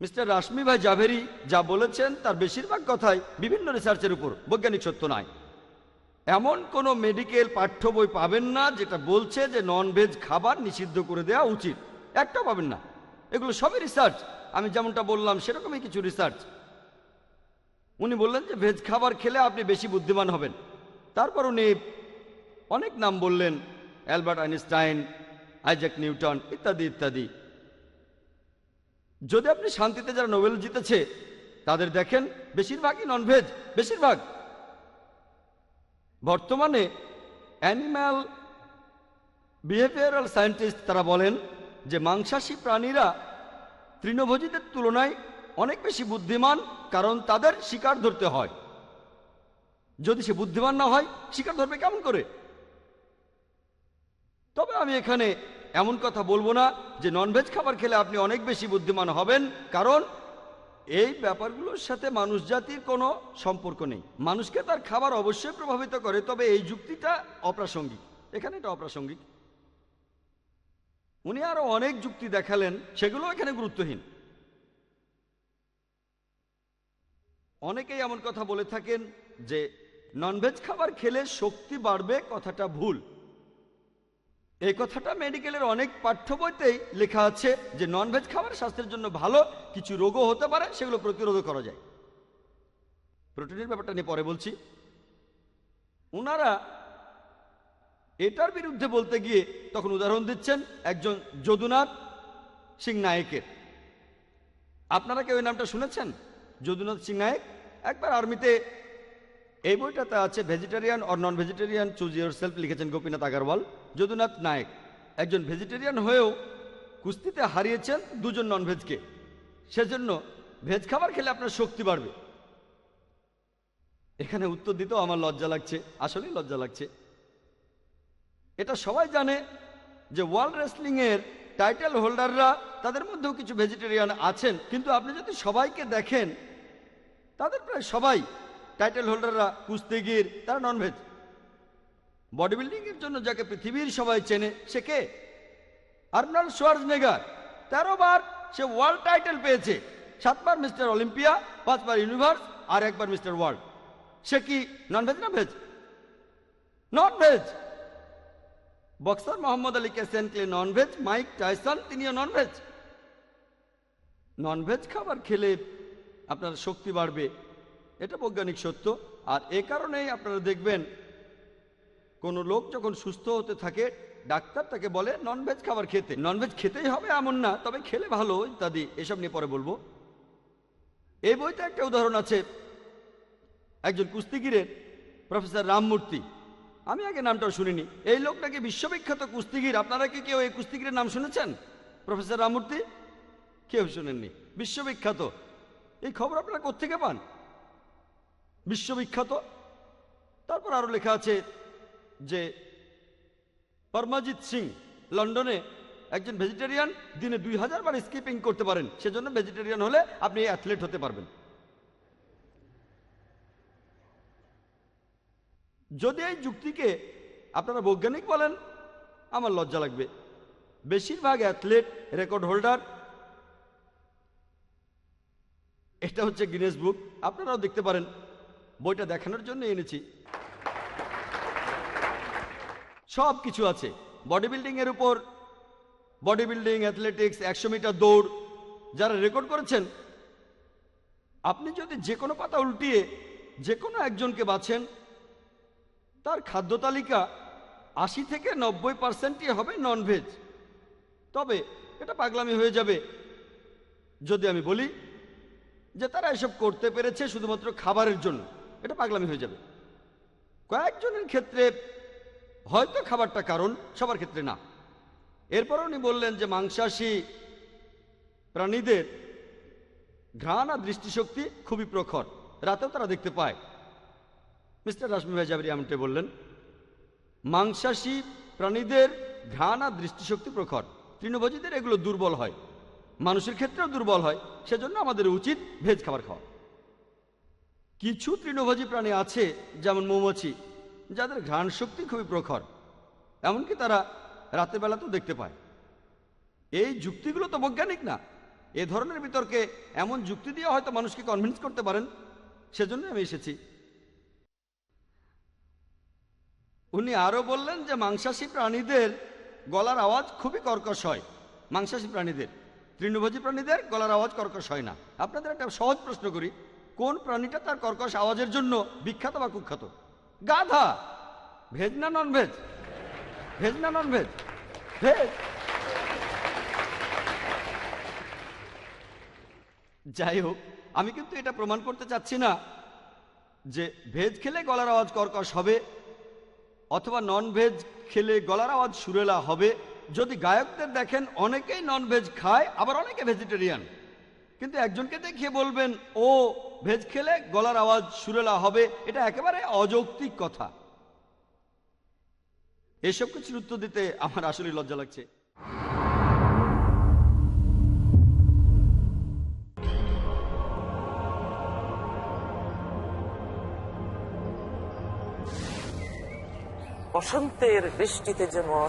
মিস্টার রাশমি ভাই জাভেরি যা বলেছেন তার বেশিরভাগ কথাই বিভিন্ন রিসার্চের উপর, বৈজ্ঞানিক সত্য নয়। এমন কোনো মেডিকেল পাঠ্য বই পাবেন না যেটা বলছে যে নন ভেজ খাবার নিষিদ্ধ করে দেওয়া উচিত। একটাও পাবেন না। এগুলো সবই রিসার্চ আমি যেমনটা বললাম, সেরকমই কিছু রিসার্চ উনি বললেন যে, ভেজ খাবার খেলে আপনি বেশি বুদ্ধিমান হবেন। তারপর উনি অনেক নাম বললেন, অ্যালবার্ট আইনস্টাইন আইজাক নিউটন, ইত্যাদি ইত্যাদি। যদি আপনি শান্তিতে যারা নোবেল জিতেছে, তাদের দেখেন বেশিরভাগই ননভেজ বেশিরভাগ। বর্তমানে অ্যানিম্যাল বিহেভিয়ারাল সায়েন্টিস্ট তারা বলেন যে, মাংসাশী প্রাণীরা তৃণভোজীদের তুলনায় অনেক বেশি বুদ্ধিমান, কারণ তাদের শিকার ধরতে হয়। যদি সে বুদ্ধিমান না হয়, শিকার ধরবে কেমন করে? তবে আমি এখানে এমন কথা বলব না যে ননভেজ খাবার খেলে আপনি অনেক বেশি বুদ্ধিমান হবেন, কারণ এই ব্যাপারগুলোর সাথে মানুষ জাতির কোনো সম্পর্ক নেই। মানুষকে তার খাবার অবশ্যই প্রভাবিত করে, তবে এই যুক্তিটা অপ্রাসঙ্গিক। এখানে এটা অপ্রাসঙ্গিক। উনি আরও অনেক যুক্তি দেখালেন, সেগুলো এখানে গুরুত্বহীন। অনেকেই এমন কথা বলে থাকেন যে ননভেজ খাবার খেলে শক্তি বাড়বে, কথাটা ভুল। এই কথাটা মেডিকেলের অনেক পাঠ্য বইতেই লেখা আছে যে ননভেজ খাবার স্বাস্থ্যের জন্য ভালো, কিছু রোগও হতে পারে, সেগুলো প্রতিরোধ করা যায়। প্রোটিনের ব্যাপারটা নিয়ে পরে বলছি। ওনারা এটার বিরুদ্ধে বলতে গিয়ে তখন উদাহরণ দিচ্ছেন একজন যদুনাথ সিং নায়কের আপনারা কেউ ওই নামটা শুনেছেন? যদুনাথ সিং নায়ক একবার আর্মিতে এই বইটাতে আছে vegetarian or non vegetarian choose yourself লিখেছেন গোপীনাথ আগারওয়াল, যদুনাথ নায়ক। একজন ভেজিটেরিয়ান হয়েও কুস্তিতে হারিয়েছেন দুজন নন ভেজকে সেজন্য ভেজ খাবার খেলে আপনার শক্তি বাড়বে। এখানে উত্তর দিতেও আমার লজ্জা লাগছে, আসলেই লজ্জা লাগছে। এটা সবাই জানে যে ওয়ার্ল্ড রেসলিং এর টাইটেল হোল্ডাররা তাদের মধ্যেও কিছু ভেজিটেরিয়ান আছেন, কিন্তু আপনি যদি সবাইকে দেখেন তাদের প্রায় সবাই টাইটেল হোল্ডাররা কুস্তিগির, তারা ননভেজ বডি বিল্ডিংয়ের জন্য যাকে পৃথিবীর সবাই চেনে, সে কে? আর্নল্ড সোয়ার্জনেগার তেরো বার সে ওয়ার্ল্ড টাইটেল পেয়েছে। সাতবার মিস্টার অলিম্পিয়া পাঁচবার ইউনিভার্স আর একবার মিস্টার ওয়ার্ল্ড সে কি ননভেজ না veg non veg boxer Muhammad Ali Cassius Clay non veg Mike Tyson, তিনিও ননভেজ ননভেজ খাবার খেলে আপনার শক্তি বাড়বে। এটা বৈজ্ঞানিক সত্য। আর এ কারণেই আপনারা দেখবেন, কোনো লোক যখন সুস্থ হতে থাকে, ডাক্তার তাকে বলে ননভেজ খাবার খেতে। ননভেজ খেতেই হবে এমন না, তবে খেলে ভালো, ইত্যাদি, এসব নিয়ে পরে বলব। এই বইতে একটা উদাহরণ আছে। একজন কুস্তিগিরের, প্রফেসর রামমূর্তি। আমি আগে নামটাও শুনিনি। এই লোকটাকে বিশ্ববিখ্যাত কুস্তিগির। আপনারা কি কেউ এই কুস্তিগিরের নাম শুনেছেন? প্রফেসর রামমূর্তি? কেউ শুনেননি। বিশ্ববিখ্যাত। এই খবর আপনারা কোথেকে পান? বিশ্ববিখ্যাত? তারপর আরও লেখা আছে যে, পরমাজিৎ সিং লন্ডনে একজন ভেজিটেরিয়ান দিনে দুই হাজার বার স্কিপিং করতে পারেন। সেজন্য ভেজিটেরিয়ান হলে আপনি অ্যাথলেট হতে পারবেন। যদি এই যুক্তিকে আপনারা বৈজ্ঞানিক বলেন, আমার লজ্জা লাগবে। বেশিরভাগ অ্যাথলেট রেকর্ড হোল্ডার এটা হচ্ছে গিনেস বুক আপনারাও দেখতে পারেন। বইটা দেখানোর জন্য এনেছি। সব কিছু আছে। বডি বিল্ডিং এর উপর বডি বিল্ডিং অ্যাথলেটিক্স একশো মিটার দৌড়, যারা রেকর্ড করেছেন, আপনি যদি যে কোনো পাতা উল্টিয়ে যে কোনো একজনকে বাছেন তার খাদ্য তালিকা আশি থেকে নব্বই পার্সেন্টই হবে ননভেজ তবে এটা পাগলামি হয়ে যাবে। যদি আমি বলি যে তারা এসব করতে পেরেছে শুধুমাত্র খাবারের জন্য। এটা পাগলামি হয়ে যাবে। কয়েকজনের ক্ষেত্রে হয়তো খাবারটা কারণ, সবার ক্ষেত্রে না। এরপর উনি বললেন যে মাংসাশী প্রাণীদের ঘ্রাণ আর দৃষ্টিশক্তি খুবই প্রখর। রাতেও তারা দেখতে পায়। মিস্টার রাশমি ভাই জাবরি এমনটাই বললেন, মাংসাশী প্রাণীদের ঘ্রাণ আর দৃষ্টিশক্তি প্রখর। তৃণভোজীদের এগুলো দুর্বল হয়। মানুষের ক্ষেত্রেও দুর্বল হয়, সেজন্য আমাদের উচিত ভেজ খাবার খাওয়া। কিছু তৃণভোজী প্রাণী আছে, যেমন মৌমাছি, যাদের ঘ্রাণ শক্তি খুবই প্রখর, এমনকি তারা রাতের বেলাতেও দেখতে পায়। এই যুক্তিগুলো তো বৈজ্ঞানিক না। এ ধরনের বিতর্কে এমন যুক্তি দিয়ে হয়তো মানুষকে কনভিন্স করতে পারেন, সেজন্য আমি এসেছি। উনি আরও বললেন যে মাংসাশী প্রাণীদের গলার আওয়াজ খুবই কর্কশ হয়, মাংসাশী প্রাণীদের। তৃণভোজী প্রাণীদের গলার আওয়াজ কর্কশ হয় না। আপনাদের একটা সহজ প্রশ্ন করি, কোন প্রাণীটা তার কর্কশ আওয়াজের জন্য বিখ্যাত বা কুখ্যাত? গাধা। ভেজ না নন ভেজ না নন ভেজ। ভেজ যাই হোক, আমি কিন্তু এটা প্রমাণ করতে চাচ্ছি না যে ভেজ খেলে গলার আওয়াজ কর্কশ হবে, অথবা নন ভেজ খেলে গলার আওয়াজ সুরেলা হবে। যদি গায়কদের দেখেন, অনেকেই নন ভেজ খায়, আবার অনেকে ভেজিটেরিয়ান কিন্তু একজনকে দেখিয়ে বলবেন, ও ভেজ খেলে গলার আওয়াজ সুরেলা হবে। এটা একেবারে অযৌক্তিক কথা। এসব কিছুর উত্তর দিতে আমার আসলে লজ্জা লাগছে। বসন্তের বৃষ্টিতে যেমন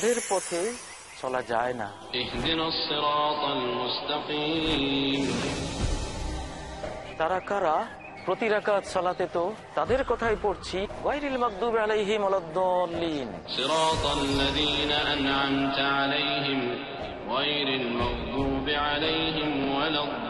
তাদের পথে চলা যায় না। তারা কারা? প্রতি কাজ সালাতে তো তাদের কথাই পড়ছি। গায়রিল মাগদুব আলাইহিম আলাদ-দাল্লিন আন'আমতা আলাইহিম গায়রিল মাগদুব আলাইহিম ওয়ালাদ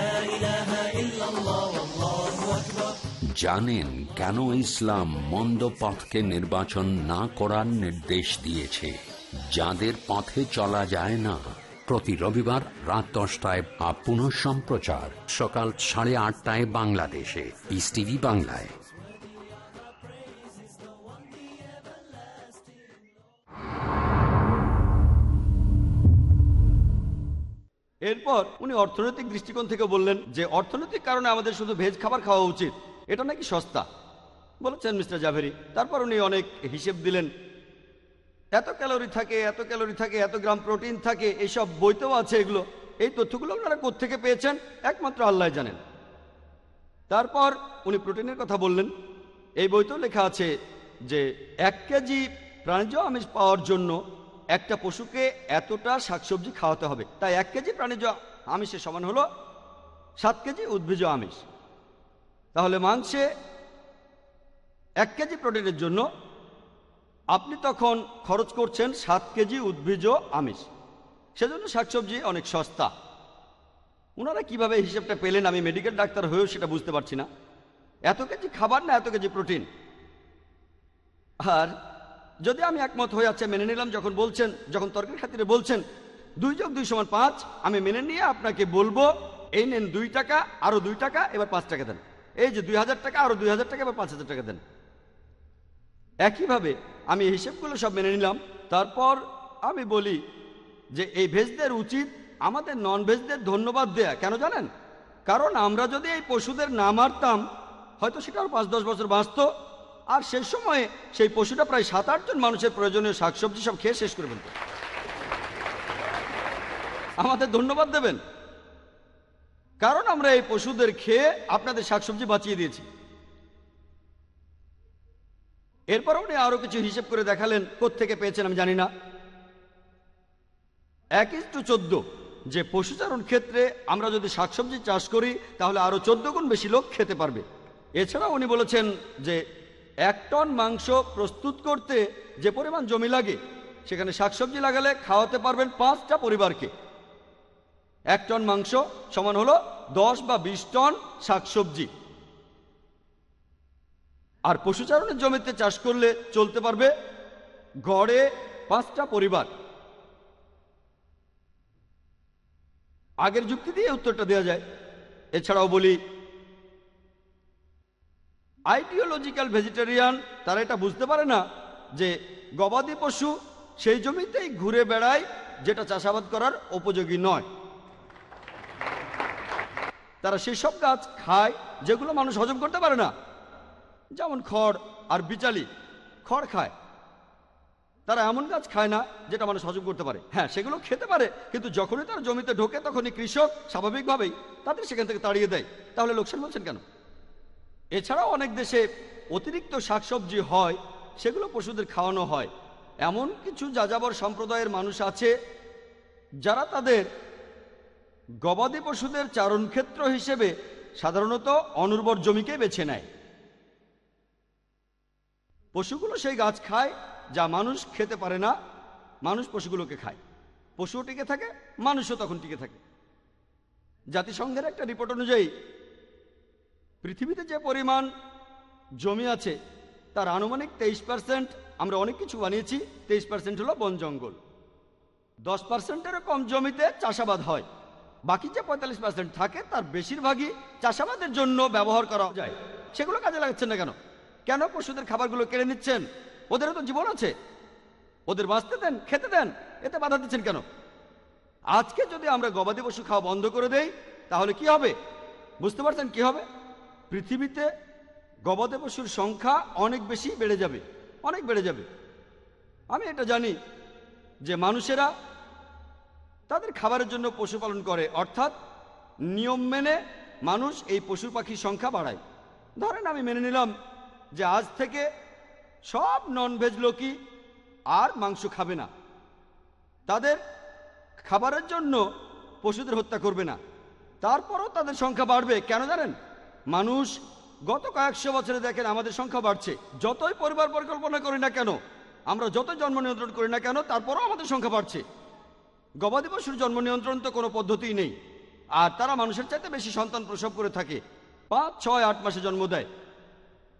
জানেন কেন ইসলাম মন্দ পথকে নির্বাচন না করার নির্দেশ দিয়েছে। যাদের পথে চলা যায় না। প্রতি রবিবার রাত দশটায় বা পুনঃ সম্প্রচার। সকাল সাড়ে আটটায় বাংলাদেশে। পিস টিভি বাংলায়। এরপর উনি অর্থনৈতিক দৃষ্টিকোণ থেকে বললেন যে, অর্থনৈতিক কারণে আমাদের শুধু ভেজ খাবার খাওয়া উচিত। এটা নাকি সস্তা? বলেছেন মিস্টার জাভেরি। তারপর উনি অনেক হিসেব দিলেন। এত ক্যালোরি থাকে, এত ক্যালোরি থাকে, এত গ্রাম প্রোটিন থাকে এইসব বইতেও আছে এগুলো। এই তথ্যগুলো আপনারা কোত্থেকে পেয়েছেন? একমাত্র আল্লাহ জানেন। তারপর উনি প্রোটিনের কথা বললেন। এই বইতেও লেখা আছে যে এক কেজি প্রাণীজ আমিষ পাওয়ার জন্য একটা পশুকে এতটা শাকসবজি খাওয়াতে হবে। তাই এক কেজি প্রাণীজ আমিষের সমান হলো সাত কেজি উদ্ভিজ আমিষ। তাহলে মাংসে এক কেজি প্রোটিনের জন্য আপনি তখন খরচ করছেন সাত কেজি উদ্ভিজ আমিষ। সেজন্য শাকসবজি অনেক সস্তা। ওনারা কীভাবে হিসেবটা পেলেন? আমি মেডিকেল ডাক্তার হয়েও সেটা বুঝতে পারছি না। এত কেজি খাবার না এত কেজি প্রোটিন। আর যদি আমি একমত হয়ে আছে মেনে নিলাম, যখন বলছেন, যখন তর্কের খাতিরে বলছেন, দুই যোগ দুই সমান পাঁচ, আমি মেনে নিয়ে আপনাকে বলব, এই নেন দুই টাকা, আরও দুই টাকা, এবার পাঁচ টাকা দেন। এই যে দুই হাজার টাকা, আরও দুই হাজার টাকা বা পাঁচ হাজার টাকা দেন। একইভাবে আমি হিসেবগুলো সব মেনে নিলাম। তারপর আমি বলি যে এই ভেজদের উচিত আমাদের নন ভেজদের ধন্যবাদ দেয়া। কেন জানেন? কারণ আমরা যদি এই পশুদের না মারতাম, হয়তো সেটা আরও পাঁচ, দশ বছর বাঁচত। আর শেষ সময়ে সেই পশুটা প্রায় সাত আটজন মানুষের প্রয়োজনীয় শাকসবজি সব খেয়ে শেষ করে ফেলত। আমাদের ধন্যবাদ দেবেন। কারণ আমরা এই পশুদের খেয়ে আপনাদের শাকসবজি বাঁচিয়ে দিয়েছি। এরপর উনি আরও কিছু হিসেব করে দেখালেন থেকে পেয়েছেন আমি জানি না। এক টু চোদ্দ, যে পশুচারণ ক্ষেত্রে আমরা যদি শাকসবজি চাষ করি, তাহলে আরও চোদ্দ গুণ বেশি লোক খেতে পারবে। এছাড়া উনি বলেছেন যে, এক টন মাংস প্রস্তুত করতে যে পরিমাণ জমি লাগে, সেখানে শাকসবজি লাগালে খাওয়াতে পারবেন পাঁচটা পরিবারকে। এক টন মাংস সমান হলো দশ বা বিশ টন শাকসবজি। আর পশুচারণের জমিতে চাষ করলে চলতে পারবে গড়ে পাঁচটা পরিবার। আগের যুক্তি দিয়ে উত্তরটা দেওয়া যায়। এছাড়াও বলি আইডিওলজিক্যাল ভেজিটেরিয়ান তারা এটা বুঝতে পারে না যে গবাদি পশু সেই জমিতেই ঘুরে বেড়ায় যেটা চাষাবাদ করার উপযোগী নয়। তারা সেসব গাছ খায় যেগুলো মানুষ হজম করতে পারে না। যেমন খড় আর বিচালি, খড় খায়। তারা এমন গাছ খায় না যেটা মানুষ হজম করতে পারে। হ্যাঁ সেগুলো খেতে পারে, কিন্তু যখনই তারা জমিতে ঢোকে তখনই কৃষক স্বাভাবিকভাবেই তাদের সেখান থেকে তাড়িয়ে দেয়। তাহলে লোকসান বলছেন কেন? এছাড়াও অনেক দেশে অতিরিক্ত শাকসবজি হয়, সেগুলো পশুদের খাওয়ানো হয়। এমন কিছু যাযাবর সম্প্রদায়ের মানুষ আছে যারা তাদের গবাদি পশুদের চারণক্ষেত্র হিসেবে সাধারণত অনুর্বর জমিকে বেছে নেয়। পশুগুলো সেই গাছ খায় যা মানুষ খেতে পারে না, মানুষ পশুগুলোকে খায়। পশুও টিকে থাকে, মানুষও তখন টিকে থাকে। জাতিসংঘের একটা রিপোর্ট অনুযায়ী, পৃথিবীতে যে পরিমাণ জমি আছে, তার আনুমানিক তেইশ পার্সেন্ট, আমরা অনেক কিছু বানিয়েছি, তেইশ পার্সেন্ট হলো বন জঙ্গল। দশ পার্সেন্টেরও কম জমিতে চাষাবাদ হয়। বাকি যে পঁয়তাল্লিশ পার্সেন্ট থাকে, তার বেশিরভাগই চাষাবাদের জন্য ব্যবহার করা যায়। সেগুলো কাজে লাগাচ্ছেন না কেন? কেন পশুদের খাবারগুলো কেড়ে নিচ্ছেন? ওদেরও তো জীবন আছে। ওদের বাঁচতে দেন, খেতে দেন, এতে বাধা দিচ্ছেন কেন? আজকে যদি আমরা গবাদি পশু খাওয়া বন্ধ করে দেই, তাহলে কি হবে? বুঝতে পারছেন কি হবে? পৃথিবীতে গবাদি পশুর সংখ্যা অনেক বেশি বেড়ে যাবে, অনেক বেড়ে যাবে। আমি এটা জানি যে মানুষেরা তাদের খাবারের জন্য পশুপালন করে। অর্থাৎ নিয়ম মেনে মানুষ এই পশু পাখির সংখ্যা বাড়ায়। ধরেন আমি মেনে নিলাম যে আজ থেকে সব ননভেজ লোকই আর মাংস খাবে না। তাদের খাবারের জন্য পশুদের হত্যা করবে না। তারপরও তাদের সংখ্যা বাড়বে। কেন জানেন? মানুষ গত কয়েকশো বছরে দেখেন আমাদের সংখ্যা বাড়ছে। যতই পরিবার পরিকল্পনা করি না কেন, আমরা যতই জন্ম নিয়ন্ত্রণ করি না কেন, তারপরও আমাদের সংখ্যা বাড়ছে। গবাদি পশুর জন্ম নিয়ন্ত্রণ তো কোনো পদ্ধতিই নেই। আর তারা মানুষের চাইতে বেশি সন্তান প্রসব করে থাকে। পাঁচ, ছয়, আট মাসে জন্ম দেয়।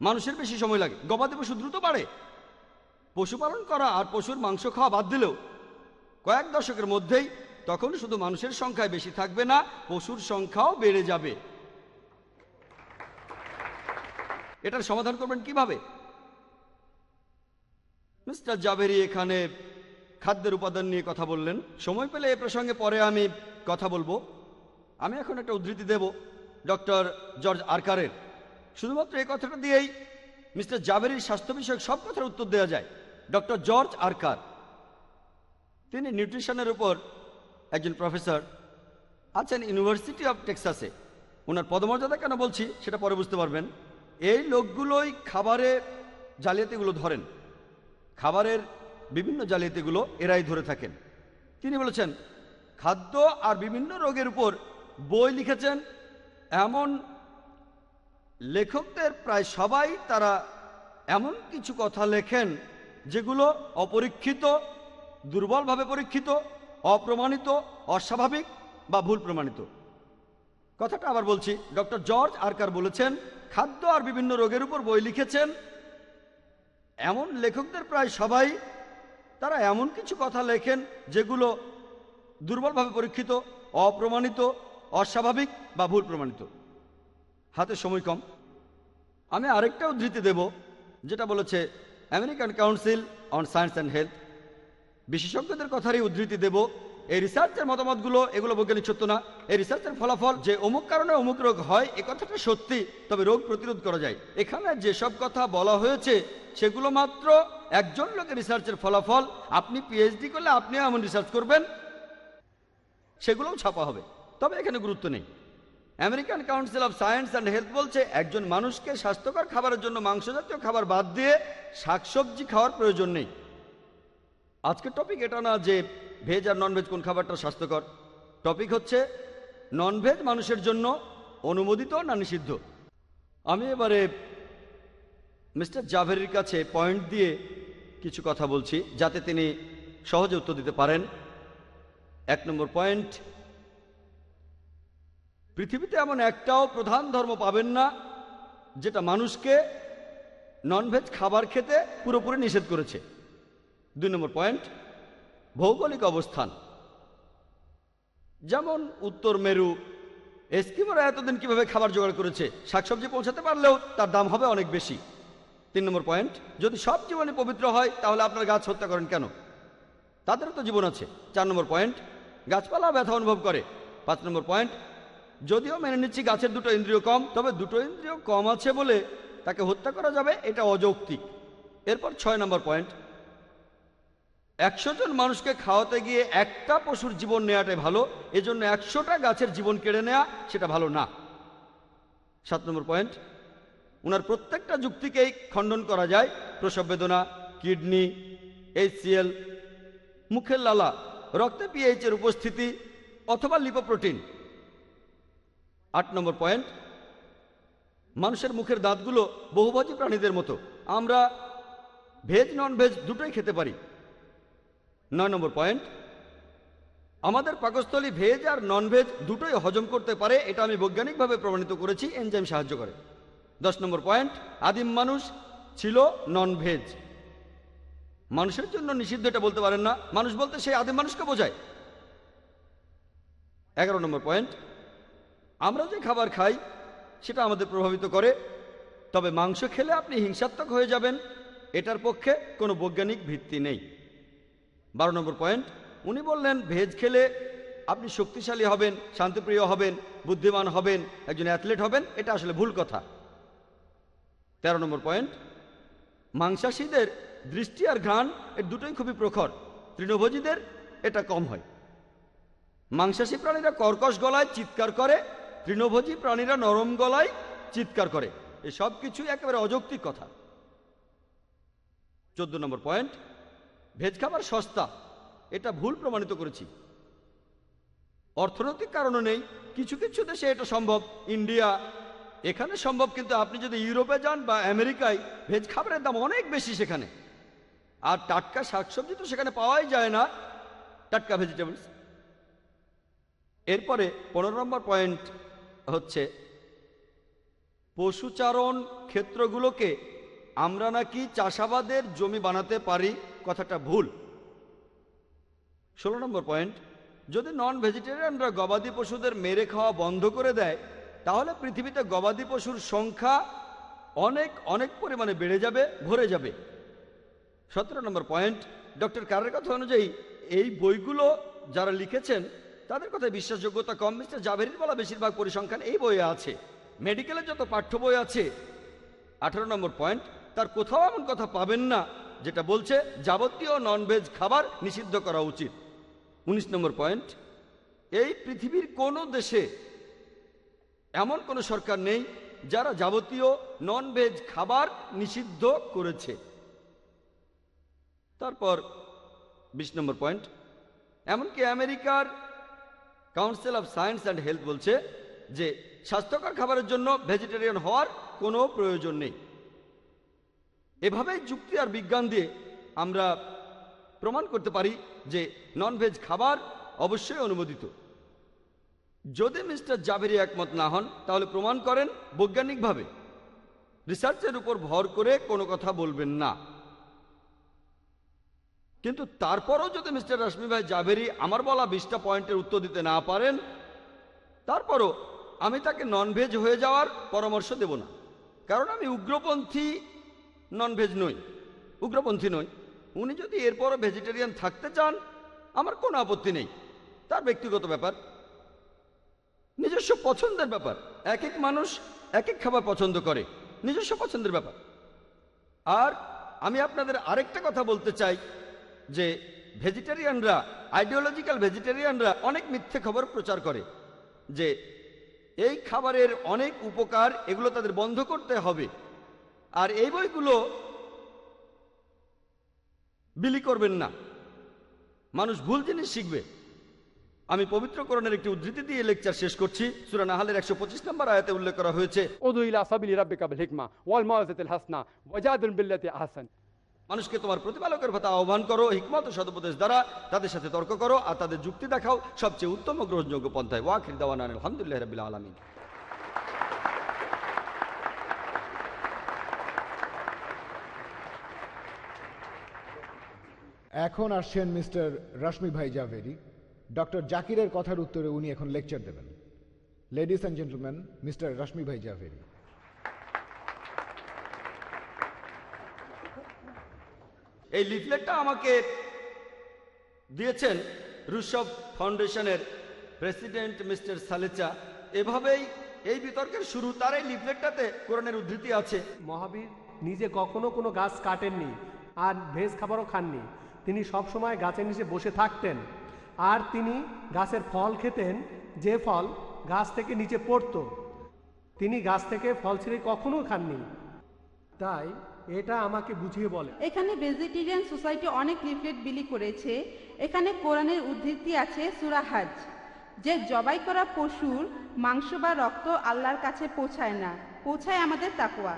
মানুষের বেশি সময় লাগে। গবাদি পশু দ্রুত বাড়ে। পশুপালন করা আর পশুর মাংস খাওয়া বাদ দিলেও কয়েক দশকের মধ্যেই তখন শুধু মানুষের সংখ্যায় বেশি থাকবে না, পশুর সংখ্যাও বেড়ে যাবে। এটার সমাধান করবেন কীভাবে? মিস্টার জাভেরি এখানে খাদ্যের উপাদান নিয়ে কথা বললেন। সময় পেলে এ প্রসঙ্গে পরে আমি কথা বলব। আমি এখন একটা উদ্ধৃতি দেব ডক্টর জর্জ আরকারের। শুধুমাত্র এই কথাটা দিয়েই মিস্টার জাভেরির স্বাস্থ্য বিষয়ক সব কথার উত্তর দেওয়া যায়। ডক্টর জর্জ আরকার। তিনি নিউট্রিশনের উপর একজন প্রফেসর আছেন ইউনিভার্সিটি অফ টেক্সাসে। ওনার পদমর্যাদা কেন বলছি সেটা পরে বুঝতে পারবেন। এই লোকগুলোই খাবারে জালিয়াতিগুলো ধরেন। খাবারের বিভিন্ন জালিয়াতিগুলো এরাই ধরে থাকেন। তিনি বলেছেন, খাদ্য আর বিভিন্ন রোগের উপর বই লিখেছেন। এমন লেখকদের প্রায় সবাই তারা এমন কিছু কথা লেখেন যেগুলো অপরীক্ষিত, দুর্বলভাবে পরীক্ষিত, অপ্রমাণিত, অস্বাভাবিক বা ভুল প্রমাণিত। কথাটা আবার বলছি, ডক্টর জর্জ আরকার বলেছেন, খাদ্য আর বিভিন্ন রোগের উপর বই লিখেছেন। এমন লেখকদের প্রায় সবাই তারা এমন কিছু কথা লেখেন যেগুলো দুর্বলভাবে পরীক্ষিত, অপ্রমাণিত, অস্বাভাবিক বা ভুল প্রমাণিত। হাতে সময় কম। আমি আরেকটা উদ্ধৃতি দেব, যেটা বলেছে American council on science and health. বিশেষজ্ঞদের কথারই উদ্ধৃতি দেব এই রিসার্চের মতামতগুলো, এগুলো বৈজ্ঞানিক সত্য না। এই রিসার্চের ফলাফল যে অমুক কারণে অমুক রোগ হয়, এ কথাটা সত্যি, তবে রোগ প্রতিরোধ করা যায়। এখানে যেসব কথা বলা হয়েছে, সেগুলো মাত্র একজন লোকের রিসার্চের ফলাফল। আপনি পিএইচডি করলে আপনিও এমন রিসার্চ করবেন, সেগুলোও ছাপা হবে। তবে এখানে গুরুত্ব নেই। American council of science and health বলছে, একজন মানুষকে স্বাস্থ্যকর খাবারের জন্য মাংস জাতীয় খাবার বাদ দিয়ে শাকসবজি খাওয়ার প্রয়োজন নেই। আজকের টপিক এটা না যে ভেজ আর ননভেজ কোন খাবারটা স্বাস্থ্যকর? টপিক হচ্ছে ননভেজ মানুষের জন্য অনুমোদিত না নিষিদ্ধ? আমি এবারে মিস্টার জাভেরির কাছে পয়েন্ট দিয়ে কিছু কথা বলছি, যাতে তিনি সহজে উত্তর দিতে পারেন। এক নম্বর পয়েন্ট পৃথিবীতে এমন একটাও প্রধান ধর্ম পাবেন না, যেটা মানুষকে ননভেজ খাবার খেতে পুরোপুরি নিষেধ করেছে। দুই নম্বর পয়েন্ট ভৌগোলিক অবস্থান। যেমন উত্তর মেরু, এস্কিমোরা এতদিন কীভাবে খাবার জোগাড় করেছে, শাকসবজি পৌঁছাতে পারলেও তার দাম হবে অনেক বেশি। তিন নম্বর পয়েন্ট, যদি সব জীবনে পবিত্র হয়, তাহলে আপনার গাছ হত্যা করেন কেন? তাদেরও তো জীবন আছে। চার নম্বর পয়েন্ট, গাছপালা ব্যথা অনুভব করে। পাঁচ নম্বর পয়েন্ট, যদিও মেনে নিচ্ছি গাছের দুটো ইন্দ্রিয় কম, তবে দুটো ইন্দ্রিয় কম আছে বলে তাকে হত্যা করা যাবে, এটা অযৌক্তিক। এরপর ছয় নম্বর পয়েন্ট একশো জন মানুষকে খাওয়াতে গিয়ে একটা পশুর জীবন নেওয়াটাই ভালো, এজন্য একশোটা গাছের জীবন কেড়ে নেওয়া সেটা ভালো না। সাত নম্বর পয়েন্ট ওনার প্রত্যেকটা যুক্তিকেই খণ্ডন করা যায়, প্রসব বেদনা, কিডনি এইচসিএল মুখের লালা, রক্তে পিএইচ এর উপস্থিতি, অথবা লিপোপ্রোটিন। আট নম্বর পয়েন্ট, মানুষের মুখের দাঁতগুলো বহুভোজী প্রাণীদের মতো, আমরা ভেজ নন ভেজ দুটোই খেতে পারি। নয় নম্বর পয়েন্ট। আমাদের পাকস্থলী ভেজ আর নন ভেজ দুটোই হজম করতে পারে, এটা আমি বৈজ্ঞানিকভাবে প্রমাণিত করেছি এনজাইম সাহায্য করে। দশ নম্বর পয়েন্ট, আদিম মানুষ ছিল নন ভেজ মানুষের জন্য নিষিদ্ধ এটা বলতে পারেন না, মানুষ বলতে সেই আদিম মানুষকে বোঝায়। এগারো নম্বর পয়েন্ট, আমরা যে খাবার খাই, সেটা আমাদের প্রভাবিত করে, তবে মাংস খেলে আপনি হিংসাত্মক হয়ে যাবেন, এটার পক্ষে কোনো বৈজ্ঞানিক ভিত্তি নেই। বারো নম্বর পয়েন্ট। উনি বললেন, ভেজ খেলে আপনি শক্তিশালী হবেন, শান্তিপ্রিয় হবেন, বুদ্ধিমান হবেন, একজন অ্যাথলেট হবেন, এটা আসলে ভুল কথা। তেরো নম্বর পয়েন্ট। মাংসাশীদের দৃষ্টি আর ঘ্রাণ এর দুটোই খুবই প্রখর। তৃণভোজীদের এটা কম হয়। মাংসাশী প্রাণীরা কর্কশ গলায় চিৎকার করে, তৃণভোজী প্রাণীরা নরম গলায় চিৎকার করে। এসব কিছুই একেবারে অযৌক্তিক কথা। চোদ্দ নম্বর পয়েন্ট। ভেজ খাবার সস্তা। এটা ভুল প্রমাণিত করেছি। অর্থনৈতিক কারণও নেই, কিছু কিছু দেশে এটা সম্ভব। ইন্ডিয়া, এখানে সম্ভব, কিন্তু আপনি যদি ইউরোপে যান বা আমেরিকায়, ভেজ খাবারের দাম অনেক বেশি সেখানে। আর টাটকা শাকসবজি তো সেখানে পাওয়াই যায় না। টাটকা ভেজিটেবলস এরপরে পনেরো নম্বর পয়েন্ট হচ্ছে, পশুচারণ ক্ষেত্রগুলোকে আমরা নাকি চাষাবাদের জমি বানাতে পারি? কথাটা ভুল। ষোলো নম্বর পয়েন্ট, যদি নন ভেজিটেরিয়ানরা গবাদি পশুদের মেরে খাওয়া বন্ধ করে দেয়, তাহলে পৃথিবীতে গবাদি পশুর সংখ্যা অনেক অনেক পরিমাণে বেড়ে যাবে, ভরে যাবে। সতেরো নম্বর পয়েন্ট, ডক্টর কারের কথা অনুযায়ী, এই বইগুলো যারা লিখেছেন, তাদের কথায় বিশ্বাসযোগ্যতা কম। মিস্টার জাভেরির বলা বেশিরভাগ পরিসংখ্যান এই বইয়ে আছে। মেডিকেলের যত পাঠ্য বই আছে, আঠারো নম্বর পয়েন্ট, তার কোথাও এমন কথা পাবেন না যেটা বলছে, যাবতীয় ননভেজ খাবার নিষিদ্ধ করা উচিত। উনিশ নম্বর পয়েন্ট, এই পৃথিবীর কোনো দেশে এমন কোনো সরকার নেই যারা যাবতীয় ননভেজ খাবার নিষিদ্ধ করেছে। তারপর বিশ নম্বর পয়েন্ট, এমনকি আমেরিকার council of science and health বলছে যে, স্বাস্থ্যকর খাবারের জন্য ভেজিটেরিয়ান হওয়ার কোনো প্রয়োজন নেই। এভাবে যুক্তি আর বিজ্ঞান দিয়ে আমরা প্রমাণ করতে পারি যে ননভেজ খাবার অবশ্যই অনুমোদিত। যদি মিস্টার জাভেরি একমত না হন, তাহলে প্রমাণ করেন বৈজ্ঞানিকভাবে। রিসার্চের উপর ভর করে কোনো কথা বলবেন না। কিন্তু তারপরও যদি মিস্টার রশ্মি ভাই জাভেরি আমার বলা বিশটা পয়েন্টের উত্তর দিতে না পারেন, তারপরও আমি তাকে ননভেজ হয়ে যাওয়ার পরামর্শ দেব না। কারণ আমি উগ্রপন্থী ননভেজ নই, উগ্রপন্থী নই। উনি যদি এরপরও ভেজিটেরিয়ান থাকতে চান, আমার কোনো আপত্তি নেই। তার ব্যক্তিগত ব্যাপার। নিজস্ব পছন্দের ব্যাপার। এক এক মানুষ এক এক খাবার পছন্দ করে। নিজস্ব পছন্দের ব্যাপার। আর আমি আপনাদের আরেকটা কথা বলতে চাই, যে ভেজিটেরিয়ানরা আইডিওলজিক্যাল ভেজিটেরিয়ানরা অনেক মিথ্যে খবর প্রচার করে, যে এই খাবারের অনেক উপকার এগুলো তাদের বন্ধ করতে হবে। আর এই বইগুলো বিলি করবেন না। মানুষ ভুল জিনিস শিখবে। আমি পবিত্রকরণের একটি উদ্ধৃতি দিয়ে লেকচার শেষ করছি। সুরা নাহালের একশো পঁচিশ নম্বর আয়াতে উল্লেখ করা হয়েছে মানুষকে তোমার প্রতিপালকের ভাতা আহ্বান করো হিকমত সদপদেশ দ্বারা। তাদের সাথে তর্ক করো আর তাদের যুক্তি দেখাও। সবচেয়ে উত্তম গ্রহণযোগ্য পন্থায় ওয়াখির দাওয়ান আলহামদুলিল্লাহ রবিল আলমিন। এখন আসছেন মিস্টার রশ্মি ভাই জাভেরি। ডক্টর জাকিরের কথার উত্তরে উনি এখন লেকচার দেবেন। Ladies and gentleman mister Rashmi bhai Javeri. এই লিফলেটটা আমাকে দিয়েছেন রুশভ ফাউন্ডেশনের প্রেসিডেন্ট মিস্টার সালেচা। এভাবেই এই বিতর্কের শুরু তার এই লিফলেটটাতে কোরআনের উদ্ধৃতি আছে। মহাবীর নিজে কখনো কোনো গাছ কাটেননি আর ভেজ খাবারও খাননি। তিনি সবসময় গাছের নিচে বসে থাকতেন। আর তিনি গাছের ফল খেতেন, যে ফল গাছ থেকে নিচে পড়তো। তিনি গাছ থেকে ফল ছিঁড়ে কখনো খাননি। তাই এটা আমাকে বুঝিয়ে বলে। এখানে ভেজিটেরিয়ান সোসাইটি অনেক লিফলেট বিলি করেছে। এখানে কোরআনের উদ্ধৃতি আছে সুরাহাজ যে জবাই করা পশুর মাংস বা রক্ত আল্লাহর কাছে পৌঁছায় না, পৌঁছায় আমাদের তাকুয়া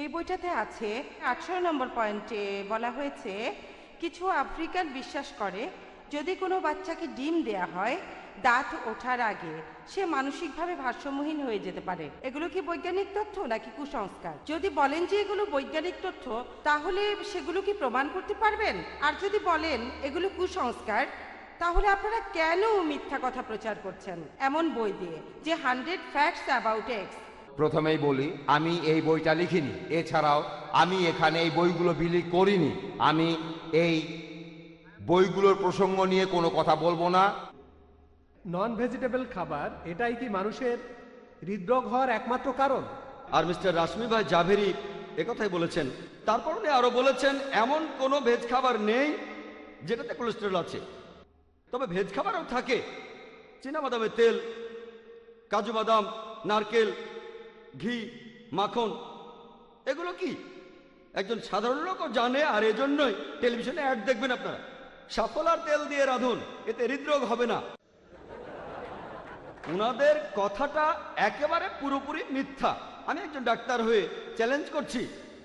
এই বইটাতে আছে আঠারো নম্বর পয়েন্টে বলা হয়েছে কিছু আফ্রিকান বিশ্বাস করে, যদি কোনো বাচ্চাকে ডিম দেয়া হয়, দাঁত ওঠার আগে সে মানসিকভাবে ভারসাম্যহীন হয়ে যেতে পারে। এগুলো কি বৈজ্ঞানিক তথ্য নাকি কুসংস্কার? যদি বলেন যে এগুলো বৈজ্ঞানিক তথ্য, তাহলে সেগুলো কি প্রমাণ করতে পারবেন? আর যদি বলেন এগুলো কুসংস্কার, তাহলে আপনারা কেন মিথ্যা কথা প্রচার করছেন? এমন বই দিয়ে যে হান্ড্রেড ফ্যাক্টস অ্যাবাউট এক্স। প্রথমেই বলি আমি এই বইটা লিখিনি। এছাড়াও আমি এখানে এই বইগুলো বিলি করিনি। আমি এই বইগুলোর প্রসঙ্গ নিয়ে কোনো কথা বলব না। নন ভেজিটেবল খাবার এটাই কি মানুষের হৃদরোগ হওয়ার একমাত্র কারণ? আর মিস্টার রাশমি ভাই জাভেরি একথাই বলেছেন। তারপর উনি আরও বলেছেন এমন কোনো ভেজ খাবার নেই যেটাতে কোলেস্টেরল আছে। তবে ভেজ খাবারও থাকে। বাদামের তেল কাজু বাদাম নারকেল ঘি, মাখন, এগুলো কি? একজন সাধারণ লোকও জানে, আর এজন্যই টেলিভিশনে অ্যাড দেখবেন আপনারা। সাফলার তেল দিয়ে রাঁধুন, এতে হৃদরোগ হবে না। উনাদের কথাটা একেবারে পুরোপুরি মিথ্যা। আমি একজন ডাক্তার হয়ে চ্যালেঞ্জ করছি।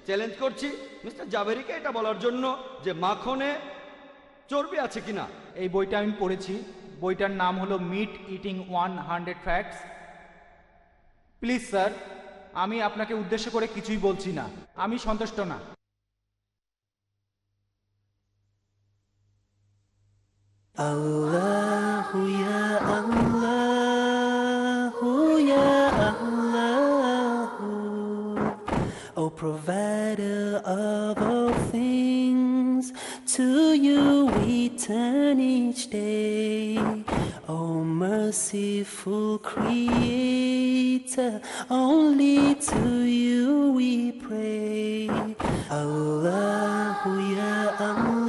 চ্যালেঞ্জ করছি, মিস্টার জাভেরিকে এটা বলার জন্য যে মাখনে চর্বি আছে কিনা। এই বইটা আমি পড়েছি। বইটার নাম হলো meat eating one hundred facts please sir আমি আপনাকে উদ্দেশ্য করে কিছুই বলছি না। আমি সন্তুষ্ট না। আল্লাহু ইয়া আল্লাহু ইয়া আল্লাহু। O provider you we turn each day. Oh merciful creator only to you we pray. Allah ya Allah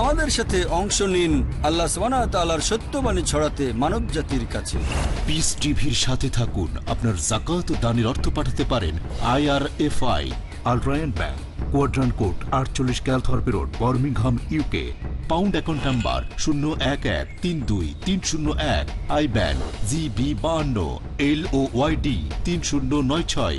আমাদের সাথে অংশ নিন আল্লাহ তালার সত্যবাণী ছড়াতে মানব জাতির কাছে। পিস টিভির সাথে থাকুন। আপনার জাকাত দানের অর্থ পাঠাতে পারেন IRFI Al Rayan bank quadrant code আটচল্লিশ Calthorpe road, Birmingham UK pound account number শূন্য এক এক তিন দুই তিন শূন্য এক আই ব্যান জিবি বাহান্ন এল ও ওয়াইডি তিন শূন্য নয় ছয়।